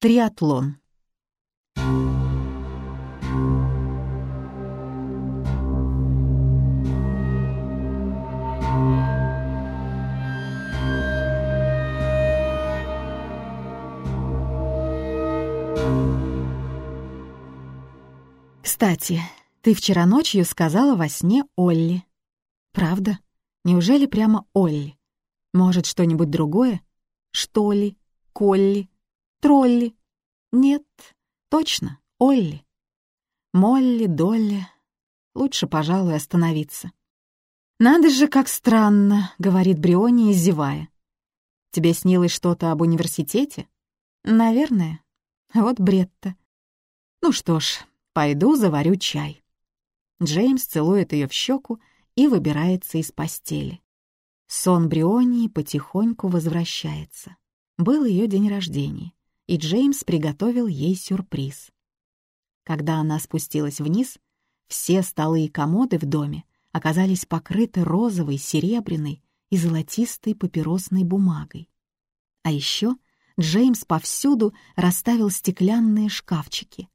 Триатлон. Кстати, ты вчера ночью сказала во сне Олли. Правда? Неужели прямо Олли? Может, что-нибудь другое? Что ли? Колли? Тролли? Нет, точно, Олли. Молли, Долли. Лучше, пожалуй, остановиться. «Надо же, как странно», — говорит Бриони, зевая. «Тебе снилось что-то об университете?» «Наверное. Вот бред-то. Ну что ж, пойду заварю чай». Джеймс целует ее в щеку и выбирается из постели. Сон Брионии потихоньку возвращается. Был ее день рождения, и Джеймс приготовил ей сюрприз. Когда она спустилась вниз, все столы и комоды в доме оказались покрыты розовой, серебряной и золотистой папиросной бумагой. А еще Джеймс повсюду расставил стеклянные шкафчики.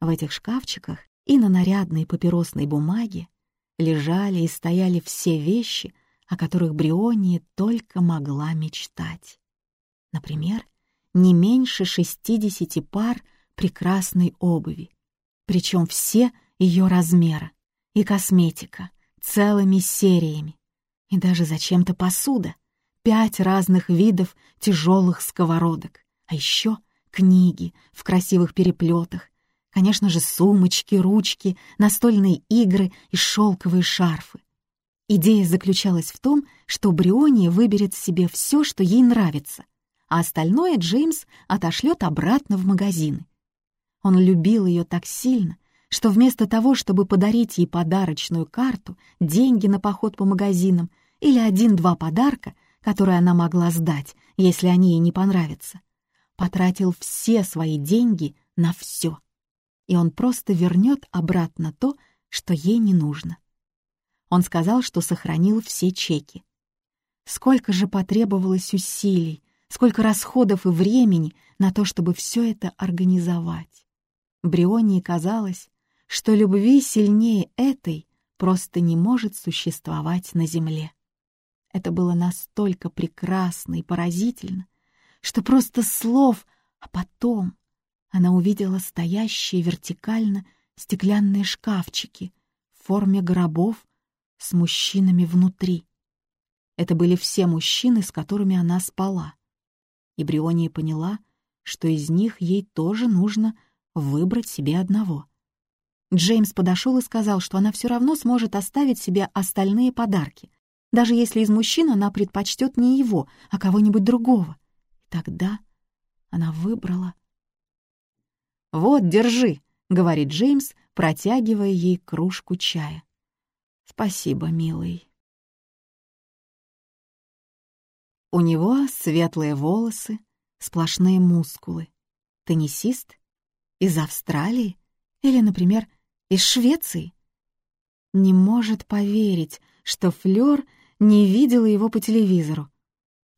В этих шкафчиках и на нарядной папиросной бумаге лежали и стояли все вещи, о которых Бриония только могла мечтать. Например, не меньше 60 пар прекрасной обуви, причем все ее размера, и косметика, целыми сериями, и даже зачем-то посуда, пять разных видов тяжелых сковородок, а еще книги в красивых переплетах, конечно же, сумочки, ручки, настольные игры и шелковые шарфы. Идея заключалась в том, что Бриони выберет себе все, что ей нравится, а остальное Джеймс отошлет обратно в магазины. Он любил ее так сильно, что вместо того, чтобы подарить ей подарочную карту, деньги на поход по магазинам или один-два подарка, которые она могла сдать, если они ей не понравятся, потратил все свои деньги на все. И он просто вернет обратно то, что ей не нужно. Он сказал, что сохранил все чеки. Сколько же потребовалось усилий, сколько расходов и времени на то, чтобы все это организовать. Брионии казалось, что любви сильнее этой просто не может существовать на земле. Это было настолько прекрасно и поразительно, что просто слов, а потом она увидела стоящие вертикально стеклянные шкафчики в форме гробов с мужчинами внутри. Это были все мужчины, с которыми она спала и Бриония поняла, что из них ей тоже нужно выбрать себе одного. Джеймс подошел и сказал, что она все равно сможет оставить себе остальные подарки, даже если из мужчин она предпочтет не его, а кого-нибудь другого. И тогда она выбрала. «Вот, держи», — говорит Джеймс, протягивая ей кружку чая. «Спасибо, милый». У него светлые волосы, сплошные мускулы. Теннисист? Из Австралии? Или, например, из Швеции? Не может поверить, что Флёр не видела его по телевизору.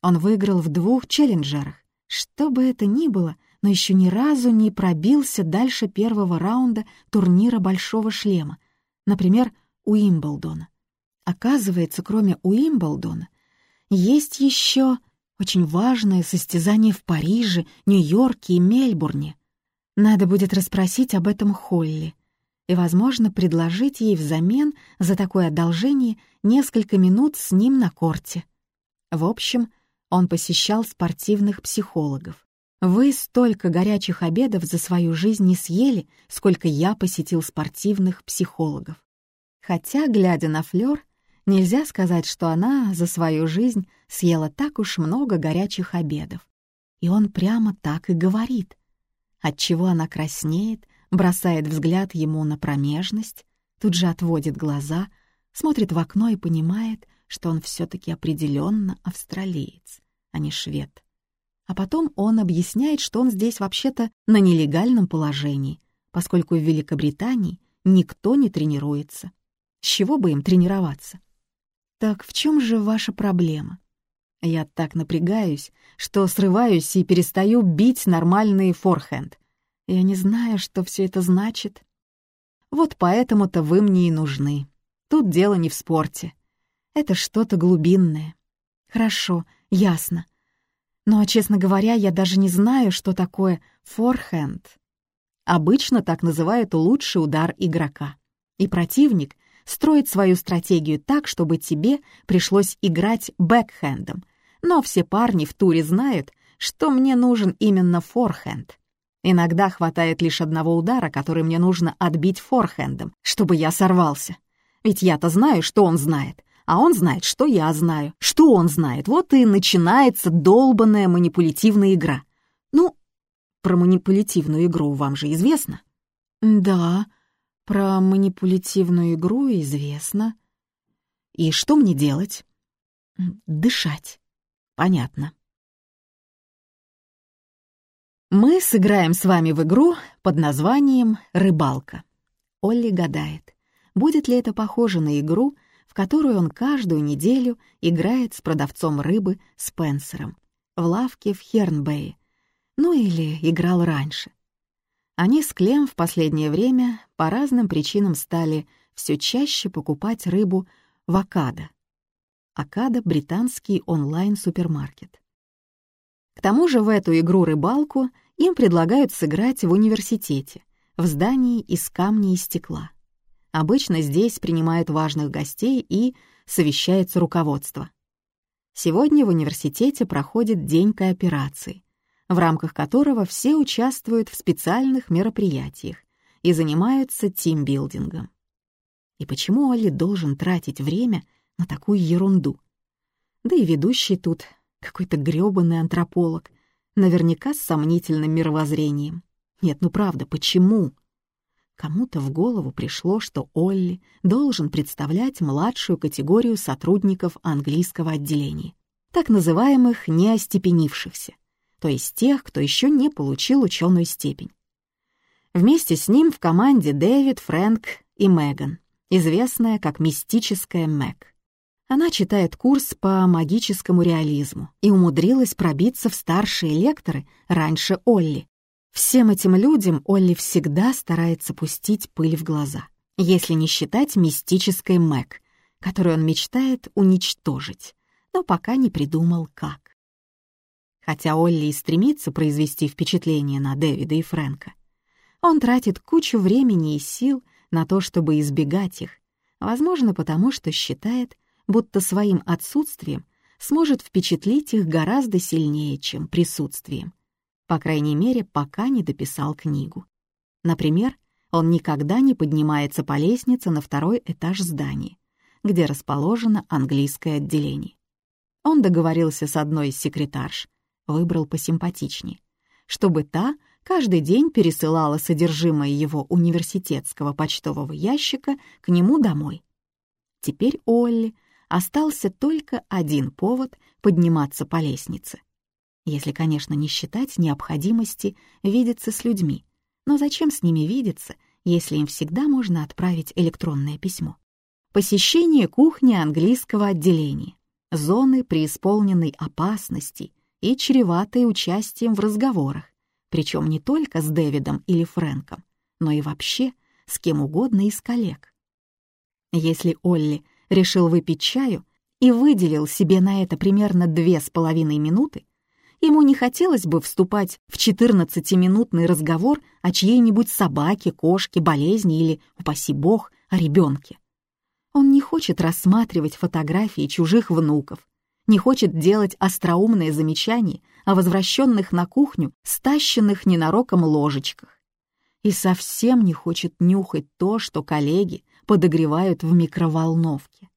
Он выиграл в двух челленджерах. Что бы это ни было, но еще ни разу не пробился дальше первого раунда турнира «Большого шлема», например, Уимблдона. Оказывается, кроме Уимблдона, есть еще очень важное состязание в Париже, Нью-Йорке и Мельбурне. Надо будет расспросить об этом Холли и, возможно, предложить ей взамен за такое одолжение несколько минут с ним на корте. В общем, он посещал спортивных психологов. Вы столько горячих обедов за свою жизнь не съели, сколько я посетил спортивных психологов. Хотя, глядя на Флёр, Нельзя сказать, что она за свою жизнь съела так уж много горячих обедов. И он прямо так и говорит. Отчего она краснеет, бросает взгляд ему на промежность, тут же отводит глаза, смотрит в окно и понимает, что он все-таки определенно австралиец, а не швед. А потом он объясняет, что он здесь вообще-то на нелегальном положении, поскольку в Великобритании никто не тренируется. С чего бы им тренироваться? Так в чем же ваша проблема? Я так напрягаюсь, что срываюсь и перестаю бить нормальный форхенд. Я не знаю, что все это значит. Вот поэтому-то вы мне и нужны. Тут дело не в спорте. Это что-то глубинное. Хорошо, ясно. Но, честно говоря, я даже не знаю, что такое форхенд. Обычно так называют лучший удар игрока. И противник строит свою стратегию так, чтобы тебе пришлось играть бэкхендом. Но все парни в туре знают, что мне нужен именно форхенд. Иногда хватает лишь одного удара, который мне нужно отбить форхендом, чтобы я сорвался. Ведь я-то знаю, что он знает, а он знает, что я знаю, что он знает. Вот и начинается долбанная манипулятивная игра. Ну, про манипулятивную игру вам же известно? Да, про манипулятивную игру известно. И что мне делать? Дышать. Понятно. Мы сыграем с вами в игру под названием «Рыбалка». Олли гадает, будет ли это похоже на игру, в которую он каждую неделю играет с продавцом рыбы Спенсером в лавке в Хернбее, ну или играл раньше. Они с Клем в последнее время по разным причинам стали все чаще покупать рыбу в Акада. Акада — британский онлайн-супермаркет. К тому же в эту игру-рыбалку им предлагают сыграть в университете, в здании из камня и стекла. Обычно здесь принимают важных гостей и совещается руководство. Сегодня в университете проходит День кооперации, в рамках которого все участвуют в специальных мероприятиях и занимаются тимбилдингом. И почему Олли должен тратить время на такую ерунду? Да и ведущий тут какой-то грёбаный антрополог, наверняка с сомнительным мировоззрением. Нет, ну правда, почему? Кому-то в голову пришло, что Олли должен представлять младшую категорию сотрудников английского отделения, так называемых неостепенившихся то есть тех, кто еще не получил ученую степень. Вместе с ним в команде Дэвид, Фрэнк и Меган, известная как мистическая Мэг. Она читает курс по магическому реализму и умудрилась пробиться в старшие лекторы раньше Олли. Всем этим людям Олли всегда старается пустить пыль в глаза, если не считать мистической Мэг, которую он мечтает уничтожить, но пока не придумал как. Хотя Олли и стремится произвести впечатление на Дэвида и Фрэнка. Он тратит кучу времени и сил на то, чтобы избегать их, возможно, потому что считает, будто своим отсутствием сможет впечатлить их гораздо сильнее, чем присутствием. По крайней мере, пока не дописал книгу. Например, он никогда не поднимается по лестнице на второй этаж здания, где расположено английское отделение. Он договорился с одной из секретарш, выбрал посимпатичнее, чтобы та каждый день пересылала содержимое его университетского почтового ящика к нему домой. Теперь Олли остался только один повод подниматься по лестнице. Если, конечно, не считать необходимости видеться с людьми. Но зачем с ними видеться, если им всегда можно отправить электронное письмо? Посещение кухни английского отделения, зоны преисполненной опасностей, и чреватые участием в разговорах, причем не только с Дэвидом или Фрэнком, но и вообще с кем угодно из коллег. Если Олли решил выпить чаю и выделил себе на это примерно две с половиной минуты, ему не хотелось бы вступать в 14-минутный разговор о чьей-нибудь собаке, кошке, болезни или, упаси бог, о ребенке. Он не хочет рассматривать фотографии чужих внуков, не хочет делать остроумные замечания о возвращенных на кухню стащенных ненароком ложечках. И совсем не хочет нюхать то, что коллеги подогревают в микроволновке.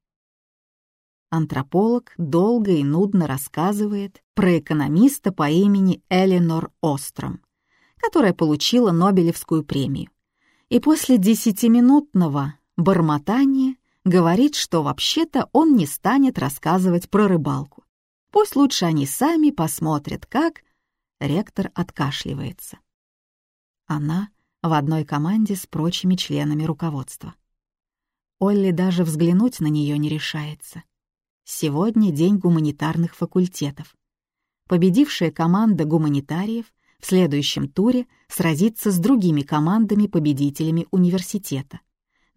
Антрополог долго и нудно рассказывает про экономиста по имени Эленор Остром, которая получила Нобелевскую премию. И после десятиминутного бормотания Говорит, что вообще-то он не станет рассказывать про рыбалку. Пусть лучше они сами посмотрят, как... Ректор откашливается. Она в одной команде с прочими членами руководства. Олли даже взглянуть на нее не решается. Сегодня день гуманитарных факультетов. Победившая команда гуманитариев в следующем туре сразится с другими командами-победителями университета.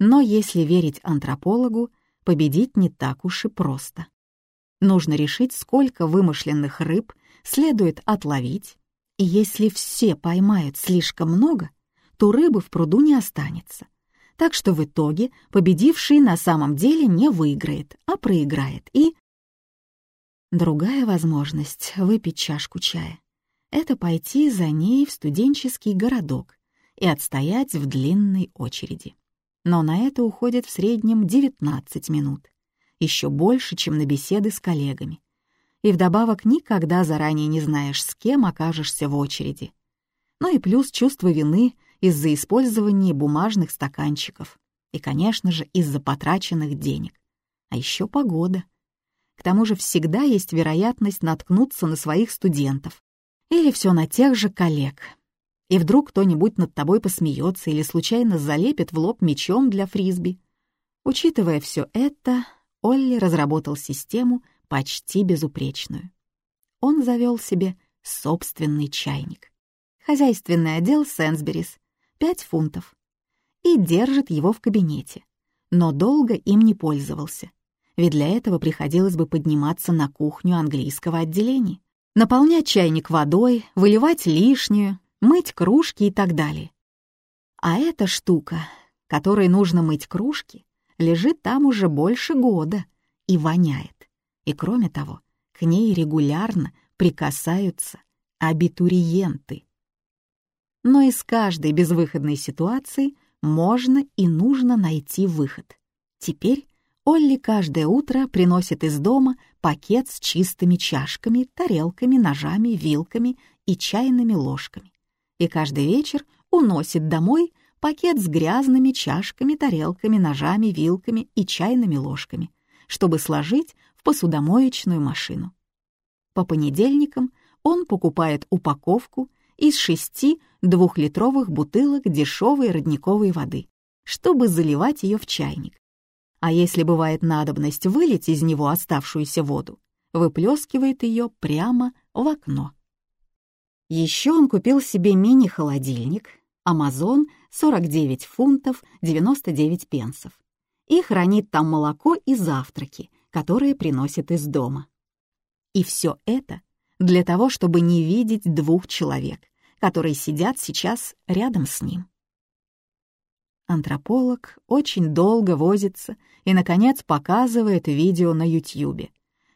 Но если верить антропологу, победить не так уж и просто. Нужно решить, сколько вымышленных рыб следует отловить, и если все поймают слишком много, то рыбы в пруду не останется. Так что в итоге победивший на самом деле не выиграет, а проиграет. И другая возможность — выпить чашку чая — это пойти за ней в студенческий городок и отстоять в длинной очереди. Но на это уходит в среднем 19 минут еще больше, чем на беседы с коллегами. И вдобавок никогда заранее не знаешь, с кем окажешься в очереди. Ну и плюс чувство вины из-за использования бумажных стаканчиков. И, конечно же, из-за потраченных денег. А еще погода. К тому же всегда есть вероятность наткнуться на своих студентов. Или все на тех же коллег. И вдруг кто-нибудь над тобой посмеется или случайно залепит в лоб мечом для фрисби. Учитывая все это, Олли разработал систему почти безупречную. Он завел себе собственный чайник. Хозяйственный отдел Сенсберис, 5 фунтов. И держит его в кабинете. Но долго им не пользовался. Ведь для этого приходилось бы подниматься на кухню английского отделения, наполнять чайник водой, выливать лишнюю, мыть кружки и так далее. А эта штука, которой нужно мыть кружки, лежит там уже больше года и воняет. И кроме того, к ней регулярно прикасаются абитуриенты. Но из каждой безвыходной ситуации можно и нужно найти выход. Теперь Олли каждое утро приносит из дома пакет с чистыми чашками, тарелками, ножами, вилками и чайными ложками. И каждый вечер уносит домой пакет с грязными чашками, тарелками, ножами, вилками и чайными ложками, чтобы сложить в посудомоечную машину. По понедельникам он покупает упаковку из шести двухлитровых бутылок дешевой родниковой воды, чтобы заливать ее в чайник. А если бывает надобность вылить из него оставшуюся воду, выплескивает ее прямо в окно. Еще он купил себе мини-холодильник, Amazon 49 фунтов 99 пенсов и хранит там молоко и завтраки, которые приносит из дома. И все это для того, чтобы не видеть двух человек, которые сидят сейчас рядом с ним. Антрополог очень долго возится и, наконец, показывает видео на Ютьюбе,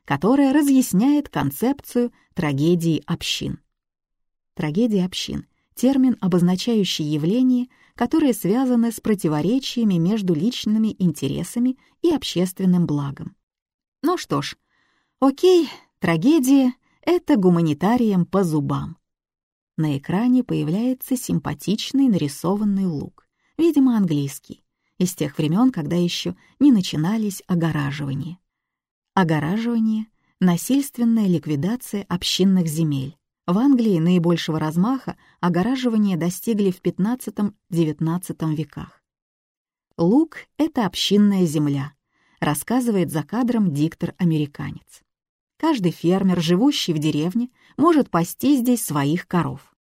которое разъясняет концепцию трагедии общин. Трагедия общин — термин, обозначающий явление, которые связаны с противоречиями между личными интересами и общественным благом. Ну что ж, окей, трагедия — это гуманитариям по зубам. На экране появляется симпатичный нарисованный лук, видимо, английский, из тех времен, когда еще не начинались огораживания. Огораживание — насильственная ликвидация общинных земель, в Англии наибольшего размаха огораживания достигли в XV-XIX веках. Луг — это общинная земля, рассказывает за кадром диктор-американец. Каждый фермер, живущий в деревне, может пасти здесь своих коров.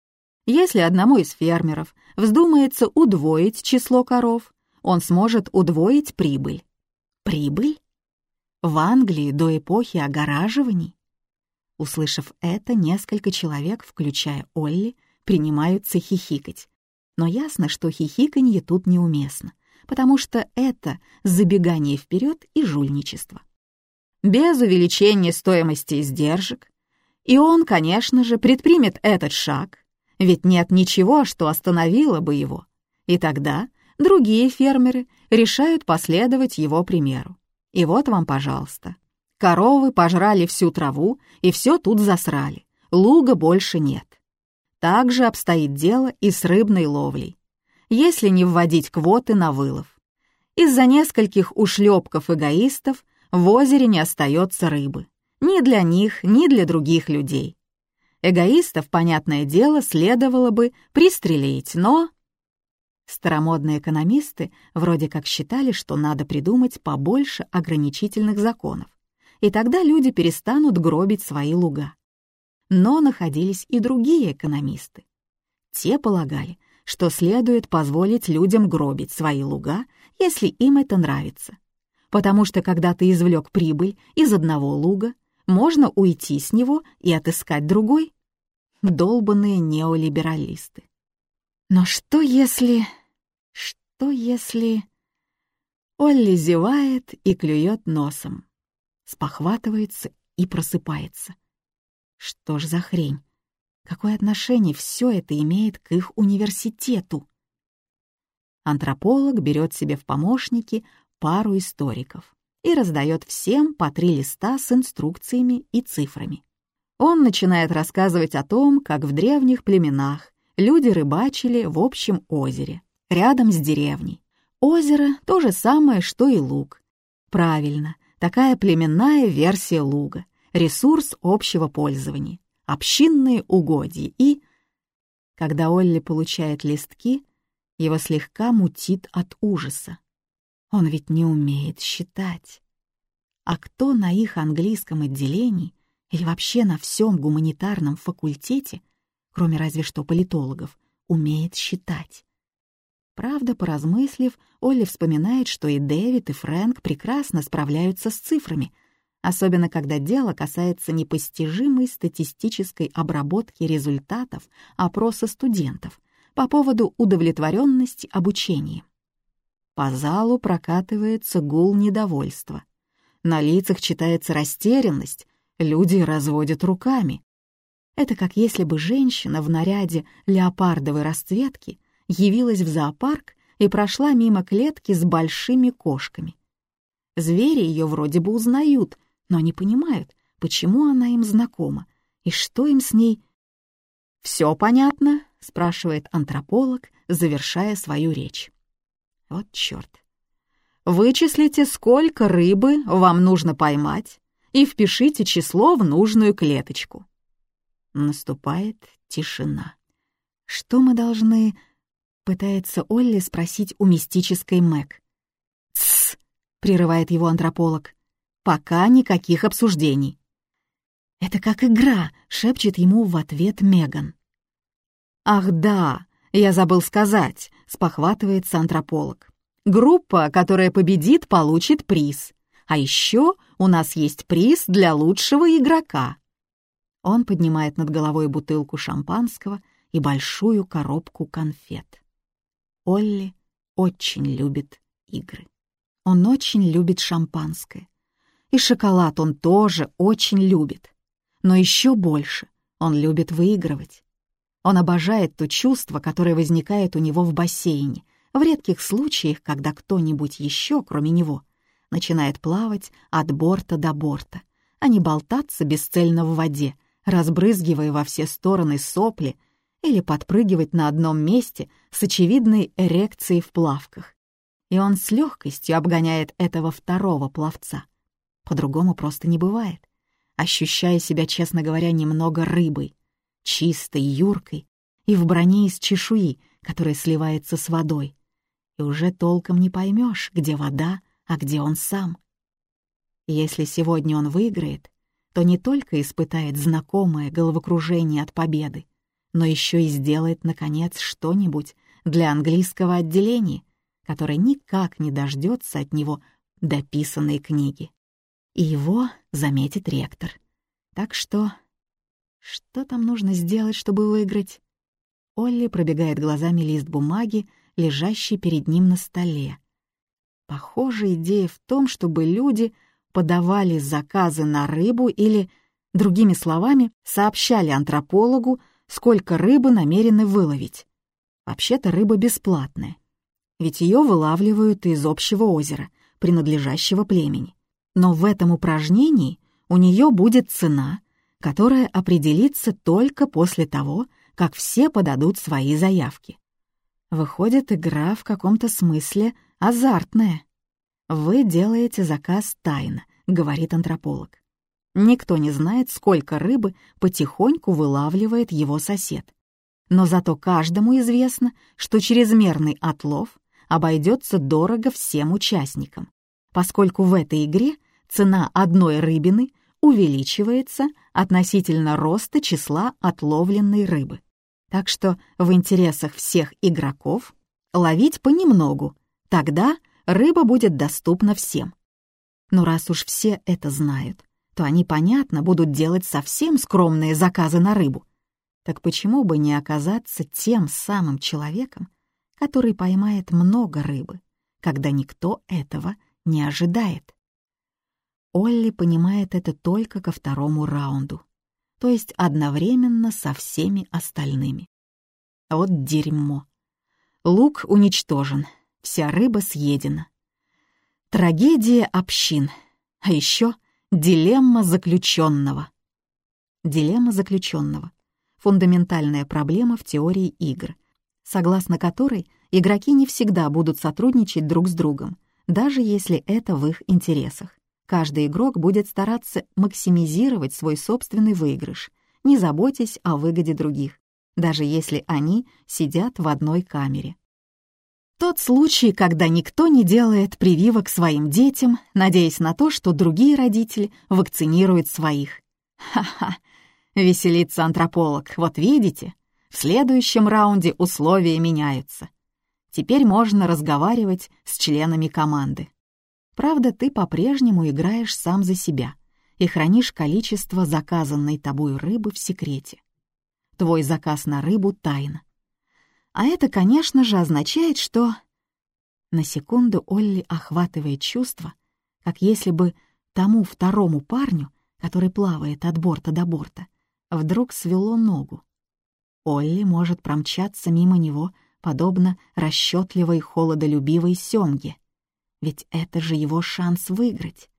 Если одному из фермеров вздумается удвоить число коров, он сможет удвоить прибыль. Прибыль? В Англии до эпохи огораживаний Услышав это, несколько человек, включая Олли, принимаются хихикать. Но ясно, что хихиканье тут неуместно, потому что это забегание вперед и жульничество. Без увеличения стоимости издержек. И он, конечно же, предпримет этот шаг, ведь нет ничего, что остановило бы его. И тогда другие фермеры решают последовать его примеру. И вот вам, пожалуйста, Коровы пожрали всю траву и все тут засрали. Луга больше нет. Так же обстоит дело и с рыбной ловлей. Если не вводить квоты на вылов. Из-за нескольких ушлепков эгоистов в озере не остается рыбы. Ни для них, ни для других людей. Эгоистов, понятное дело, следовало бы пристрелить, но... Старомодные экономисты вроде как считали, что надо придумать побольше ограничительных законов и тогда люди перестанут гробить свои луга. Но находились и другие экономисты. Те полагали, что следует позволить людям гробить свои луга, если им это нравится. Потому что когда ты извлек прибыль из одного луга, можно уйти с него и отыскать другой. Долбанные неолибералисты. Но что если... Что если... Олли зевает и клюет носом, спохватывается и просыпается. Что ж за хрень? Какое отношение все это имеет к их университету? Антрополог берет себе в помощники пару историков и раздает всем по три листа с инструкциями и цифрами. Он начинает рассказывать о том, как в древних племенах люди рыбачили в общем озере, рядом с деревней. Озеро — то же самое, что и луг. Правильно, такая племенная версия луга, ресурс общего пользования, общинные угодья и... Когда Олли получает листки, его слегка мутит от ужаса. Он ведь не умеет считать. А кто на их английском отделении или вообще на всем гуманитарном факультете, кроме разве что политологов, умеет считать? Правда, поразмыслив, Олли вспоминает, что и Дэвид, и Фрэнк прекрасно справляются с цифрами, особенно когда дело касается непостижимой статистической обработки результатов опроса студентов по поводу удовлетворенности обучением. По залу прокатывается гул недовольства. На лицах читается растерянность, люди разводят руками. Это как если бы женщина в наряде леопардовой расцветки явилась в зоопарк и прошла мимо клетки с большими кошками. Звери ее вроде бы узнают, но не понимают, почему она им знакома и что им с ней... «Все понятно?» — спрашивает антрополог, завершая свою речь. Вот черт. Вычислите, сколько рыбы вам нужно поймать, и впишите число в нужную клеточку. Наступает тишина. Что мы должны... Пытается Олли спросить у мистической Мэг. «Тссс!» — прерывает его антрополог. Пока никаких обсуждений. «Это как игра», — шепчет ему в ответ Меган. «Ах да, я забыл сказать», — спохватывается антрополог. «Группа, которая победит, получит приз. А еще у нас есть приз для лучшего игрока». Он поднимает над головой бутылку шампанского и большую коробку конфет. Олли очень любит игры. Он очень любит шампанское. И шоколад он тоже очень любит. Но еще больше он любит выигрывать. Он обожает то чувство, которое возникает у него в бассейне, в редких случаях, когда кто-нибудь еще, кроме него, начинает плавать от борта до борта, а не болтаться бесцельно в воде, разбрызгивая во все стороны сопли или подпрыгивать на одном месте с очевидной эрекцией в плавках. И он с легкостью обгоняет этого второго пловца — по-другому просто не бывает. Ощущая себя, честно говоря, немного рыбой, чистой, юркой и в броне из чешуи, которая сливается с водой. И уже толком не поймешь, где вода, а где он сам. Если сегодня он выиграет, то не только испытает знакомое головокружение от победы, но еще и сделает, наконец, что-нибудь для английского отделения, которое никак не дождется от него дописанной книги и его заметит ректор. Так что... Что там нужно сделать, чтобы выиграть? Олли пробегает глазами лист бумаги, лежащий перед ним на столе. Похоже, идея в том, чтобы люди подавали заказы на рыбу или, другими словами, сообщали антропологу, сколько рыбы намерены выловить. Вообще-то рыба бесплатная, ведь ее вылавливают из общего озера, принадлежащего племени. Но в этом упражнении у нее будет цена, которая определится только после того, как все подадут свои заявки. Выходит, игра в каком-то смысле азартная. «Вы делаете заказ тайно», — говорит антрополог. Никто не знает, сколько рыбы потихоньку вылавливает его сосед. Но зато каждому известно, что чрезмерный отлов обойдется дорого всем участникам, поскольку в этой игре цена одной рыбины увеличивается относительно роста числа отловленной рыбы. Так что в интересах всех игроков ловить понемногу, тогда рыба будет доступна всем. Но раз уж все это знают, то они, понятно, будут делать совсем скромные заказы на рыбу. Так почему бы не оказаться тем самым человеком, который поймает много рыбы, когда никто этого не ожидает? Олли понимает это только ко второму раунду, то есть одновременно со всеми остальными. Вот дерьмо. Лук уничтожен, вся рыба съедена. Трагедия общин, а еще дилемма заключенного. Дилемма заключенного — фундаментальная проблема в теории игр, согласно которой игроки не всегда будут сотрудничать друг с другом, даже если это в их интересах. Каждый игрок будет стараться максимизировать свой собственный выигрыш, не заботясь о выгоде других, даже если они сидят в одной камере. Тот случай, когда никто не делает прививок своим детям, надеясь на то, что другие родители вакцинируют своих. Ха-ха, веселится антрополог, вот видите, в следующем раунде условия меняются. Теперь можно разговаривать с членами команды. Правда, ты по-прежнему играешь сам за себя и хранишь количество заказанной тобой рыбы в секрете. Твой заказ на рыбу — тайна. А это, конечно же, означает, что... На секунду Олли охватывает чувство, как если бы тому второму парню, который плавает от борта до борта, вдруг свело ногу. Олли может промчаться мимо него, подобно расчетливой холодолюбивой семге, ведь это же его шанс выиграть.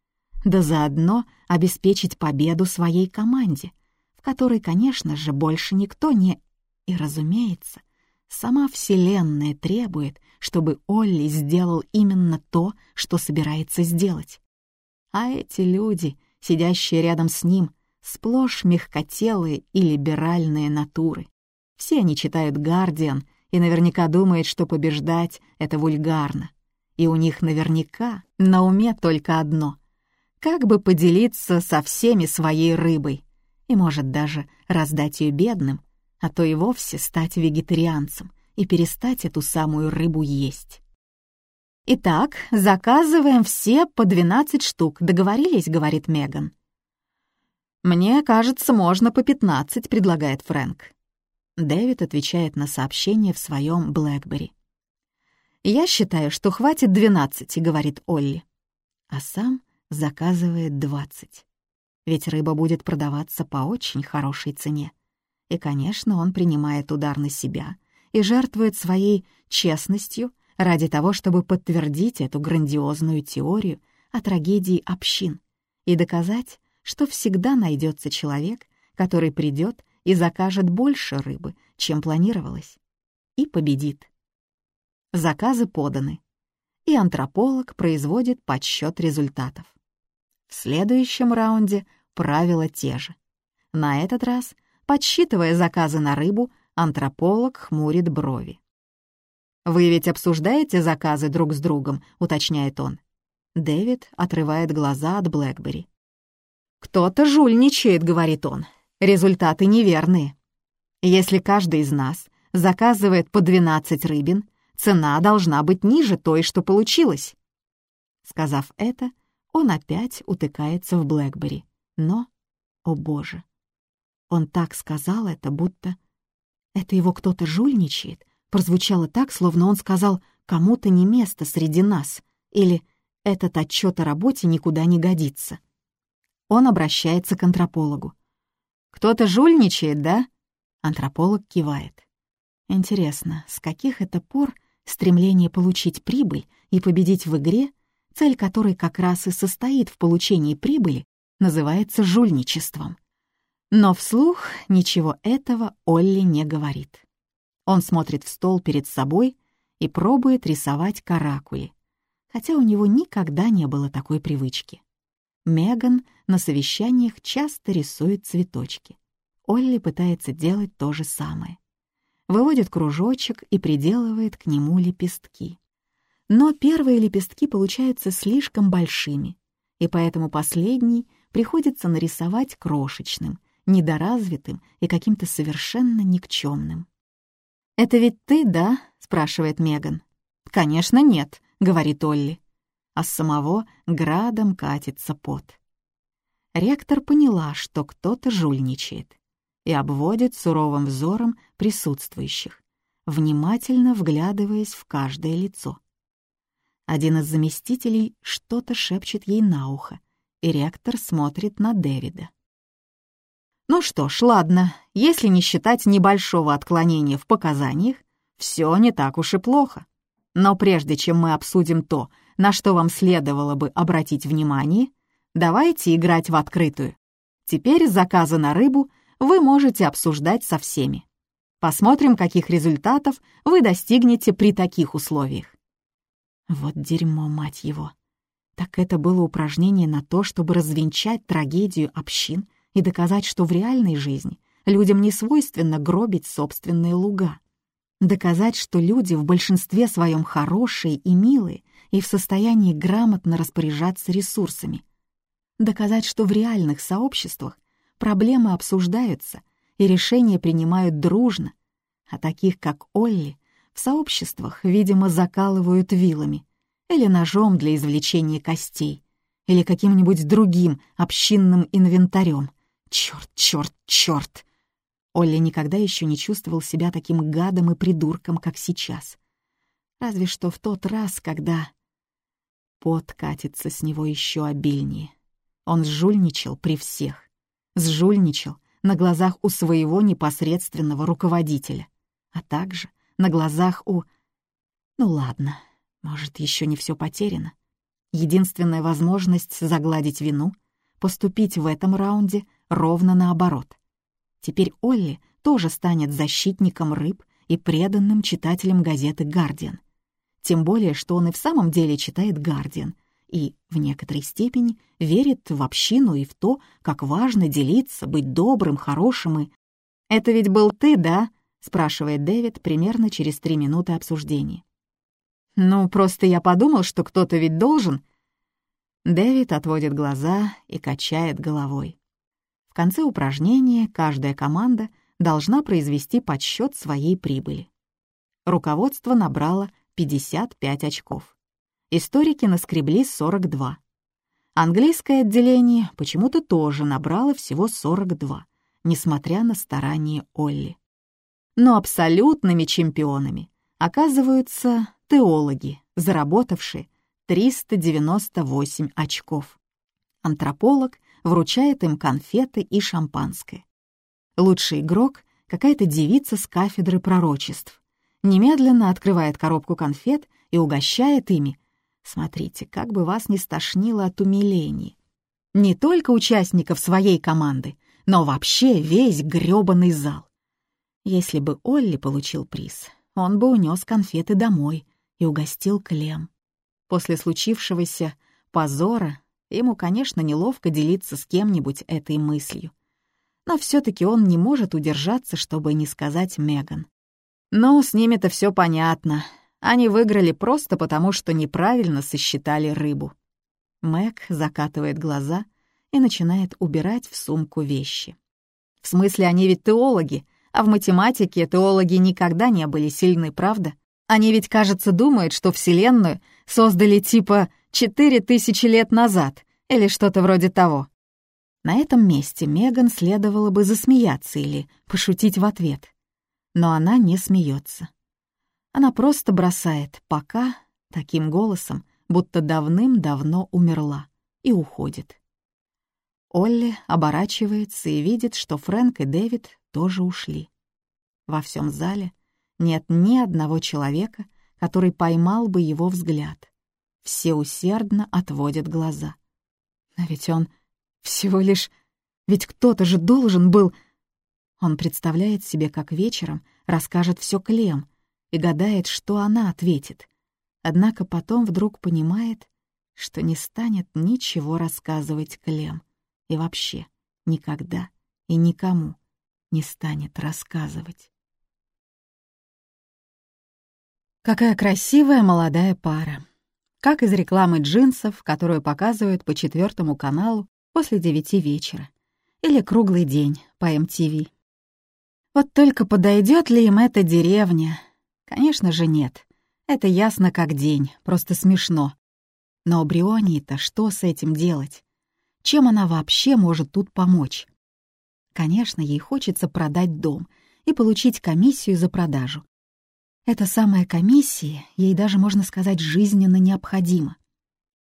Да заодно обеспечить победу своей команде, в которой, конечно же, больше никто не... И, разумеется, сама Вселенная требует, чтобы Олли сделал именно то, что собирается сделать. А эти люди, сидящие рядом с ним, сплошь мягкотелые и либеральные натуры. Все они читают «Гардиан» и наверняка думают, что побеждать — это вульгарно и у них наверняка на уме только одно — как бы поделиться со всеми своей рыбой и, может, даже раздать ее бедным, а то и вовсе стать вегетарианцем и перестать эту самую рыбу есть. «Итак, заказываем все по 12 штук. Договорились?» — говорит Меган. «Мне кажется, можно по 15», — предлагает Фрэнк. Дэвид отвечает на сообщение в своем Блэкбери. «Я считаю, что хватит двенадцати», — говорит Олли. А сам заказывает двадцать. Ведь рыба будет продаваться по очень хорошей цене. И, конечно, он принимает удар на себя и жертвует своей честностью ради того, чтобы подтвердить эту грандиозную теорию о трагедии общин и доказать, что всегда найдется человек, который придет и закажет больше рыбы, чем планировалось, и победит. Заказы поданы. И антрополог производит подсчет результатов. В следующем раунде правила те же. На этот раз, подсчитывая заказы на рыбу, антрополог хмурит брови. «Вы ведь обсуждаете заказы друг с другом?» — уточняет он. Дэвид отрывает глаза от Блэкбери. «Кто-то жульничает», — говорит он. «Результаты неверные. Если каждый из нас заказывает по 12 рыбин, Цена должна быть ниже той, что получилось. Сказав это, он опять утыкается в Блэкбери. Но, о боже, он так сказал это, будто... Это его кто-то жульничает. Прозвучало так, словно он сказал «кому-то не место среди нас» или «этот отчет о работе никуда не годится». Он обращается к антропологу. «Кто-то жульничает, да?» Антрополог кивает. Интересно, с каких это пор Стремление получить прибыль и победить в игре, цель которой как раз и состоит в получении прибыли, называется жульничеством. Но вслух ничего этого Олли не говорит. Он смотрит в стол перед собой и пробует рисовать каракули, хотя у него никогда не было такой привычки. Меган на совещаниях часто рисует цветочки. Олли пытается делать то же самое выводит кружочек и приделывает к нему лепестки. Но первые лепестки получаются слишком большими, и поэтому последний приходится нарисовать крошечным, недоразвитым и каким-то совершенно никчемным. «Это ведь ты, да?» — спрашивает Меган. «Конечно, нет», — говорит Олли. А с самого градом катится пот. Ректор поняла, что кто-то жульничает, и обводит суровым взором присутствующих, внимательно вглядываясь в каждое лицо. Один из заместителей что-то шепчет ей на ухо, и ректор смотрит на Дэвида. Ну что ж, ладно, если не считать небольшого отклонения в показаниях, все не так уж и плохо. Но прежде чем мы обсудим то, на что вам следовало бы обратить внимание, давайте играть в открытую. Теперь заказы на рыбу вы можете обсуждать со всеми. Посмотрим, каких результатов вы достигнете при таких условиях. Вот дерьмо, мать его. Так это было упражнение на то, чтобы развенчать трагедию общин и доказать, что в реальной жизни людям не свойственно гробить собственные луга. Доказать, что люди в большинстве своем хорошие и милые и в состоянии грамотно распоряжаться ресурсами. Доказать, что в реальных сообществах проблемы обсуждаются и решения принимают дружно, а таких, как Олли, в сообществах, видимо, закалывают вилами или ножом для извлечения костей, или каким-нибудь другим общинным инвентарем, Черт, черт, черт! Олли никогда еще не чувствовал себя таким гадом и придурком, как сейчас. Разве что в тот раз, когда... Пот катится с него еще обильнее. Он сжульничал при всех. Сжульничал на глазах у своего непосредственного руководителя, а также на глазах у... Ну ладно, может, еще не все потеряно. Единственная возможность загладить вину — поступить в этом раунде ровно наоборот. Теперь Олли тоже станет защитником рыб и преданным читателем газеты «Гардиан». Тем более, что он и в самом деле читает «Гардиан» и, в некоторой степени, верит в общину и в то, как важно делиться, быть добрым, хорошим и... «Это ведь был ты, да?» — спрашивает Дэвид примерно через три минуты обсуждения. «Ну, просто я подумал, что кто-то ведь должен...» Дэвид отводит глаза и качает головой. В конце упражнения каждая команда должна произвести подсчет своей прибыли. Руководство набрало 55 очков. Историки наскребли 42. Английское отделение почему-то тоже набрало всего 42, несмотря на старания Олли. Но абсолютными чемпионами оказываются теологи, заработавшие 398 очков. Антрополог вручает им конфеты и шампанское. Лучший игрок — какая-то девица с кафедры пророчеств. Немедленно открывает коробку конфет и угощает ими. Смотрите, как бы вас не стошнило от умиления. Не только участников своей команды, но вообще весь грёбаный зал. Если бы Олли получил приз, он бы унес конфеты домой и угостил Клем. После случившегося позора Ему, конечно, неловко делиться с кем-нибудь этой мыслью. Но все таки он не может удержаться, чтобы не сказать Меган. «Ну, с ними-то все понятно. Они выиграли просто потому, что неправильно сосчитали рыбу». Мэг закатывает глаза и начинает убирать в сумку вещи. «В смысле, они ведь теологи, а в математике теологи никогда не были сильны, правда? Они ведь, кажется, думают, что Вселенную создали типа четыре тысячи лет назад или что-то вроде того. На этом месте Меган следовало бы засмеяться или пошутить в ответ. Но она не смеется. Она просто бросает «пока» таким голосом, будто давным-давно умерла, и уходит. Олли оборачивается и видит, что Фрэнк и Дэвид тоже ушли. Во всем зале нет ни одного человека, который поймал бы его взгляд. Все усердно отводят глаза. Но ведь он всего лишь... Ведь кто-то же должен был... Он представляет себе, как вечером расскажет все Клем и гадает, что она ответит. Однако потом вдруг понимает, что не станет ничего рассказывать Клем и вообще никогда и никому не станет рассказывать. Какая красивая молодая пара. Как из рекламы джинсов, которую показывают по четвертому каналу после девяти вечера, или «Круглый день» по MTV. Вот только подойдет ли им эта деревня? Конечно же нет. Это ясно как день, просто смешно. Но Брионии-то что с этим делать? Чем она вообще может тут помочь? Конечно, ей хочется продать дом и получить комиссию за продажу. Эта самая комиссия ей даже, можно сказать, жизненно необходима.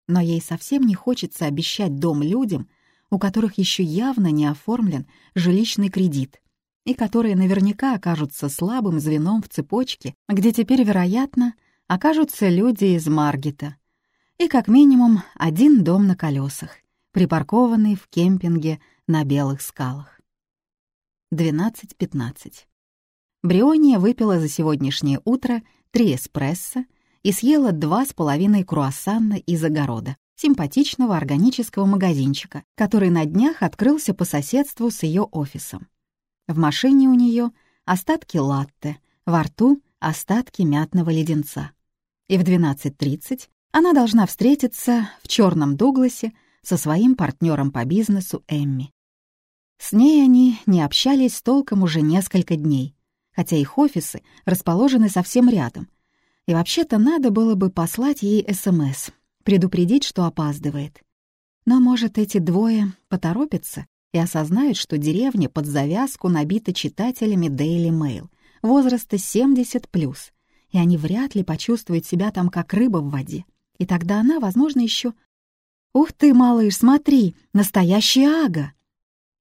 Но ей совсем не хочется обещать дом людям, у которых еще явно не оформлен жилищный кредит и которые наверняка окажутся слабым звеном в цепочке, где теперь, вероятно, окажутся люди из Маргета. И как минимум один дом на колесах, припаркованный в кемпинге на Белых скалах. 12.15. Бриония выпила за сегодняшнее утро три эспрессо и съела два с половиной круассана из огорода, симпатичного органического магазинчика, который на днях открылся по соседству с ее офисом. В машине у нее остатки латте, во рту остатки мятного леденца. И в 12.30 она должна встретиться в черном Дугласе со своим партнером по бизнесу Эмми. С ней они не общались толком уже несколько дней — хотя их офисы расположены совсем рядом. И вообще-то надо было бы послать ей СМС, предупредить, что опаздывает. Но, может, эти двое поторопятся и осознают, что деревня под завязку набита читателями Daily Mail возраста 70+, и они вряд ли почувствуют себя там как рыба в воде. И тогда она, возможно, еще... «Ух ты, малыш, смотри, настоящий ага!»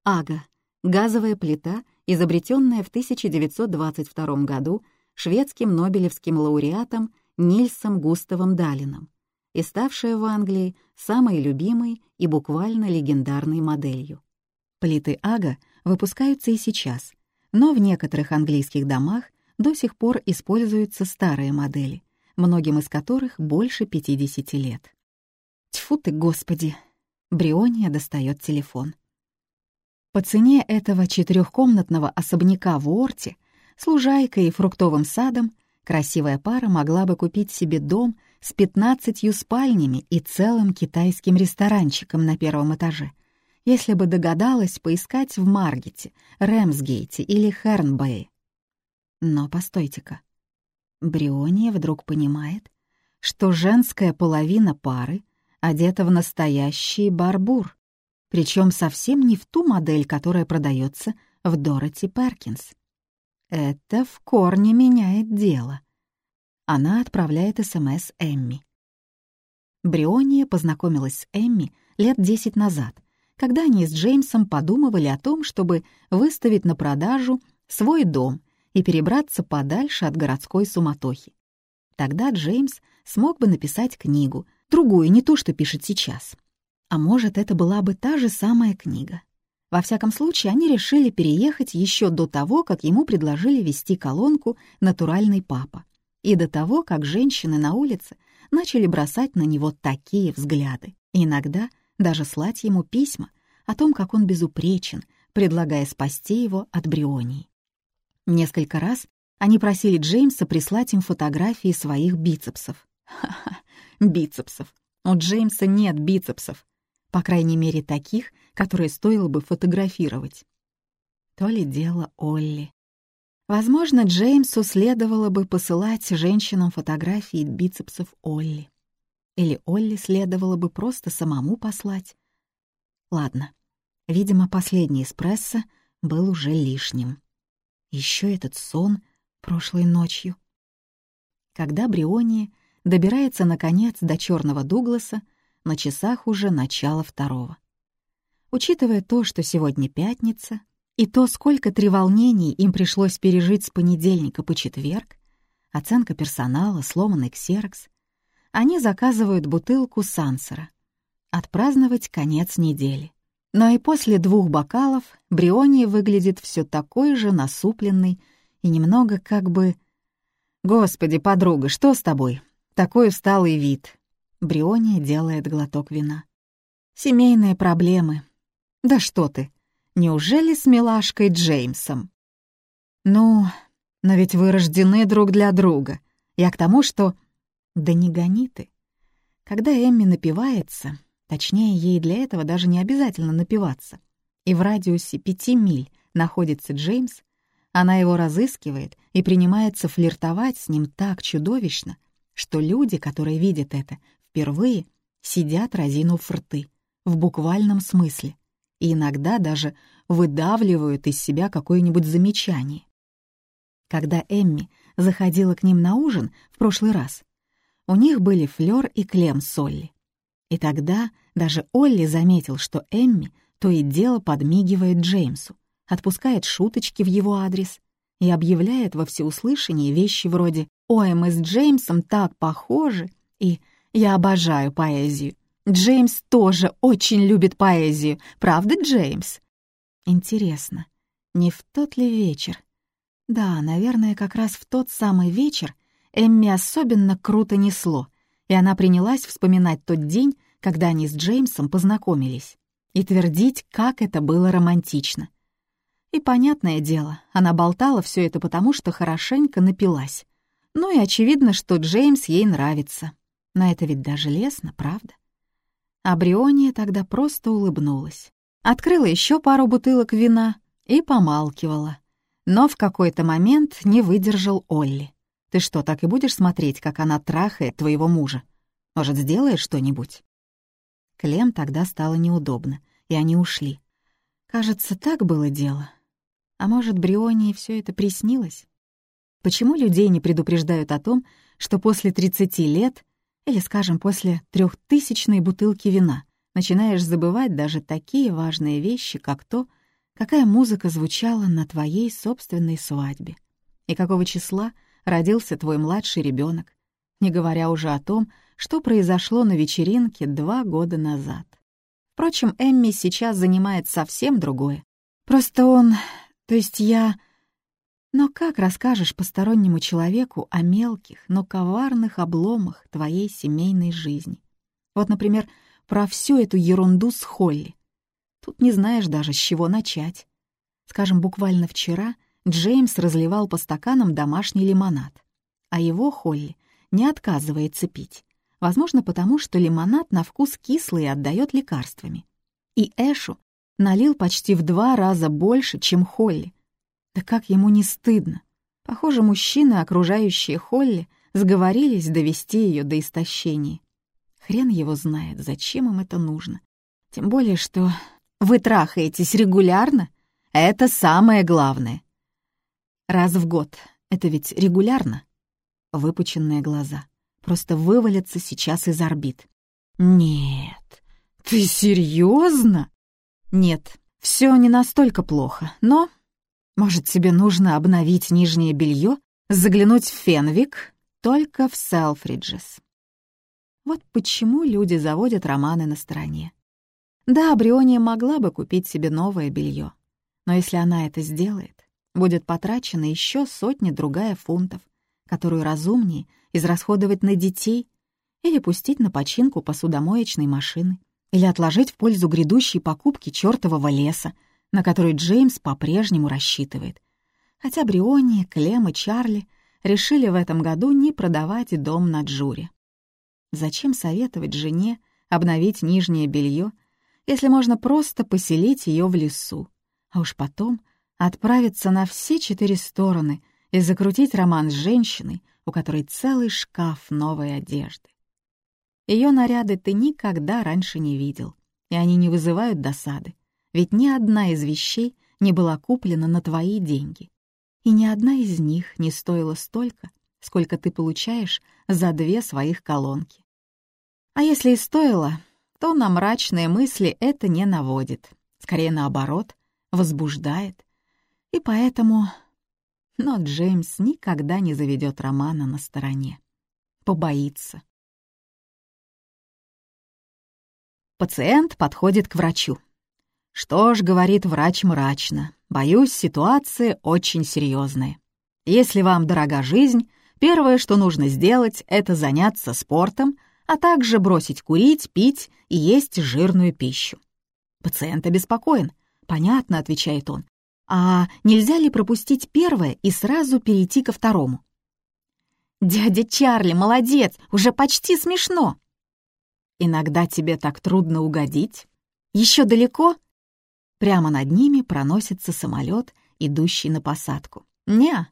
Ага — газовая плита изобретенная в 1922 году шведским нобелевским лауреатом Нильсом Густавом Далином и ставшая в Англии самой любимой и буквально легендарной моделью. Плиты Ага выпускаются и сейчас, но в некоторых английских домах до сих пор используются старые модели, многим из которых больше 50 лет. Тьфу ты, господи! Бриония достает телефон. По цене этого четырехкомнатного особняка в Уорте с лужайкой и фруктовым садом красивая пара могла бы купить себе дом с пятнадцатью спальнями и целым китайским ресторанчиком на первом этаже, если бы догадалась поискать в Маргете, Рэмсгейте или Хернбэе. Но постойте-ка. Бриония вдруг понимает, что женская половина пары одета в настоящий барбур, причем совсем не в ту модель, которая продается в Дороти Перкинс. Это в корне меняет дело. Она отправляет СМС Эмми. Бриония познакомилась с Эмми лет десять назад, когда они с Джеймсом подумывали о том, чтобы выставить на продажу свой дом и перебраться подальше от городской суматохи. Тогда Джеймс смог бы написать книгу, другую, не ту, что пишет сейчас. А может, это была бы та же самая книга. Во всяком случае, они решили переехать еще до того, как ему предложили вести колонку «Натуральный папа», и до того, как женщины на улице начали бросать на него такие взгляды, иногда даже слать ему письма о том, как он безупречен, предлагая спасти его от брионии. Несколько раз они просили Джеймса прислать им фотографии своих бицепсов. Ха-ха, бицепсов. У Джеймса нет бицепсов, по крайней мере, таких, которые стоило бы фотографировать. То ли дело Олли. Возможно, Джеймсу следовало бы посылать женщинам фотографии бицепсов Олли. Или Олли следовало бы просто самому послать. Ладно, видимо, последний эспрессо был уже лишним. Еще этот сон прошлой ночью. Когда Бриони добирается, наконец, до черного Дугласа, на часах уже начало второго. Учитывая то, что сегодня пятница, и то, сколько треволнений им пришлось пережить с понедельника по четверг, оценка персонала, сломанный ксерокс, они заказывают бутылку сансера. Отпраздновать конец недели. Но и после двух бокалов Бриони выглядит все такой же насупленный и немного как бы... «Господи, подруга, что с тобой? Такой усталый вид. Бриония делает глоток вина. «Семейные проблемы. Да что ты, неужели с милашкой Джеймсом?» «Ну, но ведь вы рождены друг для друга. Я к тому, что...» «Да не гони ты. Когда Эмми напивается, точнее, ей для этого даже не обязательно напиваться, и в радиусе пяти миль находится Джеймс, она его разыскивает и принимается флиртовать с ним так чудовищно, что люди, которые видят это впервые, сидят разинув рты, в буквальном смысле, и иногда даже выдавливают из себя какое-нибудь замечание. Когда Эмми заходила к ним на ужин в прошлый раз, у них были Флёр и Клем с Олли. И тогда даже Олли заметил, что Эмми то и дело подмигивает Джеймсу, отпускает шуточки в его адрес и объявляет во всеуслышание вещи вроде «Ой, мы с Джеймсом так похожи» и «Я обожаю поэзию». Джеймс тоже очень любит поэзию, правда, Джеймс? Интересно, не в тот ли вечер? Да, наверное, как раз в тот самый вечер Эмми особенно круто несло, и она принялась вспоминать тот день, когда они с Джеймсом познакомились, и твердить, как это было романтично. И понятное дело, она болтала все это потому, что хорошенько напилась. Ну и очевидно, что Джеймс ей нравится. Но это ведь даже лестно, правда? А Бриония тогда просто улыбнулась. Открыла еще пару бутылок вина и помалкивала. Но в какой-то момент не выдержал Олли. «Ты что, так и будешь смотреть, как она трахает твоего мужа? Может, сделаешь что-нибудь?» Клем тогда стало неудобно, и они ушли. Кажется, так было дело. А может, Брионии все это приснилось? Почему людей не предупреждают о том, что после 30 лет или, скажем, после трехтысячной бутылки вина начинаешь забывать даже такие важные вещи, как то, какая музыка звучала на твоей собственной свадьбе и какого числа родился твой младший ребенок, не говоря уже о том, что произошло на вечеринке два года назад. Впрочем, Эмми сейчас занимает совсем другое. Просто он... То есть я... Но как расскажешь постороннему человеку о мелких, но коварных обломах твоей семейной жизни? Вот, например, про всю эту ерунду с Холли. Тут не знаешь даже, с чего начать. Скажем, буквально вчера Джеймс разливал по стаканам домашний лимонад, а его Холли не отказывается пить. Возможно, потому что лимонад на вкус кислый и отдает лекарствами. И Эшу налил почти в два раза больше, чем Холли — да как ему не стыдно? Похоже, мужчины, окружающие Холли, сговорились довести ее до истощения. Хрен его знает, зачем им это нужно. Тем более, что вы трахаетесь регулярно. Это самое главное. Раз в год. Это ведь регулярно. Выпученные глаза. Просто вывалятся сейчас из орбит. Нет. Ты серьезно? Нет, все не настолько плохо, но может, тебе нужно обновить нижнее белье, заглянуть в Фенвик, только в Селфриджес. Вот почему люди заводят романы на стороне. Да, Бриония могла бы купить себе новое белье, но если она это сделает, будет потрачено еще сотни-другая фунтов, которую разумнее израсходовать на детей или пустить на починку посудомоечной машины, или отложить в пользу грядущей покупки чертового леса, на который Джеймс по-прежнему рассчитывает. Хотя Бриони, Клем и Чарли решили в этом году не продавать дом на Джуре. Зачем советовать жене обновить нижнее белье, если можно просто поселить ее в лесу, а уж потом отправиться на все четыре стороны и закрутить роман с женщиной, у которой целый шкаф новой одежды. Ее наряды ты никогда раньше не видел, и они не вызывают досады ведь ни одна из вещей не была куплена на твои деньги. И ни одна из них не стоила столько, сколько ты получаешь за две своих колонки. А если и стоило, то на мрачные мысли это не наводит, скорее наоборот, возбуждает. И поэтому... Но Джеймс никогда не заведет романа на стороне. Побоится. Пациент подходит к врачу. «Что ж», — говорит врач мрачно, — «боюсь, ситуация очень серьезная. Если вам дорога жизнь, первое, что нужно сделать, это заняться спортом, а также бросить курить, пить и есть жирную пищу». Пациент обеспокоен. «Понятно», — отвечает он. «А нельзя ли пропустить первое и сразу перейти ко второму?» «Дядя Чарли, молодец, уже почти смешно!» Иногда тебе так трудно угодить. Еще далеко?» Прямо над ними проносится самолет, идущий на посадку. «Не,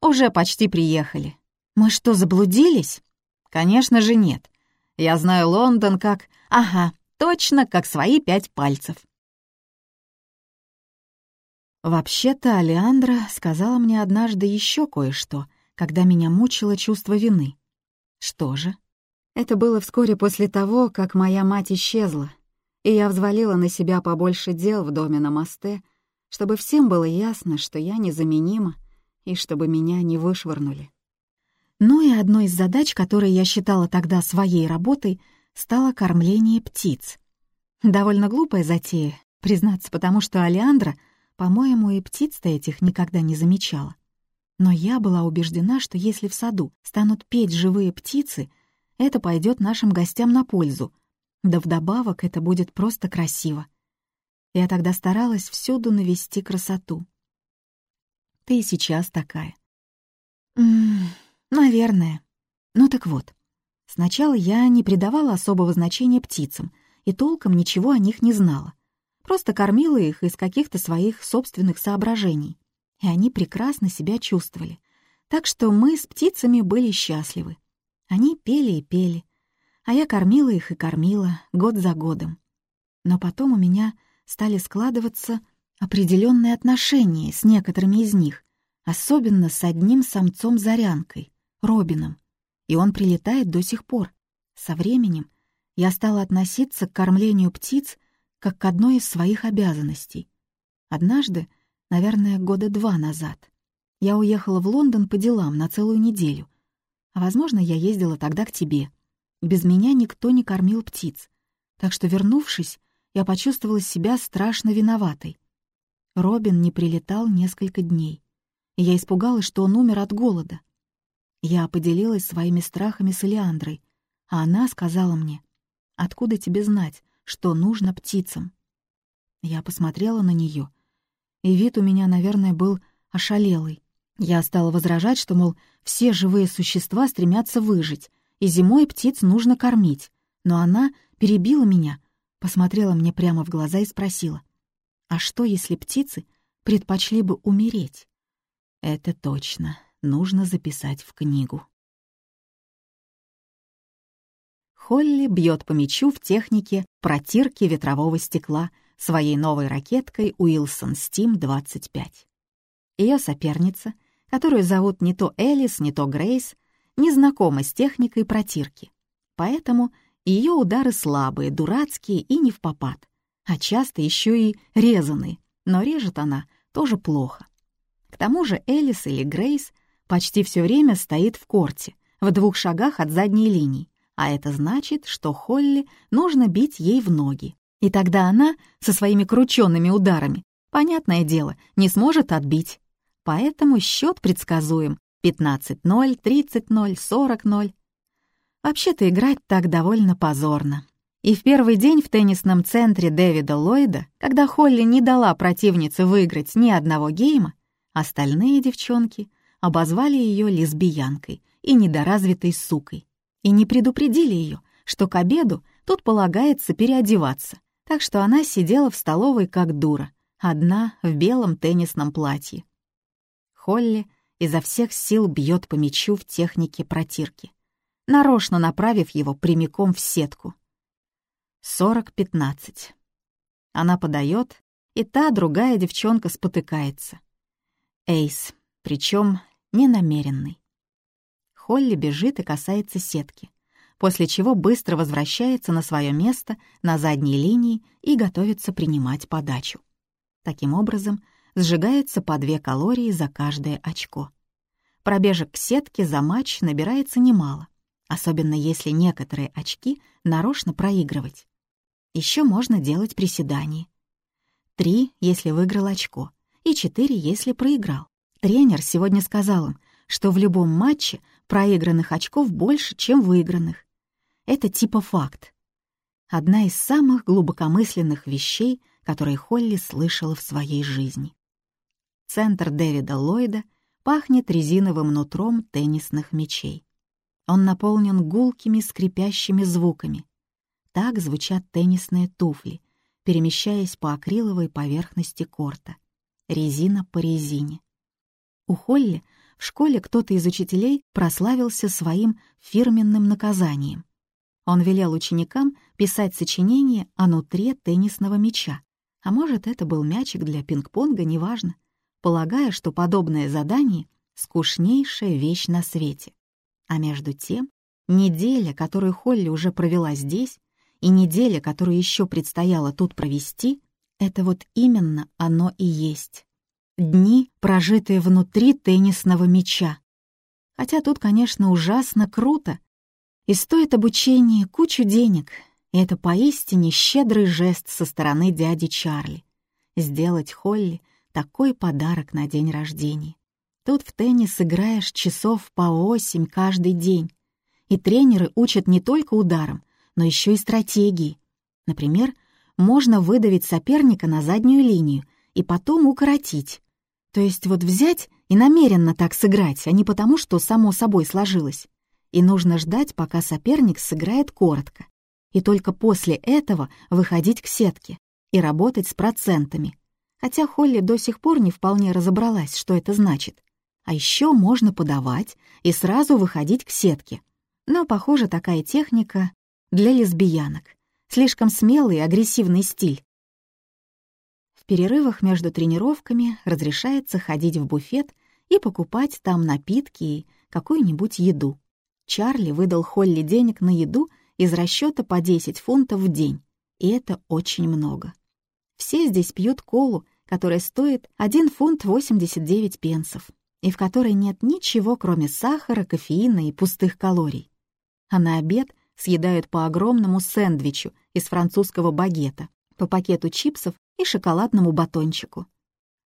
уже почти приехали». «Мы что, заблудились?» «Конечно же нет. Я знаю Лондон как... Ага, точно как свои пять пальцев». Вообще-то Алеандра сказала мне однажды еще кое-что, когда меня мучило чувство вины. Что же? Это было вскоре после того, как моя мать исчезла, и я взвалила на себя побольше дел в доме на мосте, чтобы всем было ясно, что я незаменима, и чтобы меня не вышвырнули. Ну и одной из задач, которые я считала тогда своей работой, стало кормление птиц. Довольно глупая затея, признаться, потому что Алеандра — по-моему, и птиц-то этих никогда не замечала. Но я была убеждена, что если в саду станут петь живые птицы, это пойдет нашим гостям на пользу. Да вдобавок это будет просто красиво. Я тогда старалась всюду навести красоту. Ты и сейчас такая. М -м, наверное. Ну так вот. Сначала я не придавала особого значения птицам и толком ничего о них не знала. Просто кормила их из каких-то своих собственных соображений. И они прекрасно себя чувствовали. Так что мы с птицами были счастливы. Они пели и пели. А я кормила их и кормила год за годом. Но потом у меня стали складываться определенные отношения с некоторыми из них, особенно с одним самцом-зарянкой, Робином. И он прилетает до сих пор. Со временем я стала относиться к кормлению птиц как к одной из своих обязанностей. Однажды, наверное, года два назад, я уехала в Лондон по делам на целую неделю. А, возможно, я ездила тогда к тебе. Без меня никто не кормил птиц. Так что, вернувшись, я почувствовала себя страшно виноватой. Робин не прилетал несколько дней, и я испугалась, что он умер от голода. Я поделилась своими страхами с Элеандрой, а она сказала мне, «Откуда тебе знать, что нужно птицам. Я посмотрела на нее, и вид у меня, наверное, был ошалелый. Я стала возражать, что, мол, все живые существа стремятся выжить, и зимой птиц нужно кормить. Но она перебила меня, посмотрела мне прямо в глаза и спросила, «А что, если птицы предпочли бы умереть?» «Это точно, нужно записать в книгу». Холли бьет по мячу в технике протирки ветрового стекла своей новой ракеткой Уилсон Steam 25. Ее соперница, которую зовут не то Элис, не то Грейс, не знакома с техникой протирки. Поэтому ее удары слабые, дурацкие и не в попад, а часто еще и резаные, но режет она тоже плохо. К тому же Элис или Грейс почти все время стоит в корте, в двух шагах от задней линии, а это значит, что Холли нужно бить ей в ноги. И тогда она со своими крученными ударами, понятное дело, не сможет отбить. Поэтому счет предсказуем 15-0, 30-0, 40-0. Вообще-то играть так довольно позорно. И в первый день в теннисном центре Дэвида Ллойда, когда Холли не дала противнице выиграть ни одного гейма, остальные девчонки обозвали ее лесбиянкой и недоразвитой сукой и не предупредили ее, что к обеду тут полагается переодеваться, так что она сидела в столовой как дура, одна в белом теннисном платье. Холли изо всех сил бьет по мячу в технике протирки, нарочно направив его прямиком в сетку. 40-15. Она подает, и та другая девчонка спотыкается. Эйс, причем ненамеренный. Холли бежит и касается сетки, после чего быстро возвращается на свое место на задней линии и готовится принимать подачу. Таким образом, сжигается по две калории за каждое очко. Пробежек к сетке за матч набирается немало, особенно если некоторые очки нарочно проигрывать. Еще можно делать приседания. Три, если выиграл очко, и четыре, если проиграл. Тренер сегодня сказал им, что в любом матче проигранных очков больше, чем выигранных. Это типа факт. Одна из самых глубокомысленных вещей, которые Холли слышала в своей жизни. Центр Дэвида Ллойда пахнет резиновым нутром теннисных мячей. Он наполнен гулкими скрипящими звуками. Так звучат теннисные туфли, перемещаясь по акриловой поверхности корта. Резина по резине. У Холли в школе кто-то из учителей прославился своим фирменным наказанием. Он велел ученикам писать сочинение о нутре теннисного мяча. А может, это был мячик для пинг-понга, неважно, полагая, что подобное задание — скучнейшая вещь на свете. А между тем, неделя, которую Холли уже провела здесь, и неделя, которую еще предстояло тут провести, это вот именно оно и есть. Дни, прожитые внутри теннисного мяча. Хотя тут, конечно, ужасно круто, и стоит обучение кучу денег, и это поистине щедрый жест со стороны дяди Чарли. Сделать Холли такой подарок на день рождения. Тут в теннис играешь часов по восемь каждый день. И тренеры учат не только ударам, но еще и стратегии. Например, можно выдавить соперника на заднюю линию и потом укоротить. То есть вот взять и намеренно так сыграть, а не потому, что само собой сложилось и нужно ждать, пока соперник сыграет коротко, и только после этого выходить к сетке и работать с процентами. Хотя Холли до сих пор не вполне разобралась, что это значит. А еще можно подавать и сразу выходить к сетке. Но, похоже, такая техника для лесбиянок. Слишком смелый и агрессивный стиль. В перерывах между тренировками разрешается ходить в буфет и покупать там напитки и какую-нибудь еду. Чарли выдал Холли денег на еду из расчета по 10 фунтов в день, и это очень много. Все здесь пьют колу, которая стоит 1 фунт 89 пенсов, и в которой нет ничего, кроме сахара, кофеина и пустых калорий. А на обед съедают по огромному сэндвичу из французского багета, по пакету чипсов и шоколадному батончику.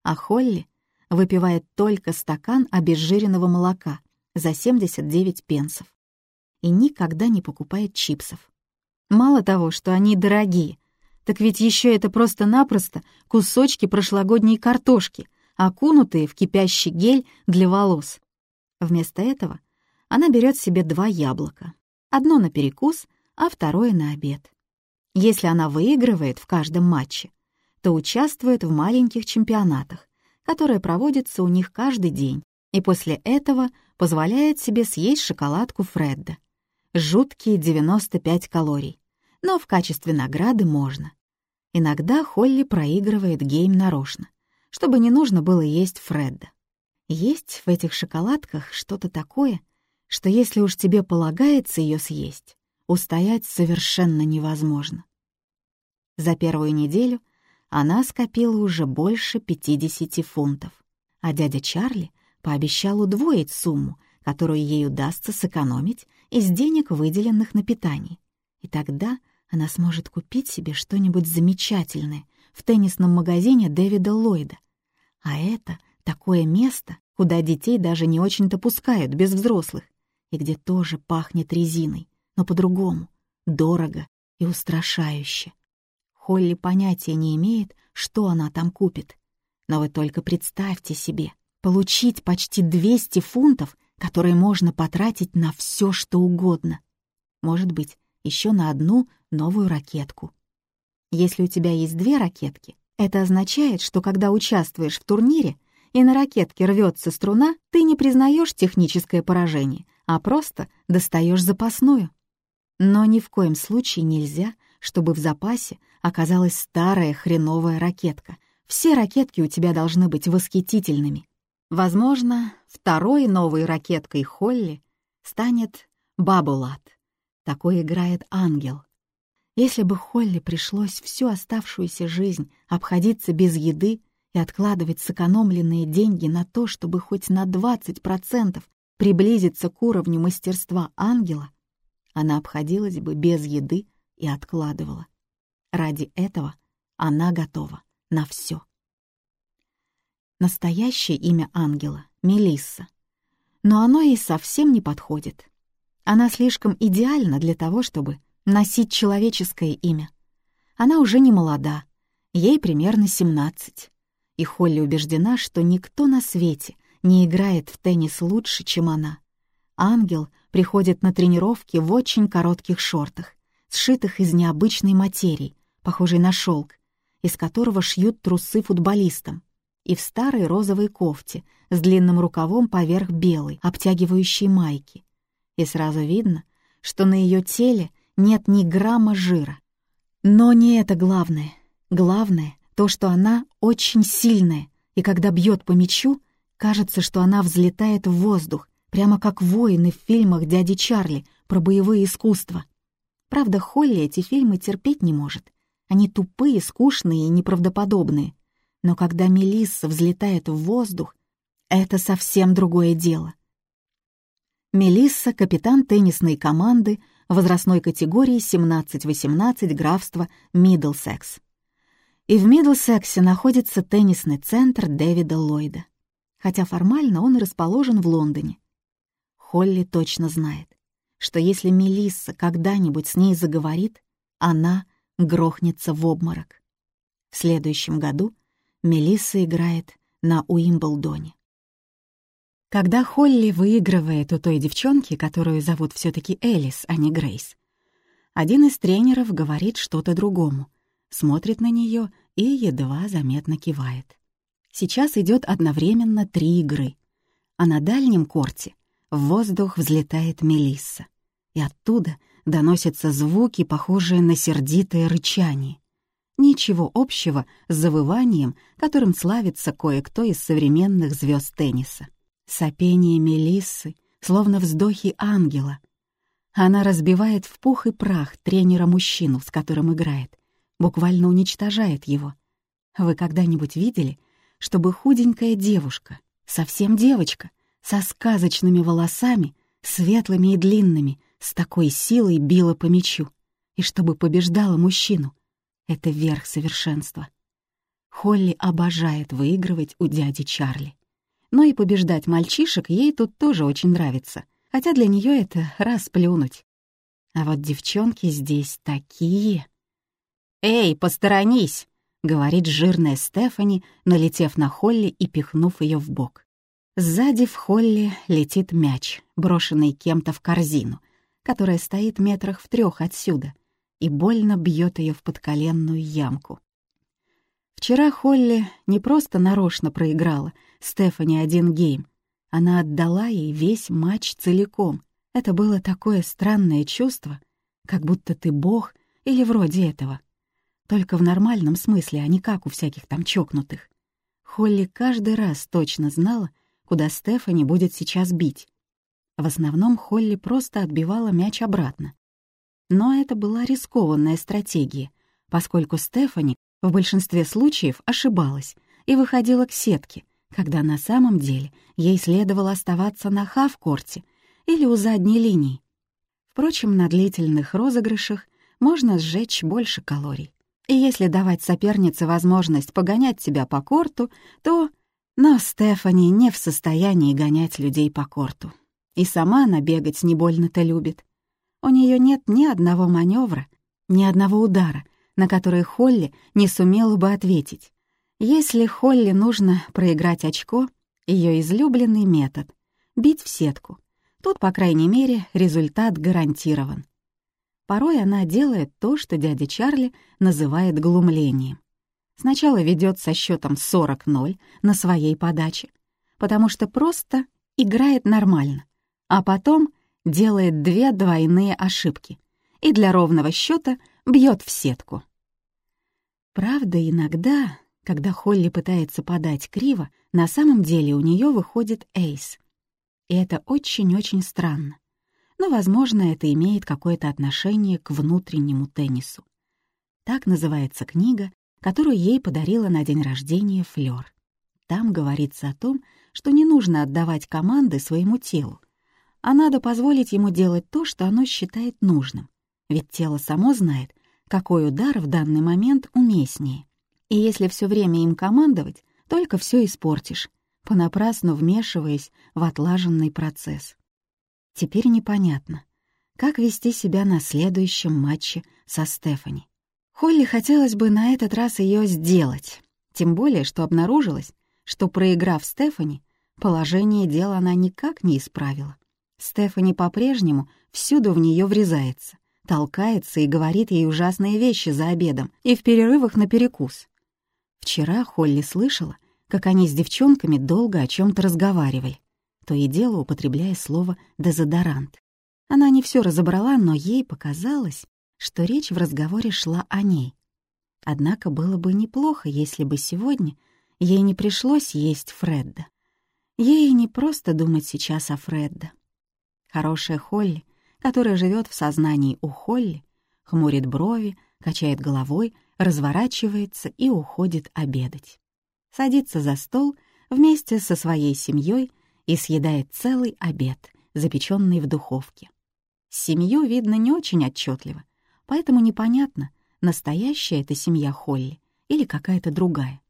А Холли выпивает только стакан обезжиренного молока, за 79 пенсов и никогда не покупает чипсов. Мало того, что они дорогие, так ведь еще это просто-напросто кусочки прошлогодней картошки, окунутые в кипящий гель для волос. Вместо этого она берет себе два яблока. Одно на перекус, а второе на обед. Если она выигрывает в каждом матче, то участвует в маленьких чемпионатах, которые проводятся у них каждый день, и после этого позволяет себе съесть шоколадку Фредда. Жуткие 95 калорий, но в качестве награды можно. Иногда Холли проигрывает гейм нарочно, чтобы не нужно было есть Фредда. Есть в этих шоколадках что-то такое, что если уж тебе полагается ее съесть, устоять совершенно невозможно. За первую неделю она скопила уже больше 50 фунтов, а дядя Чарли пообещал удвоить сумму, которую ей удастся сэкономить из денег, выделенных на питание. И тогда она сможет купить себе что-нибудь замечательное в теннисном магазине Дэвида Ллойда. А это такое место, куда детей даже не очень-то пускают без взрослых, и где тоже пахнет резиной, но по-другому, дорого и устрашающе. Холли понятия не имеет, что она там купит. Но вы только представьте себе — получить почти 200 фунтов, которые можно потратить на все, что угодно. Может быть, еще на одну новую ракетку. Если у тебя есть две ракетки, это означает, что когда участвуешь в турнире и на ракетке рвется струна, ты не признаешь техническое поражение, а просто достаешь запасную. Но ни в коем случае нельзя, чтобы в запасе оказалась старая хреновая ракетка. Все ракетки у тебя должны быть восхитительными. Возможно, второй новой ракеткой Холли станет Бабулат. Такой играет ангел. Если бы Холли пришлось всю оставшуюся жизнь обходиться без еды и откладывать сэкономленные деньги на то, чтобы хоть на 20% приблизиться к уровню мастерства ангела, она обходилась бы без еды и откладывала. Ради этого она готова на все. Настоящее имя ангела — Мелисса. Но оно ей совсем не подходит. Она слишком идеальна для того, чтобы носить человеческое имя. Она уже не молода, ей примерно 17. И Холли убеждена, что никто на свете не играет в теннис лучше, чем она. Ангел приходит на тренировки в очень коротких шортах, сшитых из необычной материи, похожей на шелк, из которого шьют трусы футболистам, и в старой розовой кофте с длинным рукавом поверх белой, обтягивающей майки. И сразу видно, что на ее теле нет ни грамма жира. Но не это главное. Главное — то, что она очень сильная, и когда бьет по мячу, кажется, что она взлетает в воздух, прямо как воины в фильмах дяди Чарли про боевые искусства. Правда, Холли эти фильмы терпеть не может. Они тупые, скучные и неправдоподобные. Но когда Мелисса взлетает в воздух, это совсем другое дело. Мелисса — капитан теннисной команды возрастной категории 17-18 графства Миддлсекс. И в Миддлсексе находится теннисный центр Дэвида Ллойда, хотя формально он расположен в Лондоне. Холли точно знает, что если Мелисса когда-нибудь с ней заговорит, она грохнется в обморок. В следующем году Мелисса играет на Уимблдоне. Когда Холли выигрывает у той девчонки, которую зовут все таки Элис, а не Грейс, один из тренеров говорит что-то другому, смотрит на нее и едва заметно кивает. Сейчас идет одновременно три игры, а на дальнем корте в воздух взлетает Мелисса, и оттуда доносятся звуки, похожие на сердитое рычание. Ничего общего с завыванием, которым славится кое-кто из современных звезд тенниса. Сопение Мелиссы, словно вздохи ангела. Она разбивает в пух и прах тренера-мужчину, с которым играет, буквально уничтожает его. Вы когда-нибудь видели, чтобы худенькая девушка, совсем девочка, со сказочными волосами, светлыми и длинными, с такой силой била по мячу, и чтобы побеждала мужчину. Это верх совершенства. Холли обожает выигрывать у дяди Чарли. Но и побеждать мальчишек ей тут тоже очень нравится, хотя для нее это расплюнуть. А вот девчонки здесь такие. «Эй, посторонись!» — говорит жирная Стефани, налетев на Холли и пихнув ее в бок. Сзади в Холли летит мяч, брошенный кем-то в корзину, которая стоит метрах в трех отсюда, и больно бьет ее в подколенную ямку. Вчера Холли не просто нарочно проиграла Стефани один гейм, она отдала ей весь матч целиком. Это было такое странное чувство, как будто ты бог или вроде этого. Только в нормальном смысле, а не как у всяких там чокнутых. Холли каждый раз точно знала, куда Стефани будет сейчас бить, в основном Холли просто отбивала мяч обратно. Но это была рискованная стратегия, поскольку Стефани в большинстве случаев ошибалась и выходила к сетке, когда на самом деле ей следовало оставаться на хав-корте или у задней линии. Впрочем, на длительных розыгрышах можно сжечь больше калорий. И если давать сопернице возможность погонять себя по корту, то... Но Стефани не в состоянии гонять людей по корту. И сама она бегать не больно-то любит. У нее нет ни одного маневра, ни одного удара, на который Холли не сумела бы ответить. Если Холли нужно проиграть очко, ее излюбленный метод — бить в сетку. Тут, по крайней мере, результат гарантирован. Порой она делает то, что дядя Чарли называет глумлением. Сначала ведет со счетом 40-0 на своей подаче, потому что просто играет нормально, а потом делает две двойные ошибки и для ровного счета бьет в сетку. Правда, иногда, когда Холли пытается подать криво, на самом деле у нее выходит эйс. И это очень-очень странно. Но, возможно, это имеет какое-то отношение к внутреннему теннису. Так называется книга, которую ей подарила на день рождения Флёр. Там говорится о том, что не нужно отдавать команды своему телу, а надо позволить ему делать то, что оно считает нужным. Ведь тело само знает, какой удар в данный момент уместнее. И если все время им командовать, только все испортишь, понапрасну вмешиваясь в отлаженный процесс. Теперь непонятно, как вести себя на следующем матче со Стефани. Холли хотелось бы на этот раз ее сделать, тем более, что обнаружилось, что, проиграв Стефани, положение дела она никак не исправила. Стефани по-прежнему всюду в нее врезается, толкается и говорит ей ужасные вещи за обедом и в перерывах на перекус. Вчера Холли слышала, как они с девчонками долго о чем то разговаривали, то и дело употребляя слово «дезодорант». Она не все разобрала, но ей показалось, что речь в разговоре шла о ней. Однако было бы неплохо, если бы сегодня ей не пришлось есть Фредда. Ей не просто думать сейчас о Фредда. Хорошая Холли, которая живет в сознании у Холли, хмурит брови, качает головой, разворачивается и уходит обедать. Садится за стол вместе со своей семьей и съедает целый обед, запеченный в духовке. Семью видно не очень отчетливо, поэтому непонятно, настоящая это семья Холли или какая-то другая.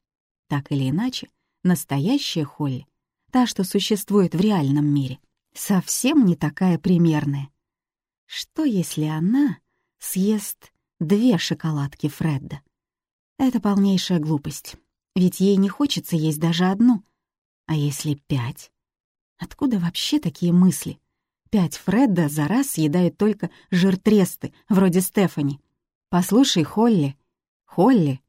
Так или иначе, настоящая Холли, та, что существует в реальном мире, совсем не такая примерная. Что, если она съест две шоколадки Фредда? Это полнейшая глупость, ведь ей не хочется есть даже одну. А если пять? Откуда вообще такие мысли? Пять Фредда за раз съедают только жиртресты, вроде Стефани. «Послушай, Холли, Холли!»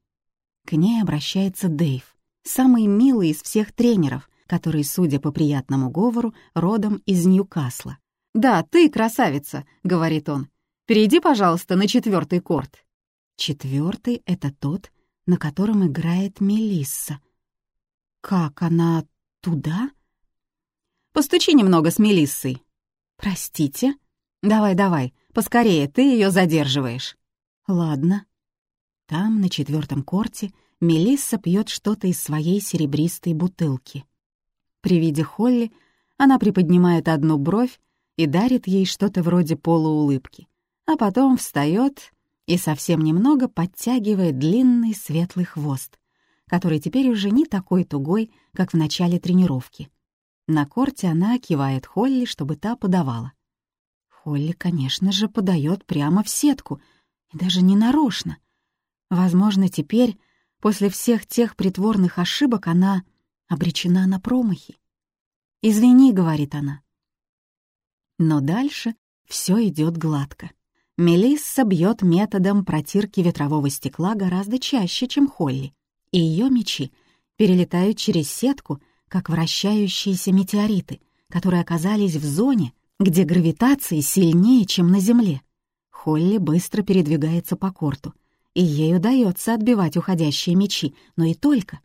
К ней обращается Дэйв, самый милый из всех тренеров, который, судя по приятному говору, родом из Ньюкасла. «Да, ты красавица», — говорит он. «Перейди, пожалуйста, на четвертый корт». Четвертый — это тот, на котором играет Мелисса. «Как она туда?» «Постучи немного с Мелиссой». «Простите?» «Давай, давай, поскорее, ты ее задерживаешь». «Ладно». Там, на четвертом корте, Мелисса пьет что-то из своей серебристой бутылки. При виде Холли она приподнимает одну бровь и дарит ей что-то вроде полуулыбки, а потом встает и совсем немного подтягивает длинный светлый хвост, который теперь уже не такой тугой, как в начале тренировки. На корте она кивает Холли, чтобы та подавала. Холли, конечно же, подает прямо в сетку, и даже не нарочно. Возможно, теперь, после всех тех притворных ошибок, она обречена на промахи. «Извини», — говорит она. Но дальше все идет гладко. Мелисса бьет методом протирки ветрового стекла гораздо чаще, чем Холли, и ее мечи перелетают через сетку, как вращающиеся метеориты, которые оказались в зоне, где гравитация сильнее, чем на Земле. Холли быстро передвигается по корту, и ей удается отбивать уходящие мечи, но и только.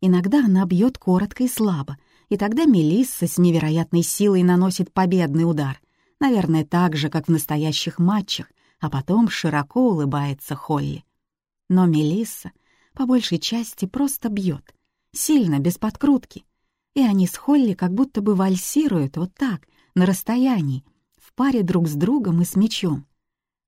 Иногда она бьет коротко и слабо, и тогда Мелисса с невероятной силой наносит победный удар, наверное, так же, как в настоящих матчах, а потом широко улыбается Холли. Но Мелисса по большей части просто бьет, сильно, без подкрутки, и они с Холли как будто бы вальсируют вот так, на расстоянии, в паре друг с другом и с мечом.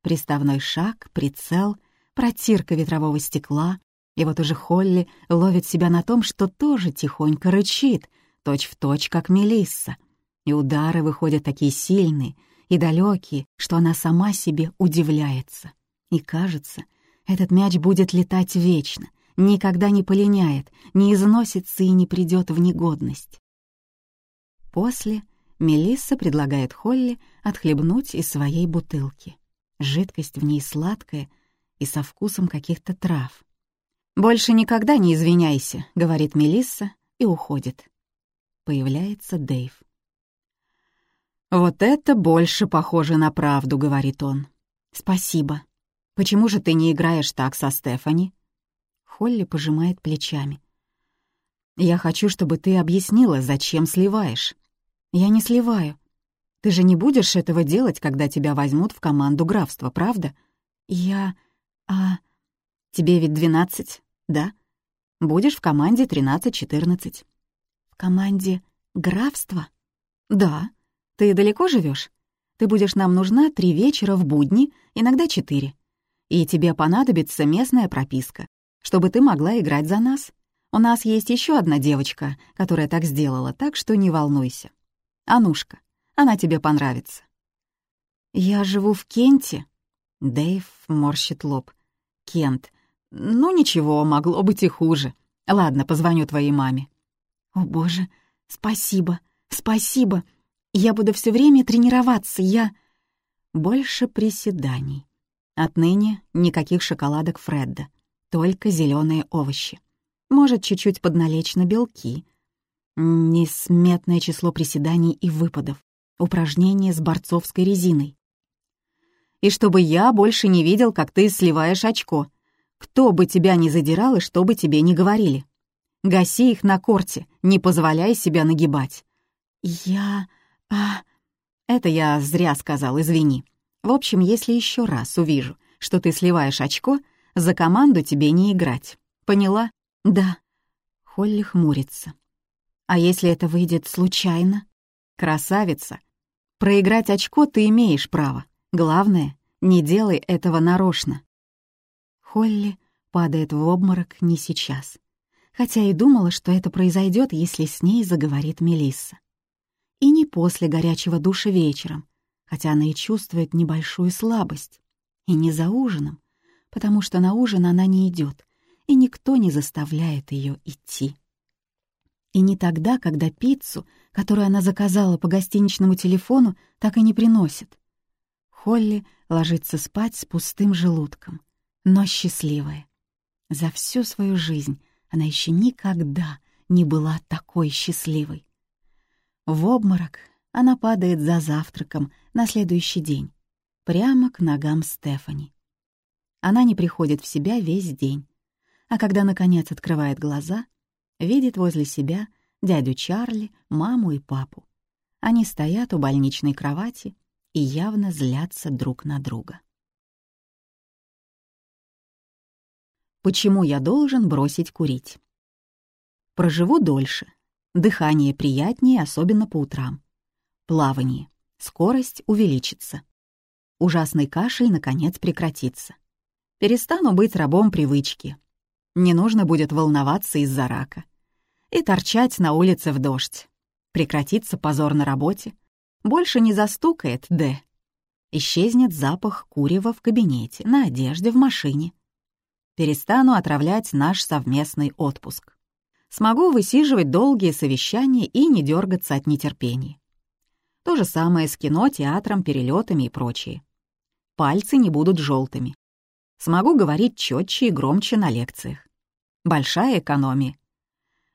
Приставной шаг, прицел, протирка ветрового стекла, и вот уже Холли ловит себя на том, что тоже тихонько рычит, точь-в-точь, точь, как Мелисса. И удары выходят такие сильные и далекие, что она сама себе удивляется. И кажется, этот мяч будет летать вечно, никогда не полиняет, не износится и не придет в негодность. После Мелисса предлагает Холли отхлебнуть из своей бутылки. Жидкость в ней сладкая и со вкусом каких-то трав. «Больше никогда не извиняйся», — говорит Мелисса и уходит появляется Дэйв. «Вот это больше похоже на правду», — говорит он. «Спасибо. Почему же ты не играешь так со Стефани?» Холли пожимает плечами. «Я хочу, чтобы ты объяснила, зачем сливаешь». «Я не сливаю. Ты же не будешь этого делать, когда тебя возьмут в команду графства, правда?» «Я... а... тебе ведь двенадцать, да? Будешь в команде тринадцать-четырнадцать команде графства? Да. Ты далеко живешь? Ты будешь нам нужна три вечера в будни, иногда четыре. И тебе понадобится местная прописка, чтобы ты могла играть за нас. У нас есть еще одна девочка, которая так сделала, так что не волнуйся. Анушка, она тебе понравится. Я живу в Кенте. Дэйв морщит лоб. Кент. Ну ничего, могло быть и хуже. Ладно, позвоню твоей маме. «О, Боже, спасибо, спасибо! Я буду все время тренироваться, я...» Больше приседаний, Отныне никаких шоколадок Фредда, только зеленые овощи. Может, чуть-чуть подналечь на белки. Несметное число приседаний и выпадов, упражнения с борцовской резиной. И чтобы я больше не видел, как ты сливаешь очко. Кто бы тебя ни задирал и что бы тебе ни говорили. Гаси их на корте, не позволяй себя нагибать. Я... А... Это я зря сказал, извини. В общем, если еще раз увижу, что ты сливаешь очко, за команду тебе не играть. Поняла? Да. Холли хмурится. А если это выйдет случайно? Красавица. Проиграть очко ты имеешь право. Главное, не делай этого нарочно. Холли падает в обморок не сейчас. Хотя и думала, что это произойдет, если с ней заговорит Мелисса. И не после горячего душа вечером, хотя она и чувствует небольшую слабость. И не за ужином, потому что на ужин она не идет, и никто не заставляет ее идти. И не тогда, когда пиццу, которую она заказала по гостиничному телефону, так и не приносит. Холли ложится спать с пустым желудком, но счастливая. За всю свою жизнь она еще никогда не была такой счастливой. В обморок она падает за завтраком на следующий день, прямо к ногам Стефани. Она не приходит в себя весь день, а когда, наконец, открывает глаза, видит возле себя дядю Чарли, маму и папу. Они стоят у больничной кровати и явно злятся друг на друга. Почему я должен бросить курить? Проживу дольше. Дыхание приятнее, особенно по утрам. Плавание. Скорость увеличится. Ужасный кашель, наконец, прекратится. Перестану быть рабом привычки. Не нужно будет волноваться из-за рака. И торчать на улице в дождь. Прекратится позор на работе. Больше не застукает Д. Исчезнет запах курева в кабинете, на одежде, в машине. Перестану отравлять наш совместный отпуск. Смогу высиживать долгие совещания и не дергаться от нетерпения. То же самое с кино, театром, перелетами и прочее. Пальцы не будут желтыми. Смогу говорить четче и громче на лекциях. Большая экономия.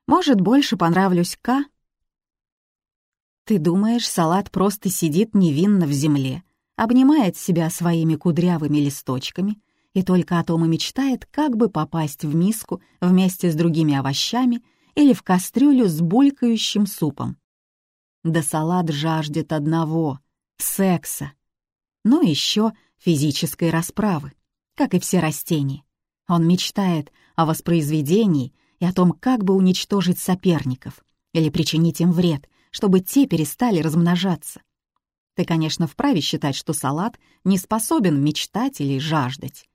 Может, больше понравлюсь К? Ты думаешь, салат просто сидит невинно в земле, обнимает себя своими кудрявыми листочками и только о том и мечтает, как бы попасть в миску вместе с другими овощами или в кастрюлю с булькающим супом? Да салат жаждет одного — секса. Но еще физической расправы, как и все растения. Он мечтает о воспроизведении и о том, как бы уничтожить соперников или причинить им вред, чтобы те перестали размножаться. Ты, конечно, вправе считать, что салат не способен мечтать или жаждать.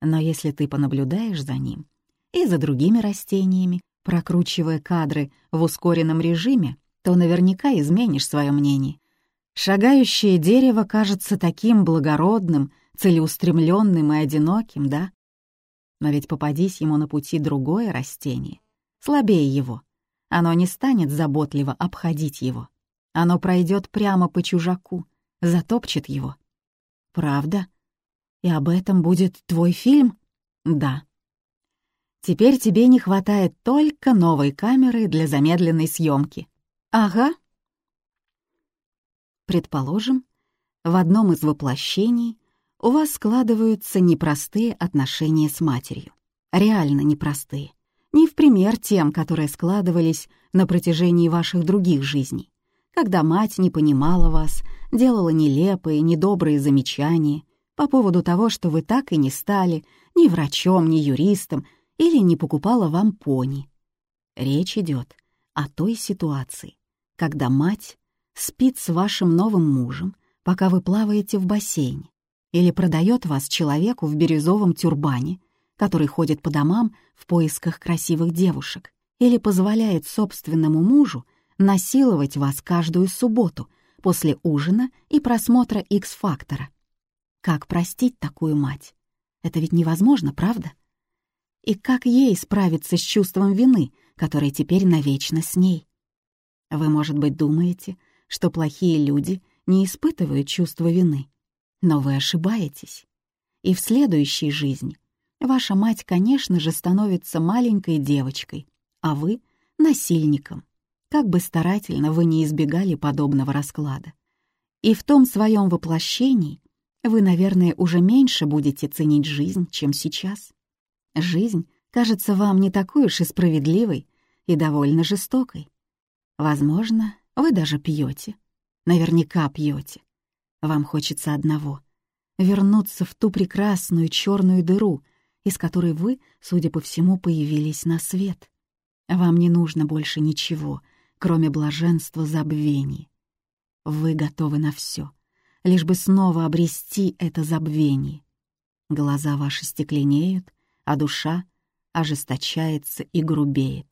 Но если ты понаблюдаешь за ним и за другими растениями, прокручивая кадры в ускоренном режиме, то наверняка изменишь свое мнение. Шагающее дерево кажется таким благородным, целеустремленным и одиноким, да? Но ведь попадись ему на пути другое растение, слабее его. Оно не станет заботливо обходить его. Оно пройдет прямо по чужаку, затопчет его. Правда? И об этом будет твой фильм? Да. Теперь тебе не хватает только новой камеры для замедленной съемки. Ага. Предположим, в одном из воплощений у вас складываются непростые отношения с матерью. Реально непростые. Не в пример тем, которые складывались на протяжении ваших других жизней, когда мать не понимала вас, делала нелепые, недобрые замечания по поводу того, что вы так и не стали ни врачом, ни юристом или не покупала вам пони. Речь идет о той ситуации, когда мать спит с вашим новым мужем, пока вы плаваете в бассейне, или продает вас человеку в бирюзовом тюрбане, который ходит по домам в поисках красивых девушек, или позволяет собственному мужу насиловать вас каждую субботу после ужина и просмотра X-фактора. Как простить такую мать? Это ведь невозможно, правда? И как ей справиться с чувством вины, которое теперь навечно с ней? Вы, может быть, думаете, что плохие люди не испытывают чувства вины. Но вы ошибаетесь. И в следующей жизни ваша мать, конечно же, становится маленькой девочкой, а вы — насильником, как бы старательно вы не избегали подобного расклада. И в том своем воплощении вы, наверное, уже меньше будете ценить жизнь, чем сейчас. Жизнь кажется вам не такой уж и справедливой и довольно жестокой. Возможно, вы даже пьете. Наверняка пьете. Вам хочется одного — вернуться в ту прекрасную черную дыру, из которой вы, судя по всему, появились на свет. Вам не нужно больше ничего, кроме блаженства забвения. Вы готовы на все, лишь бы снова обрести это забвение. Глаза ваши стекленеют, а душа ожесточается и грубеет,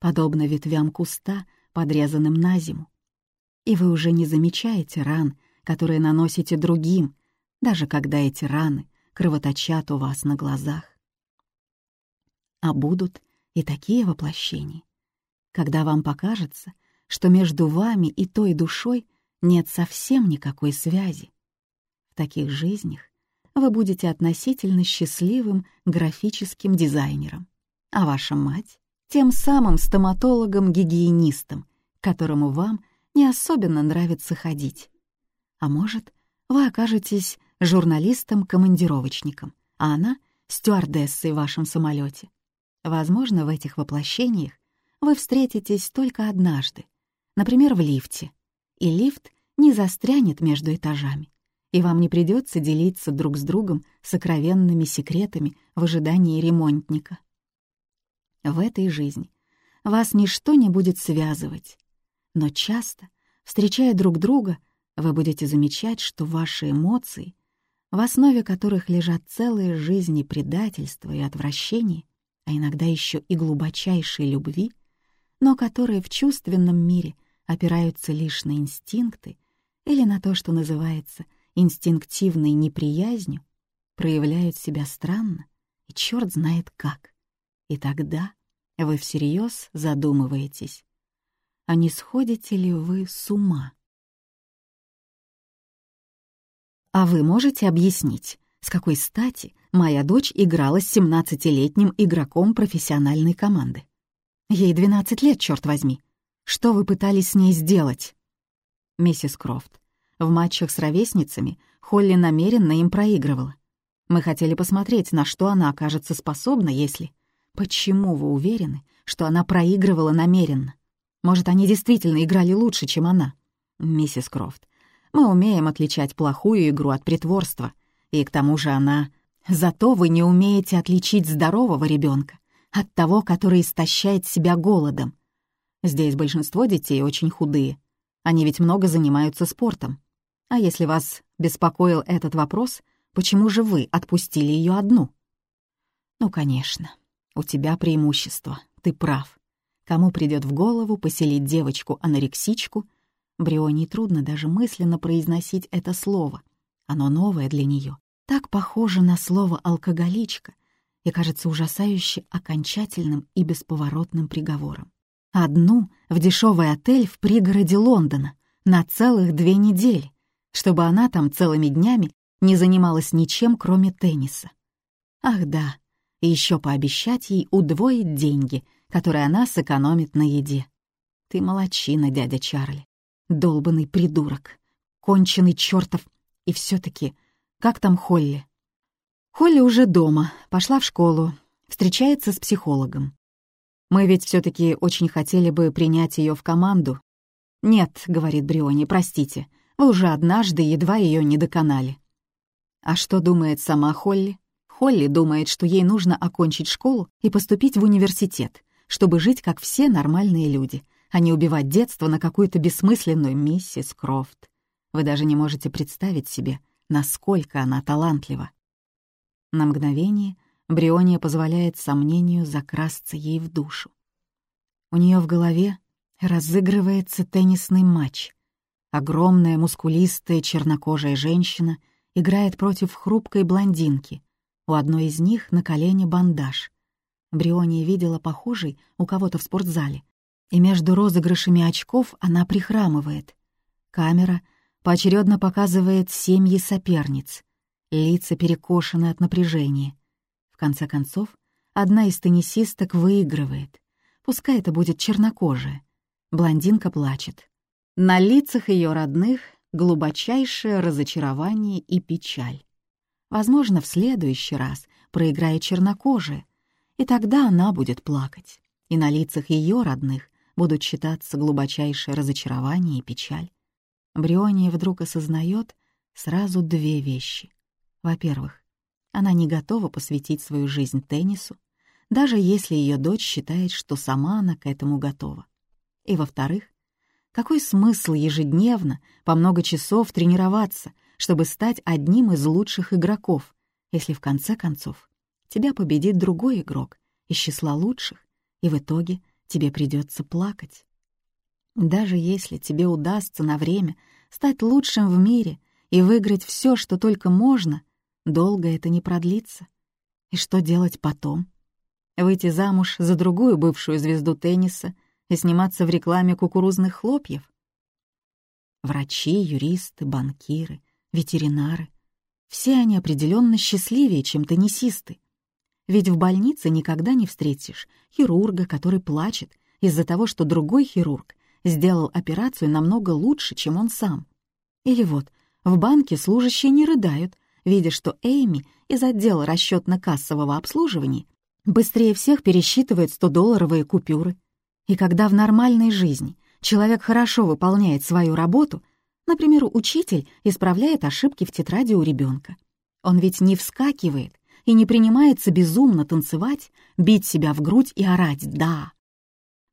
подобно ветвям куста, подрезанным на зиму. И вы уже не замечаете ран, которые наносите другим, даже когда эти раны кровоточат у вас на глазах. А будут и такие воплощения, когда вам покажется, что между вами и той душой нет совсем никакой связи. В таких жизнях вы будете относительно счастливым графическим дизайнером, а ваша мать — тем самым стоматологом-гигиенистом, которому вам не особенно нравится ходить. А может, вы окажетесь журналистом-командировочником, а она — стюардессой в вашем самолете. Возможно, в этих воплощениях вы встретитесь только однажды, например, в лифте, и лифт не застрянет между этажами, и вам не придется делиться друг с другом сокровенными секретами в ожидании ремонтника. В этой жизни вас ничто не будет связывать, но часто, встречая друг друга, вы будете замечать, что ваши эмоции, в основе которых лежат целые жизни предательства и отвращения, а иногда еще и глубочайшей любви, но которые в чувственном мире опираются лишь на инстинкты или на то, что называется инстинктивной неприязнью, проявляют себя странно и черт знает как. И тогда вы всерьез задумываетесь, а не сходите ли вы с ума? А вы можете объяснить, с какой стати моя дочь играла с 17-летним игроком профессиональной команды? Ей 12 лет, черт возьми. Что вы пытались с ней сделать? Миссис Крофт, в матчах с ровесницами Холли намеренно им проигрывала. Мы хотели посмотреть, на что она окажется способна, если... Почему вы уверены, что она проигрывала намеренно? Может, они действительно играли лучше, чем она? Миссис Крофт, мы умеем отличать плохую игру от притворства. И к тому же она... Зато вы не умеете отличить здорового ребенка от того, который истощает себя голодом. Здесь большинство детей очень худые. Они ведь много занимаются спортом. А если вас беспокоил этот вопрос, почему же вы отпустили ее одну? Ну, конечно, у тебя преимущество, ты прав. Кому придет в голову поселить девочку-анорексичку Брионе трудно даже мысленно произносить это слово. Оно новое для нее. Так похоже на слово «алкоголичка» и кажется ужасающе окончательным и бесповоротным приговором. Одну в дешевый отель в пригороде Лондона на целых две недели, чтобы она там целыми днями не занималась ничем, кроме тенниса. Ах да, и еще пообещать ей удвоить деньги, которые она сэкономит на еде. Ты молочина, дядя Чарли долбанный придурок, конченый чертов. И все таки как там Холли? Холли уже дома, пошла в школу, встречается с психологом. Мы ведь все таки очень хотели бы принять ее в команду. «Нет», — говорит Бриони, — «простите, вы уже однажды едва ее не доконали». А что думает сама Холли? Холли думает, что ей нужно окончить школу и поступить в университет, чтобы жить как все нормальные люди, а не убивать детство на какую-то бессмысленную миссис Крофт. Вы даже не можете представить себе, насколько она талантлива. На мгновение Бриония позволяет сомнению закрасться ей в душу. У нее в голове разыгрывается теннисный матч. Огромная, мускулистая, чернокожая женщина играет против хрупкой блондинки. У одной из них на колене бандаж. Бриония видела похожий у кого-то в спортзале, и между розыгрышами очков она прихрамывает. Камера поочередно показывает семьи соперниц. лица перекошены от напряжения. Конце концов, одна из теннисисток выигрывает. Пускай это будет чернокожая. Блондинка плачет. На лицах ее родных глубочайшее разочарование и печаль. Возможно, в следующий раз проиграет чернокожая, и тогда она будет плакать, и на лицах ее родных будут считаться глубочайшее разочарование и печаль. Бриония вдруг осознает сразу две вещи. Во-первых, она не готова посвятить свою жизнь теннису, даже если ее дочь считает, что сама она к этому готова. И во-вторых, какой смысл ежедневно по много часов тренироваться, чтобы стать одним из лучших игроков, если в конце концов тебя победит другой игрок из числа лучших, и в итоге тебе придется плакать. Даже если тебе удастся на время стать лучшим в мире и выиграть все, что только можно, долго это не продлится. И что делать потом? Выйти замуж за другую бывшую звезду тенниса и сниматься в рекламе кукурузных хлопьев? Врачи, юристы, банкиры, ветеринары — все они определенно счастливее, чем теннисисты. Ведь в больнице никогда не встретишь хирурга, который плачет из-за того, что другой хирург сделал операцию намного лучше, чем он сам. Или вот, в банке служащие не рыдают, видя, что Эйми из отдела расчетно-кассового обслуживания быстрее всех пересчитывает 100-долларовые купюры. И когда в нормальной жизни человек хорошо выполняет свою работу, например, учитель исправляет ошибки в тетради у ребенка, он ведь не вскакивает и не принимается безумно танцевать, бить себя в грудь и орать «да».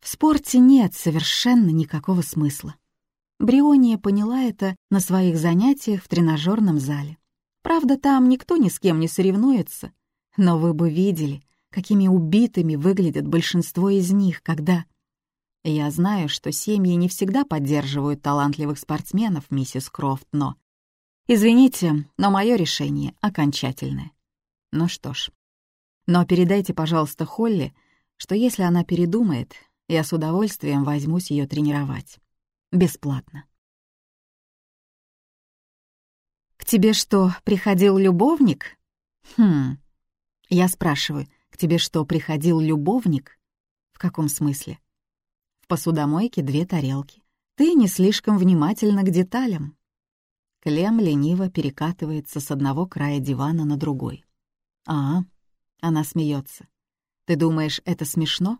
В спорте нет совершенно никакого смысла. Бриония поняла это на своих занятиях в тренажерном зале. Правда, там никто ни с кем не соревнуется, но вы бы видели, какими убитыми выглядят большинство из них, когда... Я знаю, что семьи не всегда поддерживают талантливых спортсменов, миссис Крофт, но... Извините, но мое решение окончательное. Ну что ж. Но передайте, пожалуйста, Холли, что если она передумает, я с удовольствием возьмусь ее тренировать. Бесплатно. Тебе что, приходил любовник?» «Хм...» Я спрашиваю, «К тебе что, приходил любовник?» «В каком смысле?» «В посудомойке две тарелки. Ты не слишком внимательна к деталям». Клем лениво перекатывается с одного края дивана на другой. «А, она смеется. Ты думаешь, это смешно?»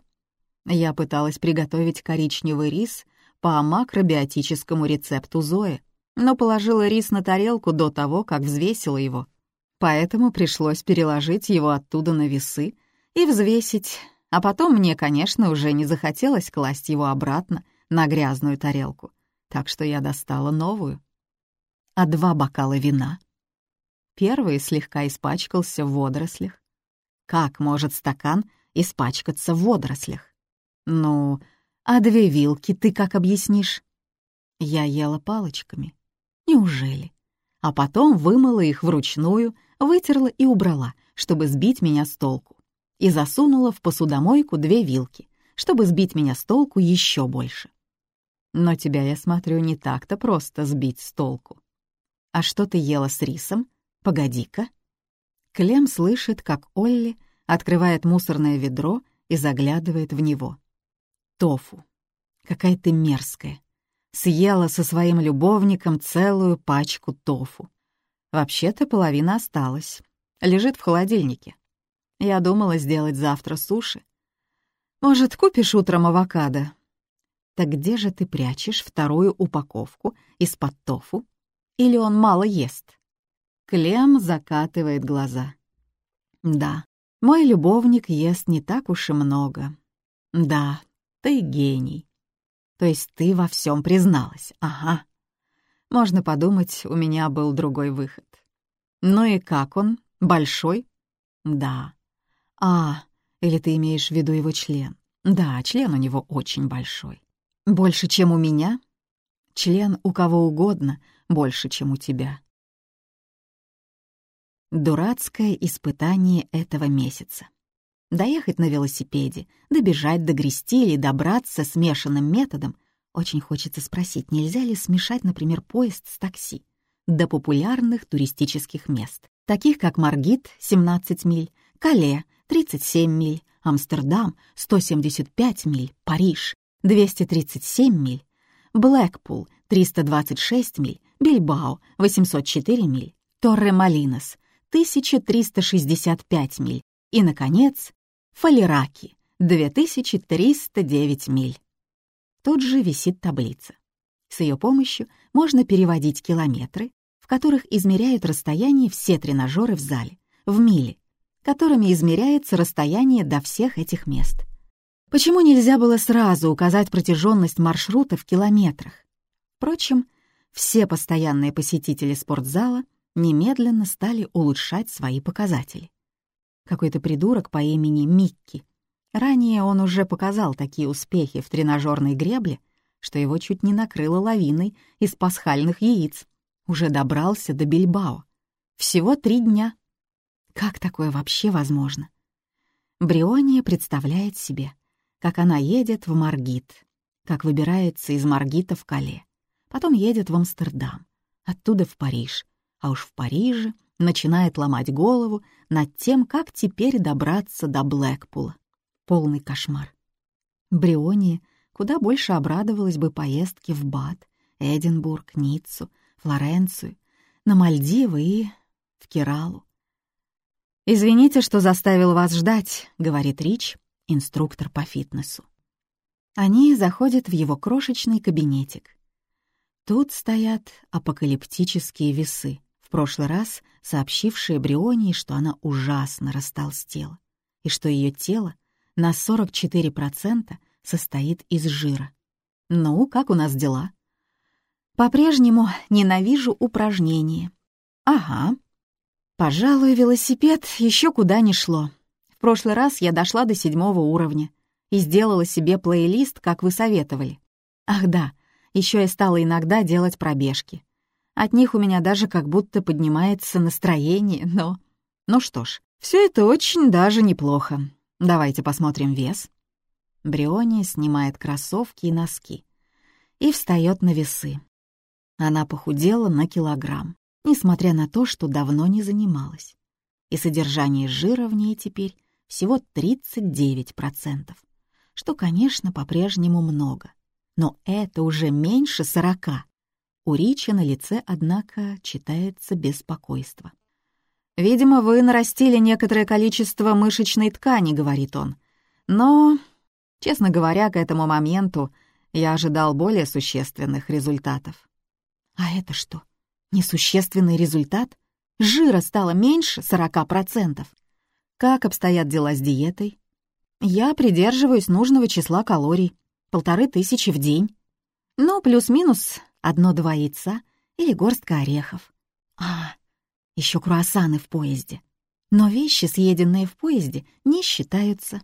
Я пыталась приготовить коричневый рис по макробиотическому рецепту Зои, но положила рис на тарелку до того, как взвесила его. Поэтому пришлось переложить его оттуда на весы и взвесить, а потом мне, конечно, уже не захотелось класть его обратно на грязную тарелку, так что я достала новую. А два бокала вина. Первый слегка испачкался в водорослях. Как может стакан испачкаться в водорослях? «Ну, а две вилки ты как объяснишь?» Я ела палочками. Неужели? А потом вымыла их вручную, вытерла и убрала, чтобы сбить меня с толку. И засунула в посудомойку две вилки, чтобы сбить меня с толку еще больше. Но тебя, я смотрю, не так-то просто сбить с толку. А что ты ела с рисом? Погоди-ка. Клем слышит, как Олли открывает мусорное ведро и заглядывает в него тофу. Какая ты мерзкая. Съела со своим любовником целую пачку тофу. Вообще-то половина осталась. Лежит в холодильнике. Я думала сделать завтра суши. Может, купишь утром авокадо? Так где же ты прячешь вторую упаковку из-под тофу? Или он мало ест? Клем закатывает глаза. Да, мой любовник ест не так уж и много. Да, ты гений. То есть ты во всем призналась, ага. Можно подумать, у меня был другой выход. Ну и как он? Большой? Да. А, или ты имеешь в виду его член? Да, член у него очень большой. Больше, чем у меня? Член у кого угодно больше, чем у тебя. Дурацкое испытание этого месяца. Доехать на велосипеде, добежать, догрести или добраться смешанным методом. Очень хочется спросить, нельзя ли смешать, например, поезд с такси до популярных туристических мест. таких как Маргит — 17 миль, Кале — 37 миль, Амстердам — 175 миль, Париж — 237 миль, Блэкпул — 326 миль, Бильбао — 804 миль, Торре-Малинос — 1365 миль и, наконец, Фалераки — 2309 миль. Тут же висит таблица. С ее помощью можно переводить километры, в которых измеряют расстояние все тренажеры в зале, в мили, которыми измеряется расстояние до всех этих мест. Почему нельзя было сразу указать протяженность маршрута в километрах? Впрочем, все постоянные посетители спортзала немедленно стали улучшать свои показатели. Какой-то придурок по имени Микки. Ранее он уже показал такие успехи в тренажерной гребле, что его чуть не накрыло лавиной из пасхальных яиц. Уже добрался до Бильбао. Всего три дня. Как такое вообще возможно? Бриония представляет себе, как она едет в Маргит, как выбирается из Маргита в Кале, потом едет в Амстердам, оттуда в Париж, а уж в Париже начинает ломать голову над тем, как теперь добраться до Блэкпула. Полный кошмар. Бриония куда больше обрадовалась бы поездке в Бад, Эдинбург, Ниццу, Флоренцию, на Мальдивы и в Кералу. «Извините, что заставил вас ждать», — говорит Рич, инструктор по фитнесу. Они заходят в его крошечный кабинетик. Тут стоят апокалиптические весы, в прошлый раз сообщившие Брионии, что она ужасно растолстела, и что ее тело на 44% состоит из жира. «Ну, как у нас дела?» «По-прежнему ненавижу упражнения». «Ага». «Пожалуй, велосипед еще куда ни шло. В прошлый раз я дошла до седьмого уровня и сделала себе плейлист, как вы советовали. Ах да, еще я стала иногда делать пробежки. От них у меня даже как будто поднимается настроение, но... Ну что ж, все это очень даже неплохо. Давайте посмотрим вес. Бриони снимает кроссовки и носки и встает на весы. Она похудела на килограмм, несмотря на то, что давно не занималась. И содержание жира в ней теперь всего 39%, что, конечно, по-прежнему много. Но это уже меньше 40. У Ричи на лице, однако, читается беспокойство. «Видимо, вы нарастили некоторое количество мышечной ткани», — говорит он. «Но Честно говоря, к этому моменту я ожидал более существенных результатов. А это что, несущественный результат? Жира стало меньше 40%. Как обстоят дела с диетой? Я придерживаюсь нужного числа калорий, полторы тысячи в день. Ну, плюс-минус одно-два яйца или горстка орехов. А, еще круассаны в поезде. Но вещи, съеденные в поезде, не считаются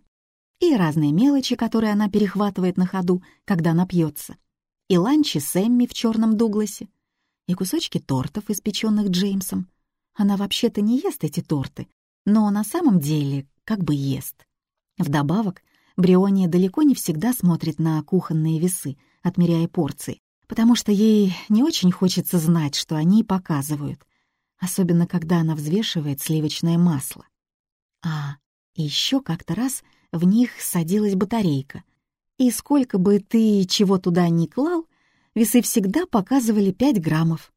и разные мелочи, которые она перехватывает на ходу, когда напьется, и ланчи с Эмми в черном Дугласе, и кусочки тортов, испеченных Джеймсом. Она вообще-то не ест эти торты, но на самом деле как бы ест. Вдобавок, Бриония далеко не всегда смотрит на кухонные весы, отмеряя порции, потому что ей не очень хочется знать, что они показывают, особенно когда она взвешивает сливочное масло. А еще как-то раз — в них садилась батарейка. И сколько бы ты чего туда ни клал, весы всегда показывали 5 граммов.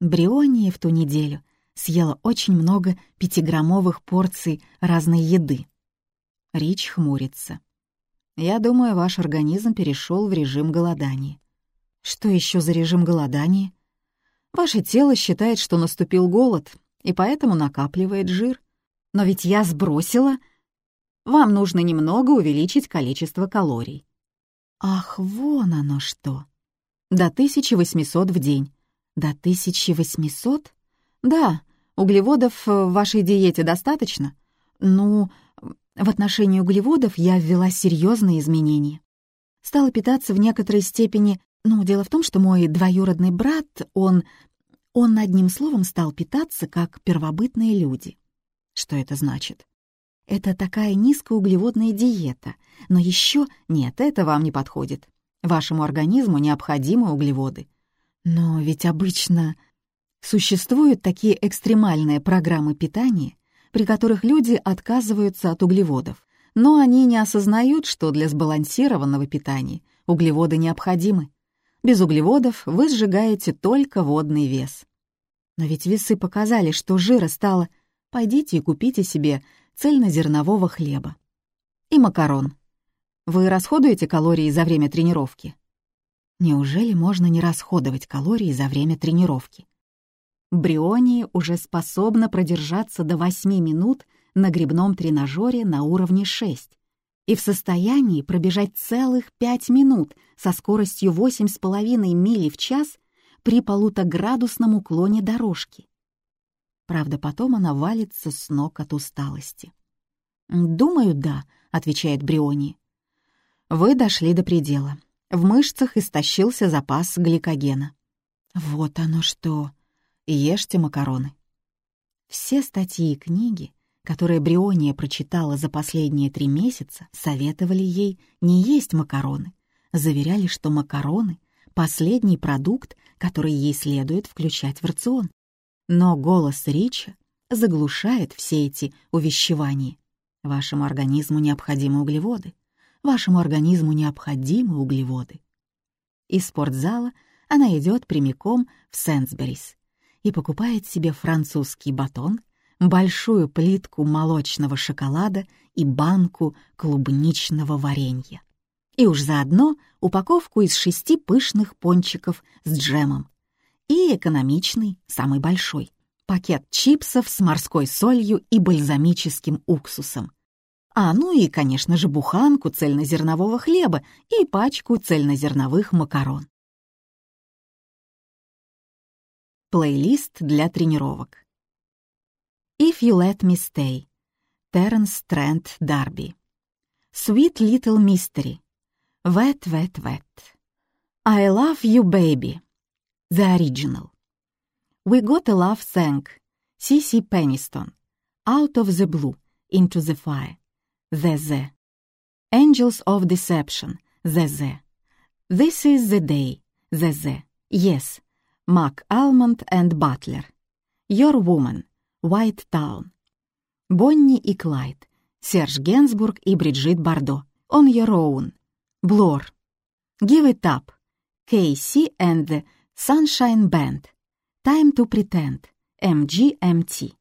Бриония в ту неделю съела очень много пятиграммовых порций разной еды. Рич хмурится. «Я думаю, ваш организм перешел в режим голодания». «Что еще за режим голодания?» «Ваше тело считает, что наступил голод, и поэтому накапливает жир. Но ведь я сбросила вам нужно немного увеличить количество калорий. Ах, вон оно что! До 1800 в день. До 1800? Да, углеводов в вашей диете достаточно? Ну, в отношении углеводов я ввела серьезные изменения. Стала питаться в некоторой степени... Ну, дело в том, что мой двоюродный брат, он... Он одним словом стал питаться, как первобытные люди. Что это значит? Это такая низкоуглеводная диета. Но еще нет, это вам не подходит. Вашему организму необходимы углеводы. Но ведь обычно... Существуют такие экстремальные программы питания, при которых люди отказываются от углеводов, но они не осознают, что для сбалансированного питания углеводы необходимы. Без углеводов вы сжигаете только водный вес. Но ведь весы показали, что жира стало. Пойдите и купите себе цельнозернового хлеба. И макарон. Вы расходуете калории за время тренировки? Неужели можно не расходовать калории за время тренировки? Бриони уже способна продержаться до 8 минут на грибном тренажере на уровне 6 и в состоянии пробежать целых 5 минут со скоростью 8,5 мили в час при полутоградусном уклоне дорожки. Правда, потом она валится с ног от усталости. «Думаю, да», — отвечает Бриони. «Вы дошли до предела. В мышцах истощился запас гликогена». «Вот оно что!» Ешьте макароны. Все статьи и книги, которые Бриония прочитала за последние три месяца, советовали ей не есть макароны, заверяли, что макароны — последний продукт, который ей следует включать в рацион. Но голос Рича заглушает все эти увещевания. Вашему организму необходимы углеводы. Вашему организму необходимы углеводы. Из спортзала она идет прямиком в Сенсберис и покупает себе французский батон, большую плитку молочного шоколада и банку клубничного варенья. И уж заодно упаковку из шести пышных пончиков с джемом. И экономичный, самый большой, пакет чипсов с морской солью и бальзамическим уксусом. А, ну и, конечно же, буханку цельнозернового хлеба и пачку цельнозерновых макарон. Плейлист для тренировок. If You Let Me Stay. Терренс Трент Дарби. Sweet Little Mystery. Wet, Wet, Wet. I Love You Baby. The Original. We Got a Love Thank. C.C. Peniston. Out of the Blue. Into the Fire. The The. Angels of Deception. The The. This is the Day. The The. Yes. Мак Алмонд and Батлер. Your Woman, Town. Бонни и Клайд, Серж Генсбург и Бриджит Бардо, On Your Own. Блор. Give It Up, KC and the Sunshine Band. Time to Pretend, MGMT.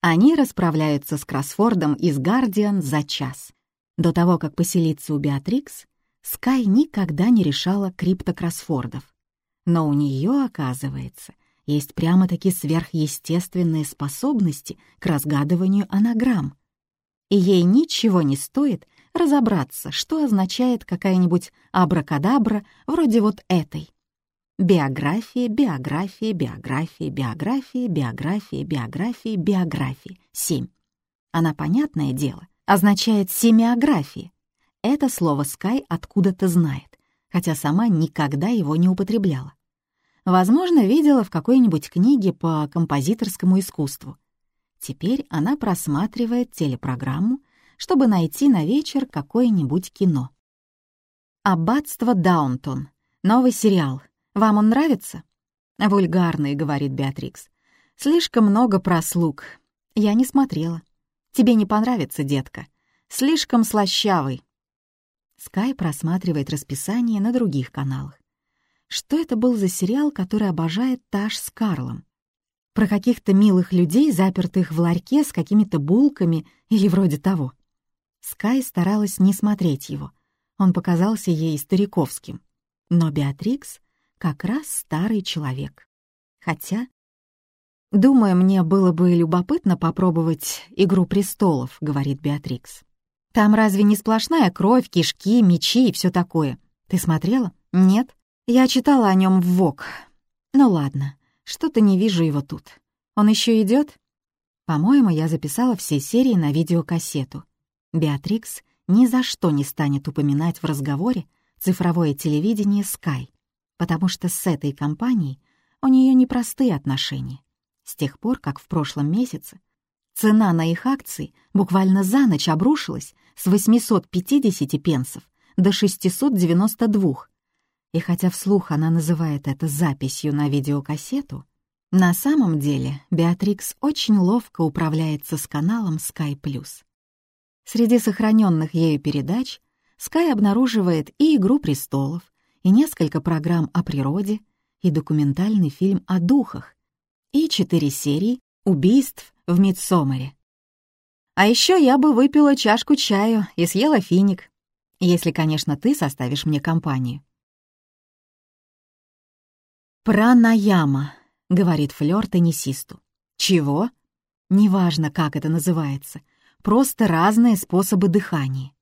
Они расправляются с кроссфордом из «Гардиан» за час. До того, как поселиться у Беатрикс, Скай никогда не решала криптокроссфордов. Но у нее, оказывается, есть прямо-таки сверхъестественные способности к разгадыванию анаграмм. И ей ничего не стоит разобраться, что означает какая-нибудь абракадабра вроде вот этой. Биография, биография, биография, биография, биография, биография, биография. Семь. Она, понятное дело, означает семиография. Это слово Скай откуда-то знает, хотя сама никогда его не употребляла. Возможно, видела в какой-нибудь книге по композиторскому искусству. Теперь она просматривает телепрограмму, чтобы найти на вечер какое-нибудь кино. «Аббатство Даунтон. Новый сериал. Вам он нравится?» «Вульгарный», — говорит Беатрикс. «Слишком много прослуг. Я не смотрела. Тебе не понравится, детка. Слишком слащавый». Скай просматривает расписание на других каналах. Что это был за сериал, который обожает Таш с Карлом? Про каких-то милых людей, запертых в ларьке с какими-то булками или вроде того. Скай старалась не смотреть его. Он показался ей стариковским. Но Беатрикс как раз старый человек. Хотя, думаю, мне было бы любопытно попробовать «Игру престолов», — говорит Беатрикс. Там разве не сплошная кровь, кишки, мечи и все такое? Ты смотрела? Нет? Я читала о нем в ВОК. Ну ладно, что-то не вижу его тут. Он еще идет? По-моему, я записала все серии на видеокассету. Беатрикс ни за что не станет упоминать в разговоре цифровое телевидение Sky, потому что с этой компанией у нее непростые отношения. С тех пор, как в прошлом месяце цена на их акции буквально за ночь обрушилась с 850 пенсов до 692, И хотя вслух она называет это записью на видеокассету, на самом деле Беатрикс очень ловко управляется с каналом Sky+. Среди сохраненных ею передач Sky обнаруживает и «Игру престолов», и несколько программ о природе, и документальный фильм о духах, и четыре серии убийств в Мидсомере. А еще я бы выпила чашку чаю и съела финик, если, конечно, ты составишь мне компанию. «Пранаяма», — говорит Флёр теннисисту. «Чего?» «Неважно, как это называется. Просто разные способы дыхания».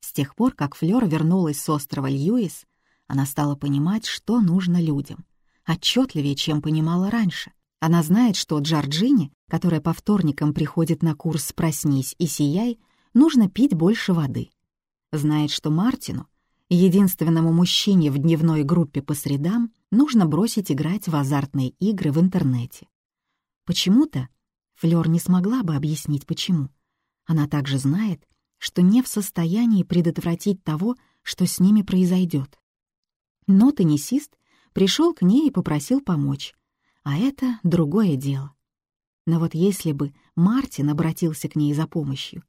С тех пор, как Флёр вернулась с острова Льюис, она стала понимать, что нужно людям. Отчетливее, чем понимала раньше. Она знает, что Джорджине, которая по вторникам приходит на курс «Проснись и сияй», нужно пить больше воды. Знает, что Мартину, единственному мужчине в дневной группе по средам, нужно бросить играть в азартные игры в интернете. Почему-то Флёр не смогла бы объяснить, почему. Она также знает, что не в состоянии предотвратить того, что с ними произойдет. Но теннисист пришел к ней и попросил помочь, а это другое дело. Но вот если бы Мартин обратился к ней за помощью,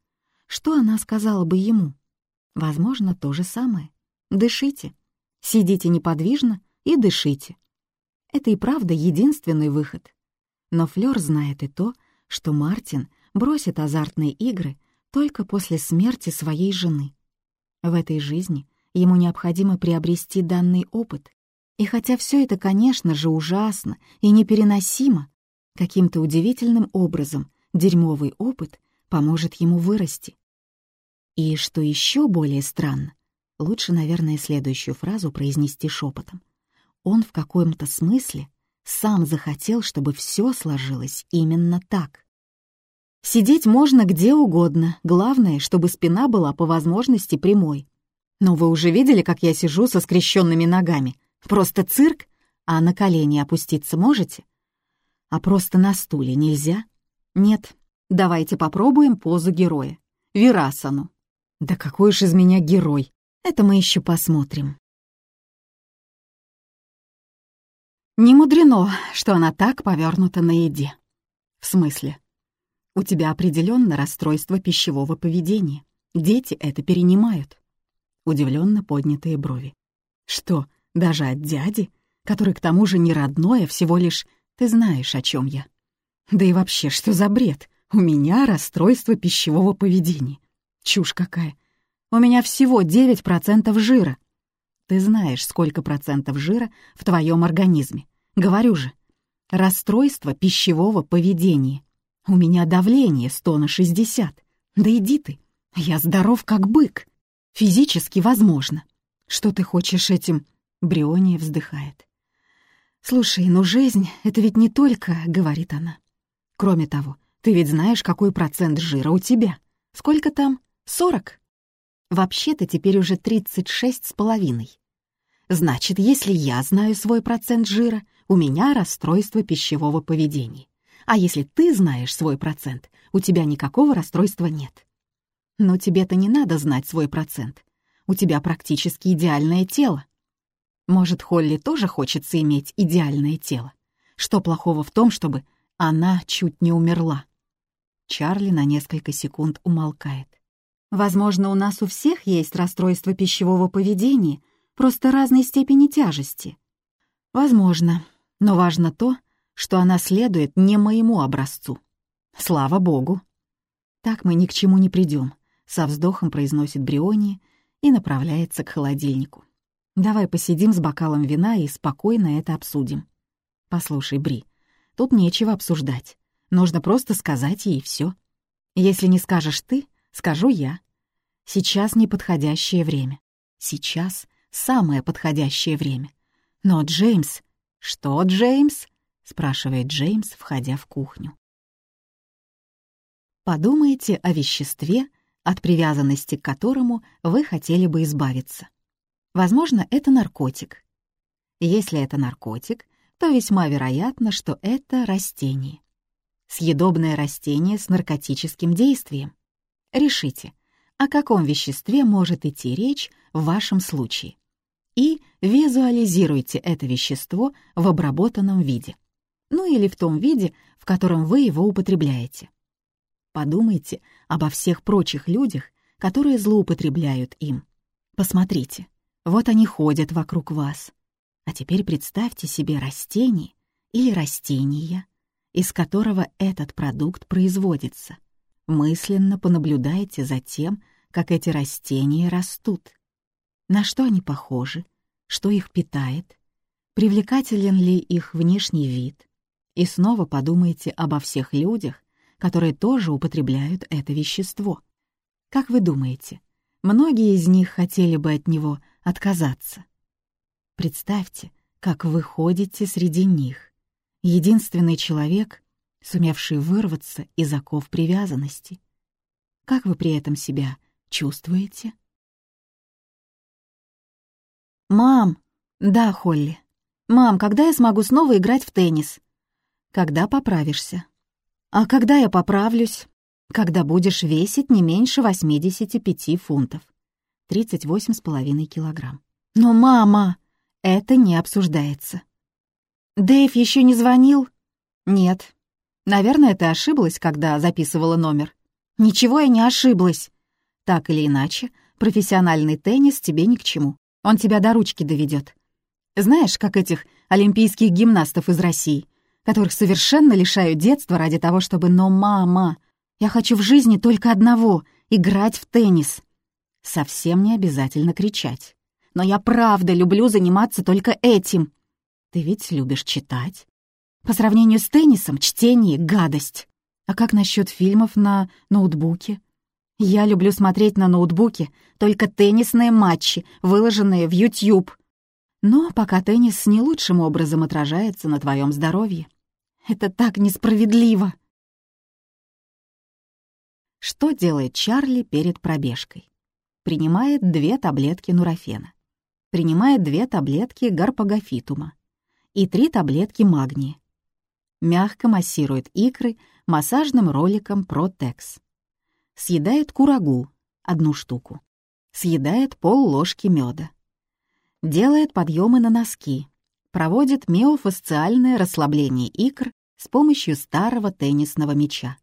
что она сказала бы ему? Возможно, то же самое. Дышите. Сидите неподвижно и дышите. Это и правда единственный выход. Но Флёр знает и то, что Мартин бросит азартные игры только после смерти своей жены. В этой жизни ему необходимо приобрести данный опыт, и хотя все это, конечно же, ужасно и непереносимо, каким-то удивительным образом дерьмовый опыт поможет ему вырасти. И что еще более странно, лучше, наверное, следующую фразу произнести шепотом. Он в каком-то смысле сам захотел, чтобы все сложилось именно так. Сидеть можно где угодно, главное, чтобы спина была по возможности прямой. Но вы уже видели, как я сижу со скрещенными ногами? Просто цирк? А на колени опуститься можете? А просто на стуле нельзя? Нет. Давайте попробуем позу героя. Вирасану. Да какой уж из меня герой. Это мы еще посмотрим. Не мудрено, что она так повернута на еде. В смысле? У тебя определенно расстройство пищевого поведения. Дети это перенимают. Удивленно поднятые брови. Что, даже от дяди, который к тому же не родной, а всего лишь «ты знаешь, о чем я». Да и вообще, что за бред? У меня расстройство пищевого поведения. Чушь какая. У меня всего 9% жира. Ты знаешь, сколько процентов жира в твоем организме. Говорю же, расстройство пищевого поведения. У меня давление 100 на 60. Да иди ты, я здоров как бык. Физически возможно. Что ты хочешь этим Бриония вздыхает. «Слушай, ну жизнь — это ведь не только...» — говорит она. «Кроме того, ты ведь знаешь, какой процент жира у тебя. Сколько там? Сорок?» «Вообще-то теперь уже тридцать шесть с половиной. Значит, если я знаю свой процент жира, у меня расстройство пищевого поведения. А если ты знаешь свой процент, у тебя никакого расстройства нет. Но тебе-то не надо знать свой процент. У тебя практически идеальное тело. Может, Холли тоже хочется иметь идеальное тело? Что плохого в том, чтобы она чуть не умерла? Чарли на несколько секунд умолкает. Возможно, у нас у всех есть расстройство пищевого поведения, просто разной степени тяжести. Возможно, но важно то, что она следует не моему образцу. Слава богу. Так мы ни к чему не придем, со вздохом произносит Бриони и направляется к холодильнику. Давай посидим с бокалом вина и спокойно это обсудим. Послушай, Бри, тут нечего обсуждать. Нужно просто сказать ей все. Если не скажешь ты, скажу я. Сейчас неподходящее время. Сейчас самое подходящее время. Но Джеймс... Что, Джеймс? спрашивает Джеймс, входя в кухню. Подумайте о веществе, от привязанности к которому вы хотели бы избавиться. Возможно, это наркотик. Если это наркотик, то весьма вероятно, что это растение. Съедобное растение с наркотическим действием. Решите, о каком веществе может идти речь в вашем случае. и визуализируйте это вещество в обработанном виде. Ну или в том виде, в котором вы его употребляете. Подумайте обо всех прочих людях, которые злоупотребляют им. Посмотрите, вот они ходят вокруг вас. А теперь представьте себе растение или растения, из которого этот продукт производится. Мысленно понаблюдайте за тем, как эти растения растут. На что они похожи, что их питает, привлекателен ли их внешний вид. И снова подумайте обо всех людях, которые тоже употребляют это вещество. Как вы думаете, многие из них хотели бы от него отказаться? Представьте, как вы ходите среди них. Единственный человек, сумевший вырваться из оков привязанности. Как вы при этом себя чувствуете? «Мам!» «Да, Холли. Мам, когда я смогу снова играть в теннис?» «Когда поправишься?» «А когда я поправлюсь?» «Когда будешь весить не меньше 85 фунтов». 38,5 килограмм. «Но, мама!» «Это не обсуждается». «Дэйв еще не звонил?» «Нет». «Наверное, ты ошиблась, когда записывала номер». «Ничего я не ошиблась». «Так или иначе, профессиональный теннис тебе ни к чему. Он тебя до ручки доведет. Знаешь, как этих олимпийских гимнастов из России, которых совершенно лишают детства ради того, чтобы «но, мама, я хочу в жизни только одного — играть в теннис». Совсем не обязательно кричать. «Но я правда люблю заниматься только этим». Ты ведь любишь читать. По сравнению с теннисом, чтение — гадость. А как насчет фильмов на ноутбуке? Я люблю смотреть на ноутбуке только теннисные матчи, выложенные в YouTube. Но пока теннис не лучшим образом отражается на твоем здоровье. Это так несправедливо. Что делает Чарли перед пробежкой? Принимает две таблетки нурофена. Принимает две таблетки гарпагофитума и три таблетки магния. Мягко массирует икры массажным роликом Протекс съедает курагу, одну штуку, съедает пол ложки меда, делает подъемы на носки, проводит миофасциальное расслабление икр с помощью старого теннисного мяча,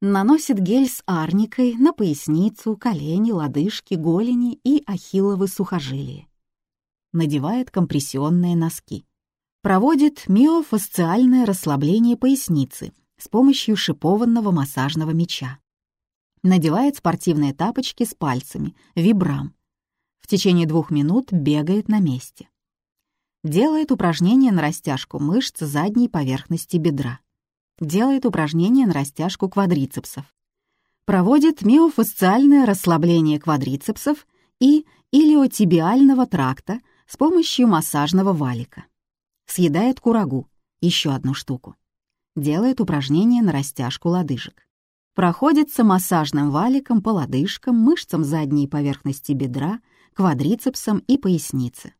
наносит гель с арникой на поясницу, колени, лодыжки, голени и ахилловы сухожилия, надевает компрессионные носки, проводит миофасциальное расслабление поясницы с помощью шипованного массажного мяча, надевает спортивные тапочки с пальцами, вибрам. В течение двух минут бегает на месте. Делает упражнения на растяжку мышц задней поверхности бедра. Делает упражнения на растяжку квадрицепсов. Проводит миофасциальное расслабление квадрицепсов и илиотибиального тракта с помощью массажного валика. Съедает курагу, еще одну штуку. Делает упражнения на растяжку лодыжек проходится массажным валиком по лодыжкам, мышцам задней поверхности бедра, квадрицепсам и пояснице.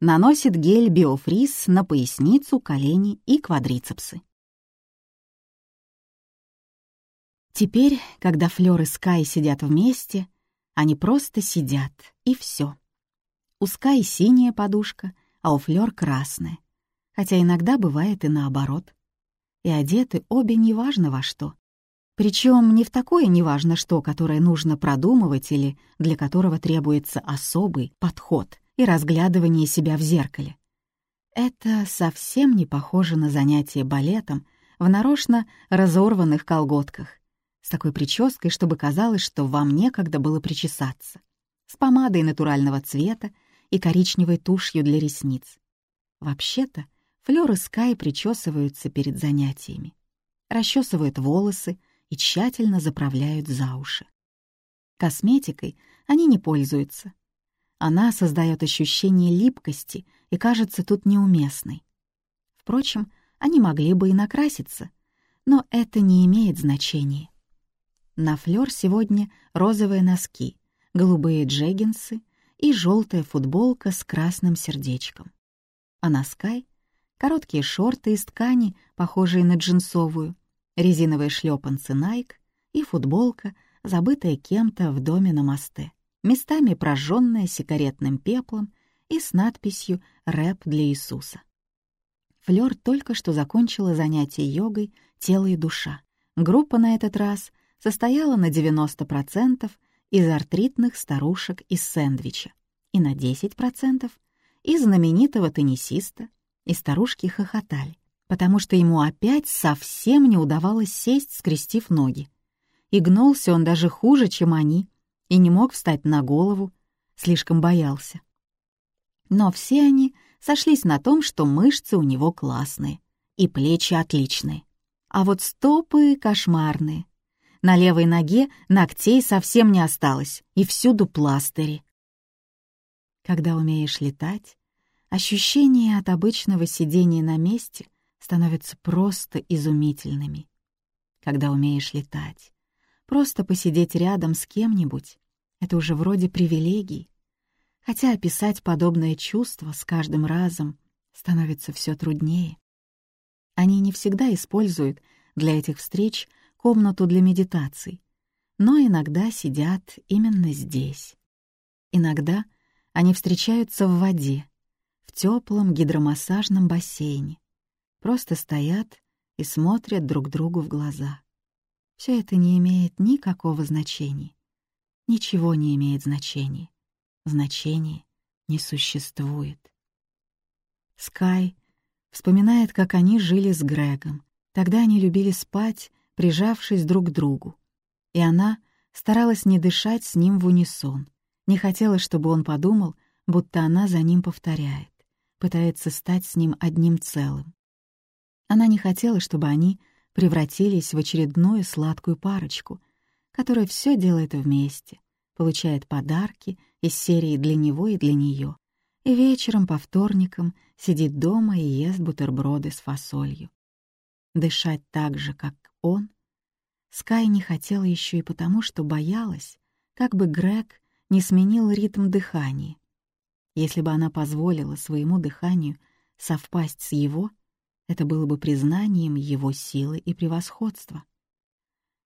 Наносит гель биофриз на поясницу, колени и квадрицепсы. Теперь, когда Флёр и Скай сидят вместе, они просто сидят, и все. У Скай синяя подушка, а у Флёр красная, хотя иногда бывает и наоборот. И одеты обе неважно во что. Причем не в такое неважно что, которое нужно продумывать или для которого требуется особый подход и разглядывание себя в зеркале. Это совсем не похоже на занятие балетом в нарочно разорванных колготках, с такой прической, чтобы казалось, что вам некогда было причесаться, с помадой натурального цвета и коричневой тушью для ресниц. Вообще-то, Флёр и Скай причесываются перед занятиями, расчесывают волосы, и тщательно заправляют за уши. Косметикой они не пользуются. Она создает ощущение липкости и кажется тут неуместной. Впрочем, они могли бы и накраситься, но это не имеет значения. На флёр сегодня розовые носки, голубые джеггинсы и желтая футболка с красным сердечком. А на Скай — короткие шорты из ткани, похожие на джинсовую, резиновые шлепанцы Nike и футболка, забытая кем-то в доме на мосте, местами прожженная сигаретным пеплом и с надписью «Рэп для Иисуса». Флёр только что закончила занятие йогой «Тело и душа». Группа на этот раз состояла на 90% из артритных старушек из сэндвича и на 10% из знаменитого теннисиста, и старушки хохотали, потому что ему опять совсем не удавалось сесть, скрестив ноги. И гнулся он даже хуже, чем они, и не мог встать на голову, слишком боялся. Но все они сошлись на том, что мышцы у него классные и плечи отличные, а вот стопы кошмарные. На левой ноге ногтей совсем не осталось, и всюду пластыри. Когда умеешь летать, ощущения от обычного сидения на месте становятся просто изумительными. Когда умеешь летать, просто посидеть рядом с кем-нибудь — это уже вроде привилегий, хотя описать подобное чувство с каждым разом становится все труднее. Они не всегда используют для этих встреч комнату для медитаций, но иногда сидят именно здесь. Иногда они встречаются в воде, в теплом гидромассажном бассейне, просто стоят и смотрят друг другу в глаза. Все это не имеет никакого значения. Ничего не имеет значения значения не существует. Скай вспоминает, как они жили с Грегом. Тогда они любили спать, прижавшись друг к другу. И она старалась не дышать с ним в унисон. Не хотела, чтобы он подумал, будто она за ним повторяет, пытается стать с ним одним целым. Она не хотела, чтобы они превратились в очередную сладкую парочку, которая все делает вместе, получает подарки из серии для него и для нее, и вечером по вторникам сидит дома и ест бутерброды с фасолью. Дышать так же, как он, Скай не хотела еще и потому, что боялась, как бы Грег не сменил ритм дыхания. Если бы она позволила своему дыханию совпасть с его, это было бы признанием его силы и превосходства.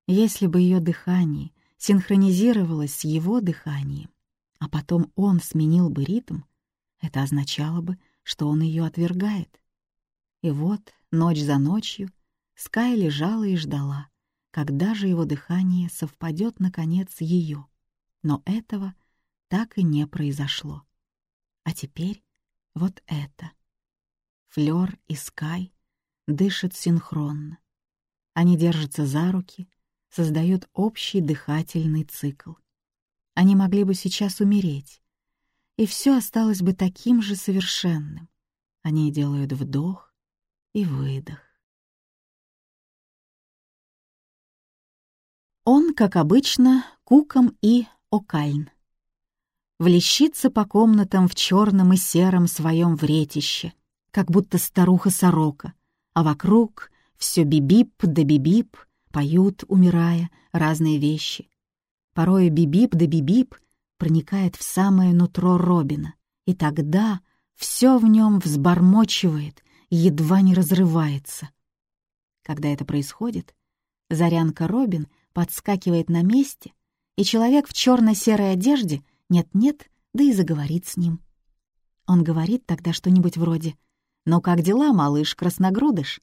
Если бы ее дыхание синхронизировалось с его дыханием, а потом он сменил бы ритм, это означало бы, что он ее отвергает. И вот, ночь за ночью, Скай лежала и ждала, когда же его дыхание совпадет наконец ее. Но этого так и не произошло. А теперь вот это. Флёр и Скай дышат синхронно. Они держатся за руки, создают общий дыхательный цикл. Они могли бы сейчас умереть, и все осталось бы таким же совершенным. Они делают вдох и выдох. Он, как обычно, куком и окальн. Влещится по комнатам в черном и сером своем вретище, как будто старуха-сорока, а вокруг все бибип да бибип, поют, умирая, разные вещи. Порой бибип да бибип проникает в самое нутро Робина, и тогда все в нем взбормочивает, едва не разрывается. Когда это происходит, Зарянка Робин подскакивает на месте, и человек в черно-серой одежде нет-нет, да и заговорит с ним. Он говорит тогда что-нибудь вроде «Ну как дела, малыш красногрудыш?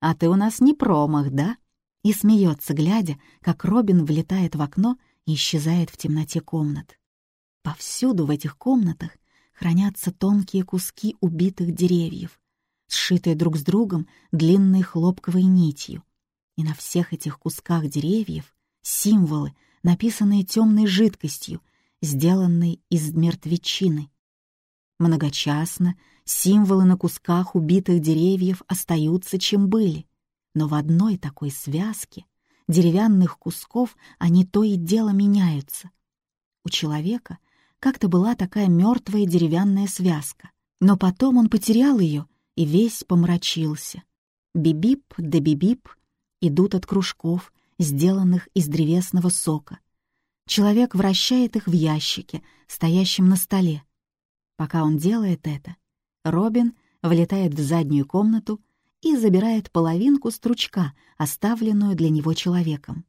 А ты у нас не промах, да?» и смеется, глядя, как Робин влетает в окно и исчезает в темноте комнат. Повсюду в этих комнатах хранятся тонкие куски убитых деревьев, сшитые друг с другом длинной хлопковой нитью. И на всех этих кусках деревьев символы, написанные темной жидкостью, сделанной из мертвечины. Многочасно символы на кусках убитых деревьев остаются, чем были — но в одной такой связке деревянных кусков они то и дело меняются. У человека как-то была такая мертвая деревянная связка, но потом он потерял ее и весь помрачился. Бибип да бибип идут от кружков, сделанных из древесного сока. Человек вращает их в ящике, стоящем на столе. Пока он делает это, Робин влетает в заднюю комнату и забирает половинку стручка, оставленную для него человеком.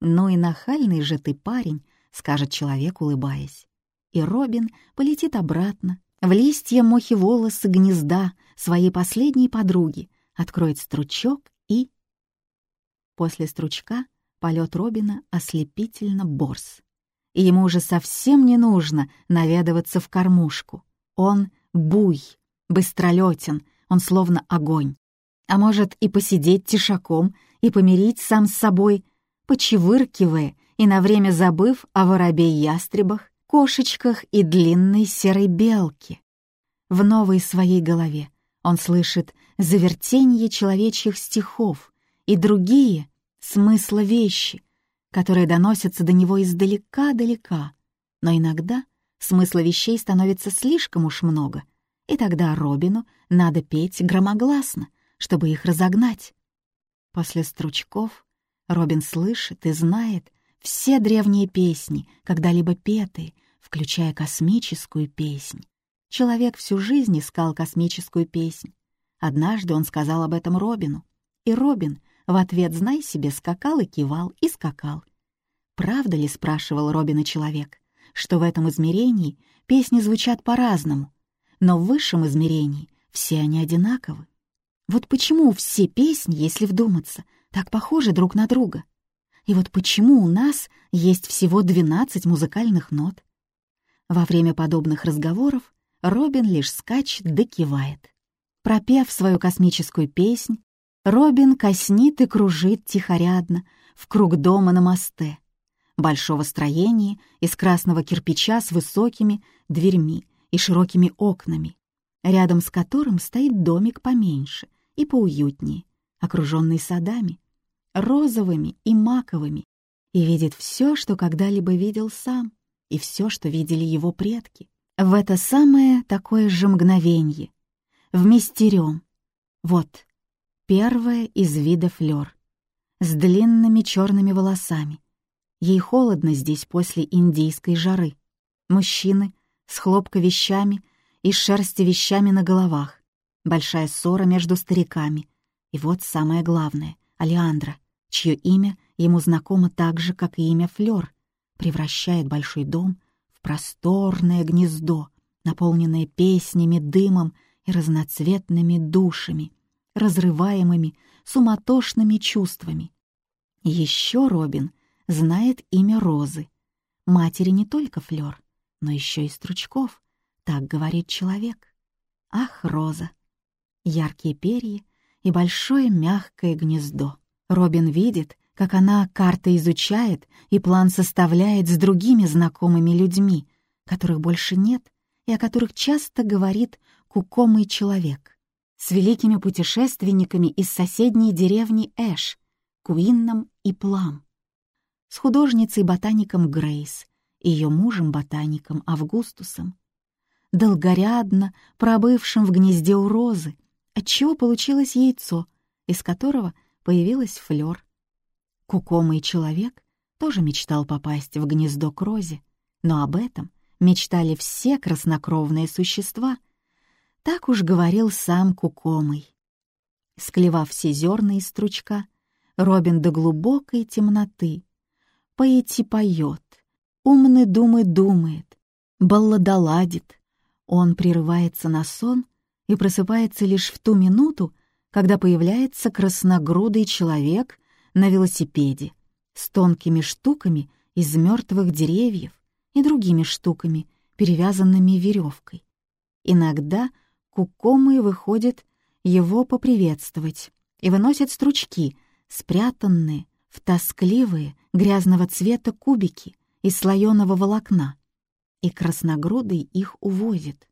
«Ну и нахальный же ты парень», — скажет человек, улыбаясь. И Робин полетит обратно, в листья мохи волосы гнезда своей последней подруги, откроет стручок и... После стручка полет Робина ослепительно борс. И ему уже совсем не нужно наведываться в кормушку. Он буй, быстролетен, он словно огонь. А может и посидеть тишаком и помирить сам с собой, почевыркивая и на время забыв о воробей-ястребах, кошечках и длинной серой белке. В новой своей голове он слышит завертенье человечьих стихов и другие смысла вещи, которые доносятся до него издалека-далека, но иногда смысла вещей становится слишком уж много, и тогда Робину надо петь громогласно, чтобы их разогнать. После стручков Робин слышит и знает все древние песни, когда-либо петые, включая космическую песнь. Человек всю жизнь искал космическую песнь. Однажды он сказал об этом Робину, и Робин в ответ, знай себе, скакал и кивал, и скакал. «Правда ли, — спрашивал Робина человек, — что в этом измерении песни звучат по-разному, но в высшем измерении все они одинаковы? Вот почему все песни, если вдуматься, так похожи друг на друга?» И вот почему у нас есть всего 12 музыкальных нот? Во время подобных разговоров Робин лишь скачет да кивает. Пропев свою космическую песнь, Робин коснит и кружит тихорядно в круг дома на мосте, большого строения из красного кирпича с высокими дверьми и широкими окнами, рядом с которым стоит домик поменьше и поуютнее, окруженный садами розовыми и маковыми, и видит все, что когда-либо видел сам, и все, что видели его предки. В это самое такое же мгновенье, в мистерем. Вот, первая из вида флёр, с длинными черными волосами. Ей холодно здесь после индийской жары. Мужчины с хлопковещами и шерсти вещами на головах. Большая ссора между стариками. И вот самое главное — Алиандра чье имя ему знакомо так же, как и имя Флёр, превращает большой дом в просторное гнездо, наполненное песнями, дымом и разноцветными душами, разрываемыми суматошными чувствами. Еще Робин знает имя Розы, матери не только Флёр, но еще и Стручков, так говорит человек. Ах, Роза! Яркие перья и большое мягкое гнездо. Робин видит, как она карты изучает и план составляет с другими знакомыми людьми, которых больше нет и о которых часто говорит кукомый человек, с великими путешественниками из соседней деревни Эш, Куинном и Плам, с художницей-ботаником Грейс и ее мужем-ботаником Августусом, долгорядно пробывшим в гнезде у розы, отчего получилось яйцо, из которого — появилась Флёр. Кукомый человек тоже мечтал попасть в гнездо к розе, но об этом мечтали все краснокровные существа. Так уж говорил сам Кукомый. Склевав все зерна из стручка, Робин до глубокой темноты поэти поет, умный думы думает, балладоладит. Он прерывается на сон и просыпается лишь в ту минуту, когда появляется красногрудый человек на велосипеде с тонкими штуками из мертвых деревьев и другими штуками, перевязанными веревкой. Иногда кукомы выходят его поприветствовать и выносят стручки, спрятанные в тоскливые грязного цвета кубики из слоеного волокна, и красногрудый их увозит.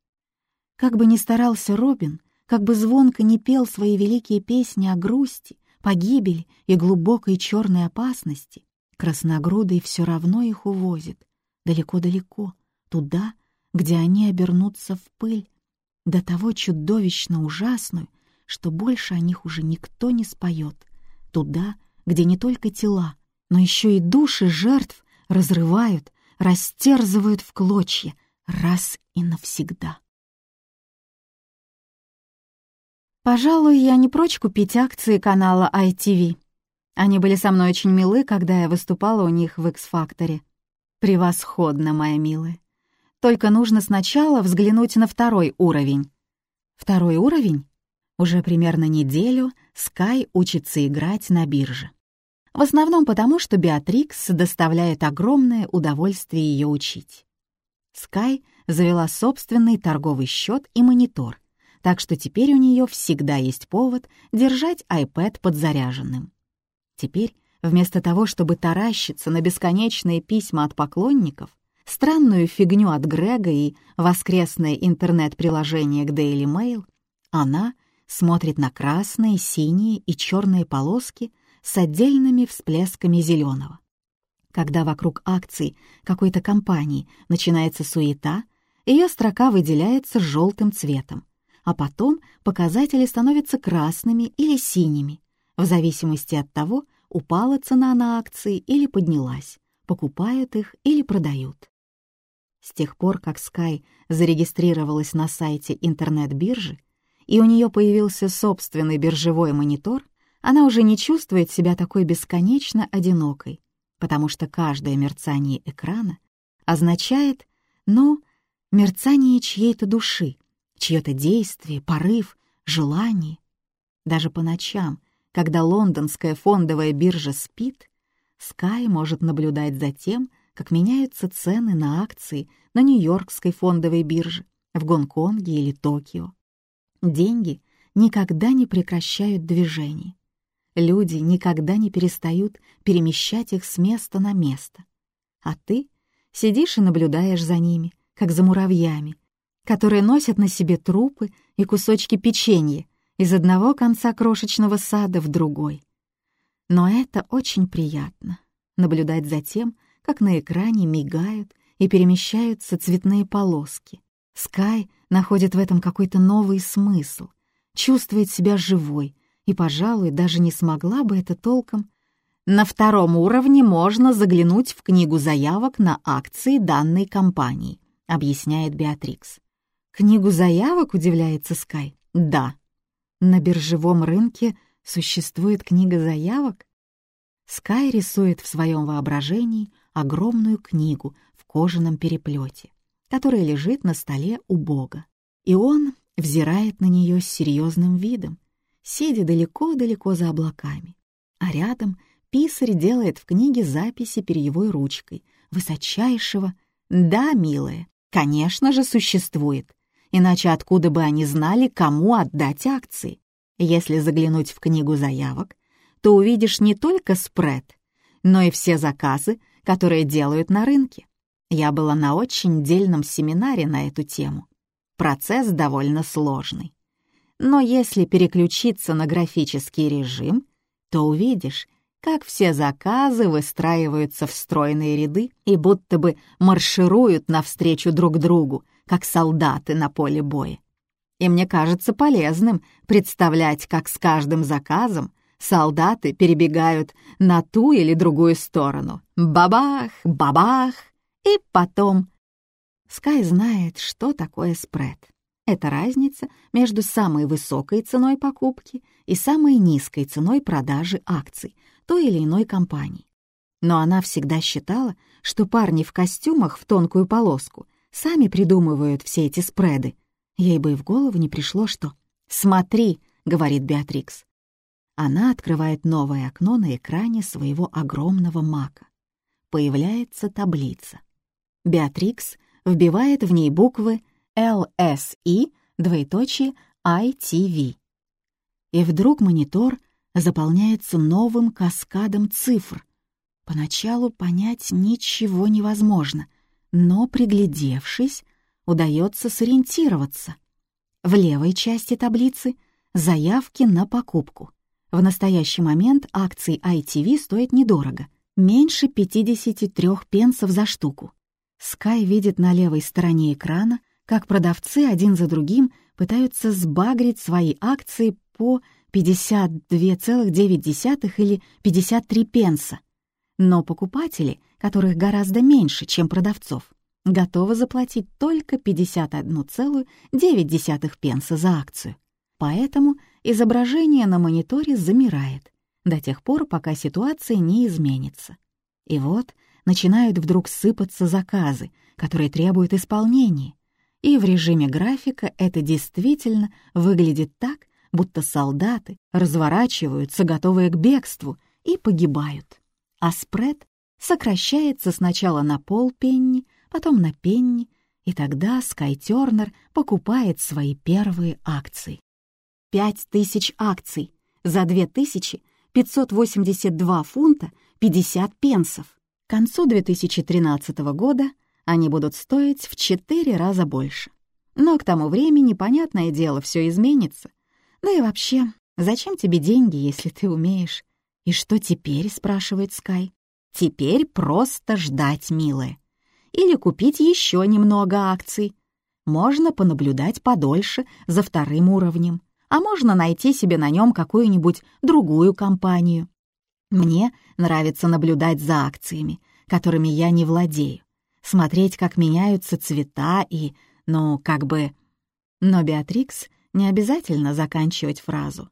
Как бы ни старался Робин, как бы звонко не пел свои великие песни о грусти, погибели и глубокой черной опасности, красногрудый все равно их увозит, далеко-далеко, туда, где они обернутся в пыль, до того чудовищно ужасную, что больше о них уже никто не споет, туда, где не только тела, но еще и души жертв разрывают, растерзывают в клочья раз и навсегда. Пожалуй, я не прочь купить акции канала ITV. Они были со мной очень милы, когда я выступала у них в X-факторе. Превосходно, моя милая. Только нужно сначала взглянуть на второй уровень. Второй уровень? Уже примерно неделю Скай учится играть на бирже. В основном потому, что Беатрикс доставляет огромное удовольствие ее учить. Скай завела собственный торговый счет и монитор, так что теперь у нее всегда есть повод держать iPad подзаряженным. Теперь, вместо того, чтобы таращиться на бесконечные письма от поклонников, странную фигню от Грега и воскресное интернет-приложение к Daily Mail, она смотрит на красные, синие и черные полоски с отдельными всплесками зеленого. Когда вокруг акций какой-то компании начинается суета, ее строка выделяется желтым цветом, а потом показатели становятся красными или синими, в зависимости от того, упала цена на акции или поднялась, покупают их или продают. С тех пор, как Sky зарегистрировалась на сайте интернет-биржи, и у нее появился собственный биржевой монитор, она уже не чувствует себя такой бесконечно одинокой, потому что каждое мерцание экрана означает, ну, мерцание чьей-то души, чье-то действие, порыв, желание. Даже по ночам, когда лондонская фондовая биржа спит, Скай может наблюдать за тем, как меняются цены на акции на Нью-Йоркской фондовой бирже, в Гонконге или Токио. Деньги никогда не прекращают движение. Люди никогда не перестают перемещать их с места на место. А ты сидишь и наблюдаешь за ними, как за муравьями, которые носят на себе трупы и кусочки печенья из одного конца крошечного сада в другой. Но это очень приятно — наблюдать за тем, как на экране мигают и перемещаются цветные полоски. Скай находит в этом какой-то новый смысл, чувствует себя живой и, пожалуй, даже не смогла бы это толком. На втором уровне можно заглянуть в книгу заявок на акции данной компании, объясняет Беатрикс. Книгу заявок, удивляется Скай? Да. На биржевом рынке существует книга заявок? Скай рисует в своем воображении огромную книгу в кожаном переплете, которая лежит на столе у Бога. И он взирает на нее с серьезным видом, сидя далеко-далеко за облаками. А рядом писарь делает в книге записи перьевой ручкой высочайшего «Да, милая, конечно же, существует. Иначе откуда бы они знали, кому отдать акции? Если заглянуть в книгу заявок, то увидишь не только спред, но и все заказы, которые делают на рынке. Я была на очень дельном семинаре на эту тему. Процесс довольно сложный. Но если переключиться на графический режим, то увидишь, как все заказы выстраиваются в стройные ряды и будто бы маршируют навстречу друг другу, как солдаты на поле боя. И мне кажется полезным представлять, как с каждым заказом солдаты перебегают на ту или другую сторону. Бабах, бабах, и потом... Скай знает, что такое спред. Это разница между самой высокой ценой покупки и самой низкой ценой продажи акций той или иной компании. Но она всегда считала, что парни в костюмах в тонкую полоску сами придумывают все эти спреды. Ей бы и в голову не пришло, что «Смотри», — говорит Беатрикс, она открывает новое окно на экране своего огромного мака. Появляется таблица. Беатрикс вбивает в ней буквы LSI, двоеточие ITV. И вдруг монитор заполняется новым каскадом цифр. Поначалу понять ничего невозможно, но, приглядевшись, удается сориентироваться. В левой части таблицы — заявки на покупку. В настоящий момент акции ITV стоят недорого, меньше 53 пенсов за штуку. Скай видит на левой стороне экрана, как продавцы один за другим пытаются сбагрить свои акции по 52,9 или 53 пенса. Но покупатели, которых гораздо меньше, чем продавцов, готовы заплатить только 51,9 пенса за акцию. Поэтому изображение на мониторе замирает до тех пор, пока ситуация не изменится. И вот начинают вдруг сыпаться заказы, которые требуют исполнения. И в режиме графика это действительно выглядит так, будто солдаты разворачиваются, готовые к бегству, и погибают. А спред сокращается сначала на полпенни, потом на пенни, и тогда Скай Тернер покупает свои первые акции. Пять тысяч акций за две тысячи 582 фунта 50 пенсов. К концу 2013 года они будут стоить в четыре раза больше. Но к тому времени, понятное дело, все изменится. Да и вообще, зачем тебе деньги, если ты умеешь? «И что теперь?» — спрашивает Скай. «Теперь просто ждать, милая. Или купить еще немного акций. Можно понаблюдать подольше за вторым уровнем, а можно найти себе на нем какую-нибудь другую компанию. Мне нравится наблюдать за акциями, которыми я не владею, смотреть, как меняются цвета и, ну, как бы... Но Беатрикс не обязательно заканчивать фразу.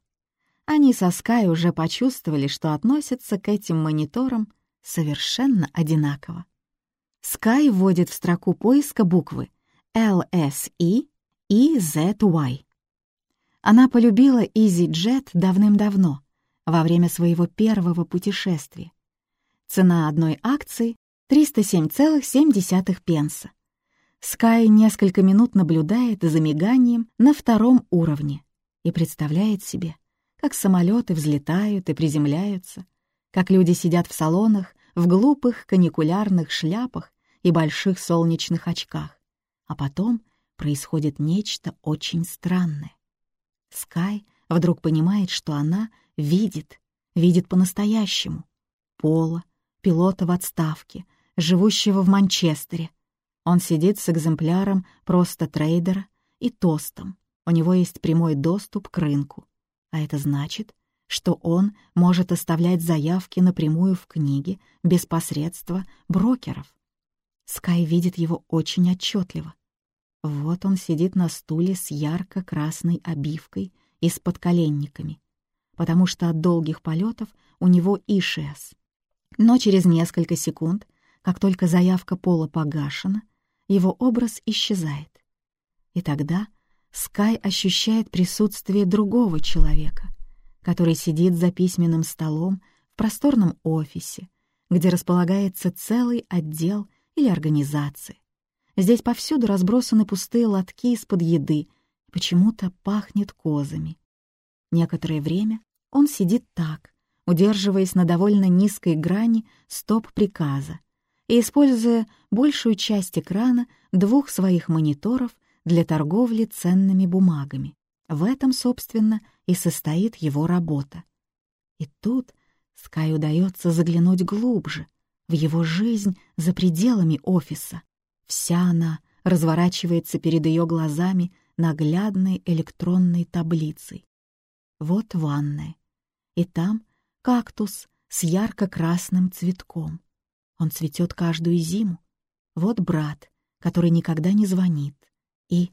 Они со Скай уже почувствовали, что относятся к этим мониторам совершенно одинаково. Скай вводит в строку поиска буквы LSE и ZY. Она полюбила EasyJet давным-давно, во время своего первого путешествия. Цена одной акции — 307,7 пенса. Скай несколько минут наблюдает за миганием на втором уровне и представляет себе, как самолеты взлетают и приземляются, как люди сидят в салонах в глупых каникулярных шляпах и больших солнечных очках, а потом происходит нечто очень странное. Скай вдруг понимает, что она видит, видит по-настоящему. Пола, пилота в отставке, живущего в Манчестере. Он сидит с экземпляром просто трейдера и тостом. У него есть прямой доступ к рынку. А это значит, что он может оставлять заявки напрямую в книге без посредства брокеров. Скай видит его очень отчетливо. Вот он сидит на стуле с ярко-красной обивкой и с подколенниками, потому что от долгих полетов у него ишиас. Но через несколько секунд, как только заявка Пола погашена, его образ исчезает. И тогда Скай ощущает присутствие другого человека, который сидит за письменным столом в просторном офисе, где располагается целый отдел или организация. Здесь повсюду разбросаны пустые лотки из-под еды, почему-то пахнет козами. Некоторое время он сидит так, удерживаясь на довольно низкой грани стоп-приказа и используя большую часть экрана двух своих мониторов для торговли ценными бумагами. В этом, собственно, и состоит его работа. И тут Скай удается заглянуть глубже, в его жизнь за пределами офиса. Вся она разворачивается перед ее глазами наглядной электронной таблицей. Вот ванная. И там кактус с ярко-красным цветком. Он цветет каждую зиму. Вот брат, который никогда не звонит и...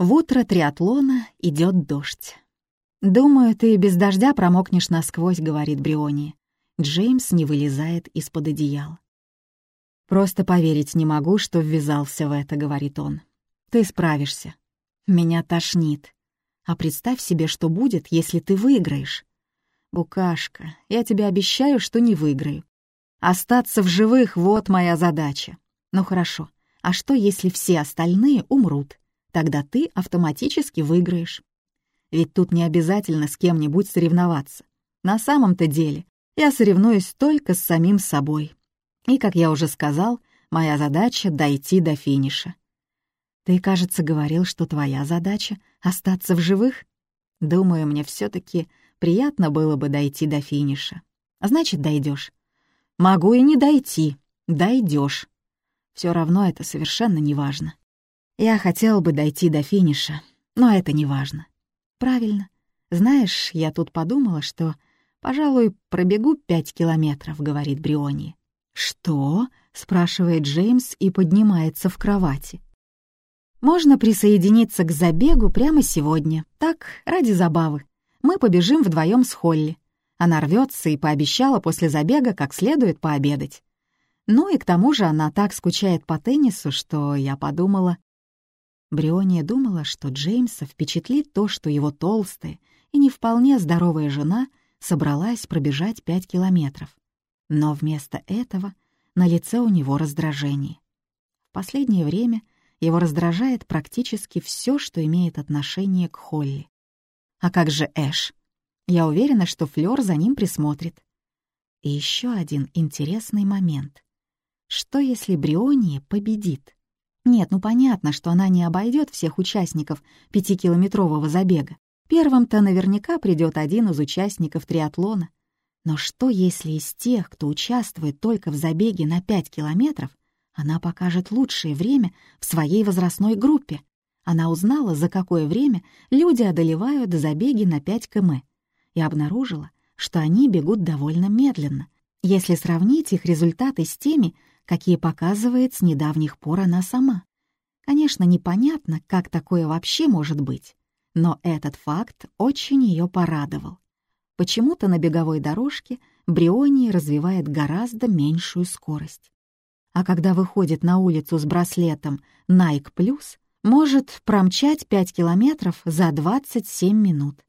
В утро триатлона идет дождь. «Думаю, ты без дождя промокнешь насквозь», — говорит Бриони. Джеймс не вылезает из-под одеяла. «Просто поверить не могу, что ввязался в это», — говорит он. «Ты справишься. Меня тошнит. А представь себе, что будет, если ты выиграешь. Букашка, я тебе обещаю, что не выиграю. Остаться в живых — вот моя задача. Ну хорошо, а что, если все остальные умрут? Тогда ты автоматически выиграешь. Ведь тут не обязательно с кем-нибудь соревноваться. На самом-то деле я соревнуюсь только с самим собой. И, как я уже сказал, моя задача — дойти до финиша. Ты, кажется, говорил, что твоя задача — остаться в живых? Думаю, мне все таки приятно было бы дойти до финиша. Значит, дойдешь. Могу и не дойти. Дойдешь. Все равно это совершенно не важно. Я хотел бы дойти до финиша, но это не важно. Правильно. Знаешь, я тут подумала, что, пожалуй, пробегу пять километров, говорит Бриони. Что? спрашивает Джеймс и поднимается в кровати. Можно присоединиться к забегу прямо сегодня, так, ради забавы. Мы побежим вдвоем с Холли. Она рвется и пообещала после забега как следует пообедать. Ну и к тому же она так скучает по теннису, что я подумала... Бриония думала, что Джеймса впечатлит то, что его толстая и не вполне здоровая жена собралась пробежать пять километров. Но вместо этого на лице у него раздражение. В последнее время его раздражает практически все, что имеет отношение к Холли. А как же Эш? Я уверена, что Флёр за ним присмотрит. И еще один интересный момент. Что если Бриония победит? Нет, ну понятно, что она не обойдет всех участников пятикилометрового забега. Первым-то наверняка придет один из участников триатлона. Но что если из тех, кто участвует только в забеге на 5 километров, она покажет лучшее время в своей возрастной группе? Она узнала, за какое время люди одолевают забеги на 5 км, и обнаружила, что они бегут довольно медленно, если сравнить их результаты с теми, какие показывает с недавних пор она сама. Конечно, непонятно, как такое вообще может быть, но этот факт очень ее порадовал. Почему-то на беговой дорожке Бриони развивает гораздо меньшую скорость. А когда выходит на улицу с браслетом Nike Plus, может промчать 5 километров за 27 минут.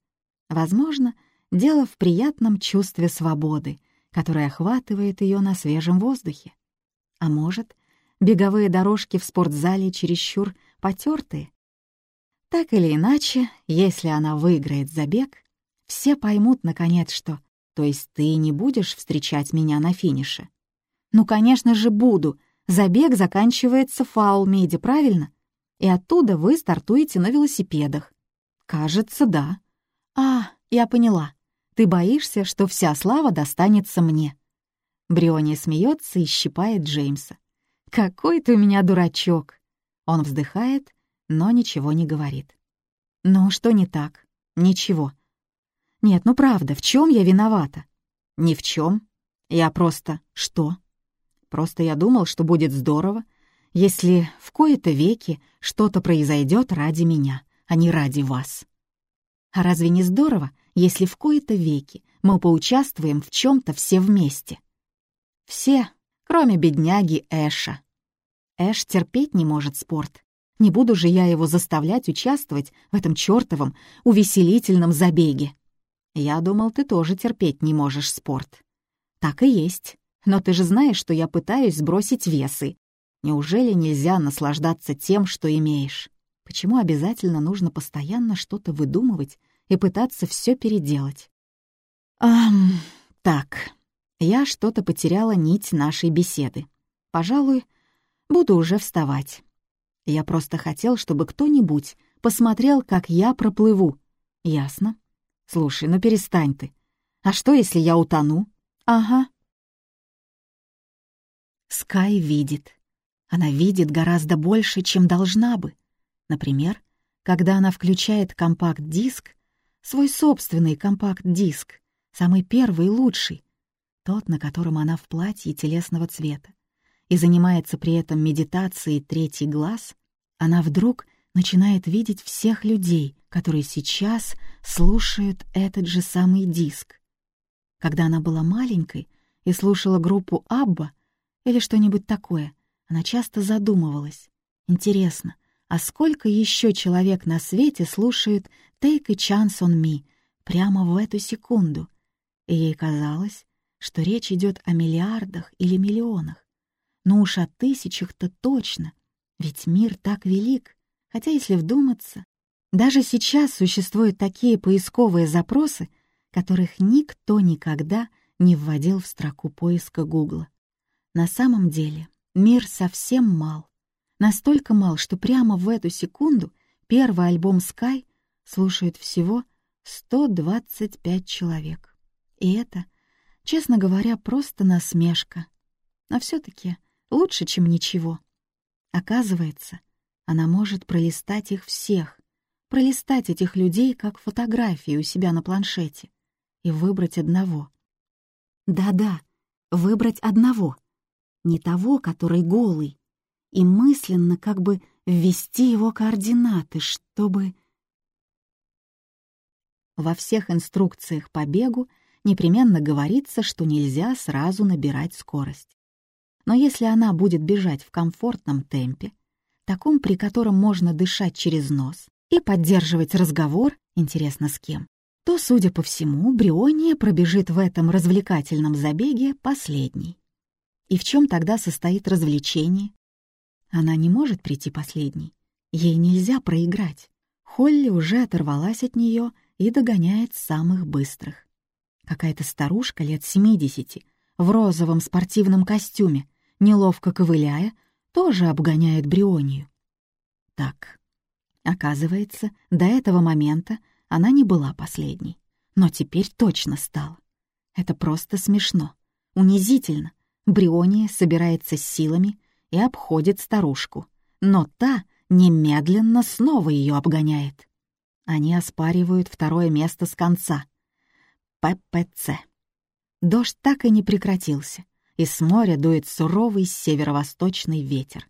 Возможно, дело в приятном чувстве свободы, которое охватывает ее на свежем воздухе. А может, беговые дорожки в спортзале чересчур потертые? Так или иначе, если она выиграет забег, все поймут, наконец, что «то есть ты не будешь встречать меня на финише?» «Ну, конечно же, буду. Забег заканчивается фаул-меди, правильно? и оттуда вы стартуете на велосипедах. Кажется, да. А, я поняла. Ты боишься, что вся слава достанется мне. Бриони смеется и щипает Джеймса. «Какой ты у меня дурачок!» Он вздыхает, но ничего не говорит. «Ну, что не так?» «Ничего». «Нет, ну правда, в чем я виновата?» «Ни в чем. Я просто... Что?» «Просто я думал, что будет здорово, если в кои-то веки что-то произойдет ради меня, а не ради вас. А разве не здорово, если в кои-то веки мы поучаствуем в чем-то все вместе? Все, кроме бедняги Эша. Эш терпеть не может спорт. Не буду же я его заставлять участвовать в этом чертовом увеселительном забеге. Я думал, ты тоже терпеть не можешь спорт. Так и есть. Но ты же знаешь, что я пытаюсь сбросить весы, Неужели нельзя наслаждаться тем, что имеешь? Почему обязательно нужно постоянно что-то выдумывать и пытаться все переделать? Ам, так, я что-то потеряла нить нашей беседы. Пожалуй, буду уже вставать. Я просто хотел, чтобы кто-нибудь посмотрел, как я проплыву. Ясно? Слушай, ну перестань ты. А что, если я утону? Ага. Скай видит. Она видит гораздо больше, чем должна бы. Например, когда она включает компакт-диск, свой собственный компакт-диск, самый первый и лучший, тот, на котором она в платье телесного цвета, и занимается при этом медитацией третий глаз, она вдруг начинает видеть всех людей, которые сейчас слушают этот же самый диск. Когда она была маленькой и слушала группу «Абба» или что-нибудь такое — она часто задумывалась. Интересно, а сколько еще человек на свете слушают «Take a chance on me» прямо в эту секунду? И ей казалось, что речь идет о миллиардах или миллионах. Но уж о тысячах-то точно, ведь мир так велик. Хотя, если вдуматься, даже сейчас существуют такие поисковые запросы, которых никто никогда не вводил в строку поиска Гугла. На самом деле Мир совсем мал. Настолько мал, что прямо в эту секунду первый альбом Sky слушает всего 125 человек. И это, честно говоря, просто насмешка. Но все таки лучше, чем ничего. Оказывается, она может пролистать их всех, пролистать этих людей как фотографии у себя на планшете и выбрать одного. Да-да, выбрать одного — не того, который голый, и мысленно как бы ввести его координаты, чтобы... Во всех инструкциях по бегу непременно говорится, что нельзя сразу набирать скорость. Но если она будет бежать в комфортном темпе, таком, при котором можно дышать через нос и поддерживать разговор, интересно с кем, то, судя по всему, Бриония пробежит в этом развлекательном забеге последней. И в чем тогда состоит развлечение? Она не может прийти последней. Ей нельзя проиграть. Холли уже оторвалась от нее и догоняет самых быстрых. Какая-то старушка лет семидесяти в розовом спортивном костюме, неловко ковыляя, тоже обгоняет Брионию. Так, оказывается, до этого момента она не была последней, но теперь точно стала. Это просто смешно, унизительно. Бриония собирается с силами и обходит старушку, но та немедленно снова ее обгоняет. Они оспаривают второе место с конца. ППЦ. Дождь так и не прекратился, и с моря дует суровый северо-восточный ветер.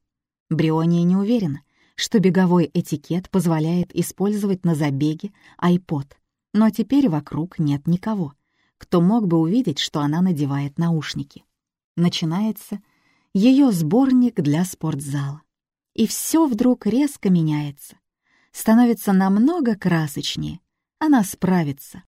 Бриония не уверена, что беговой этикет позволяет использовать на забеге iPod, но теперь вокруг нет никого, кто мог бы увидеть, что она надевает наушники. Начинается ее сборник для спортзала. И все вдруг резко меняется. Становится намного красочнее. Она справится.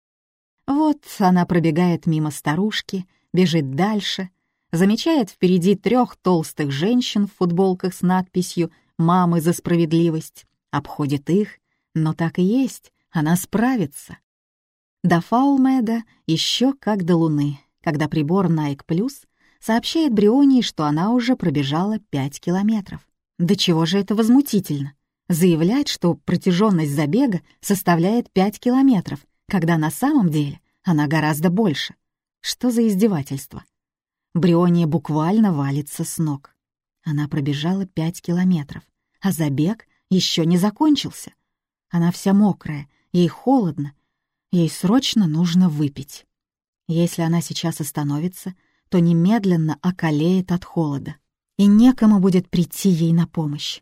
Вот она пробегает мимо старушки, бежит дальше, замечает впереди трех толстых женщин в футболках с надписью мамы за справедливость, обходит их, но так и есть, она справится. До Фаулмеда еще как до Луны, когда прибор Nike Plus сообщает Брионии, что она уже пробежала 5 километров. До чего же это возмутительно? Заявлять, что протяженность забега составляет 5 километров, когда на самом деле она гораздо больше. Что за издевательство? Бриония буквально валится с ног. Она пробежала 5 километров а забег еще не закончился. Она вся мокрая, ей холодно, ей срочно нужно выпить. Если она сейчас остановится, то немедленно околеет от холода, и некому будет прийти ей на помощь.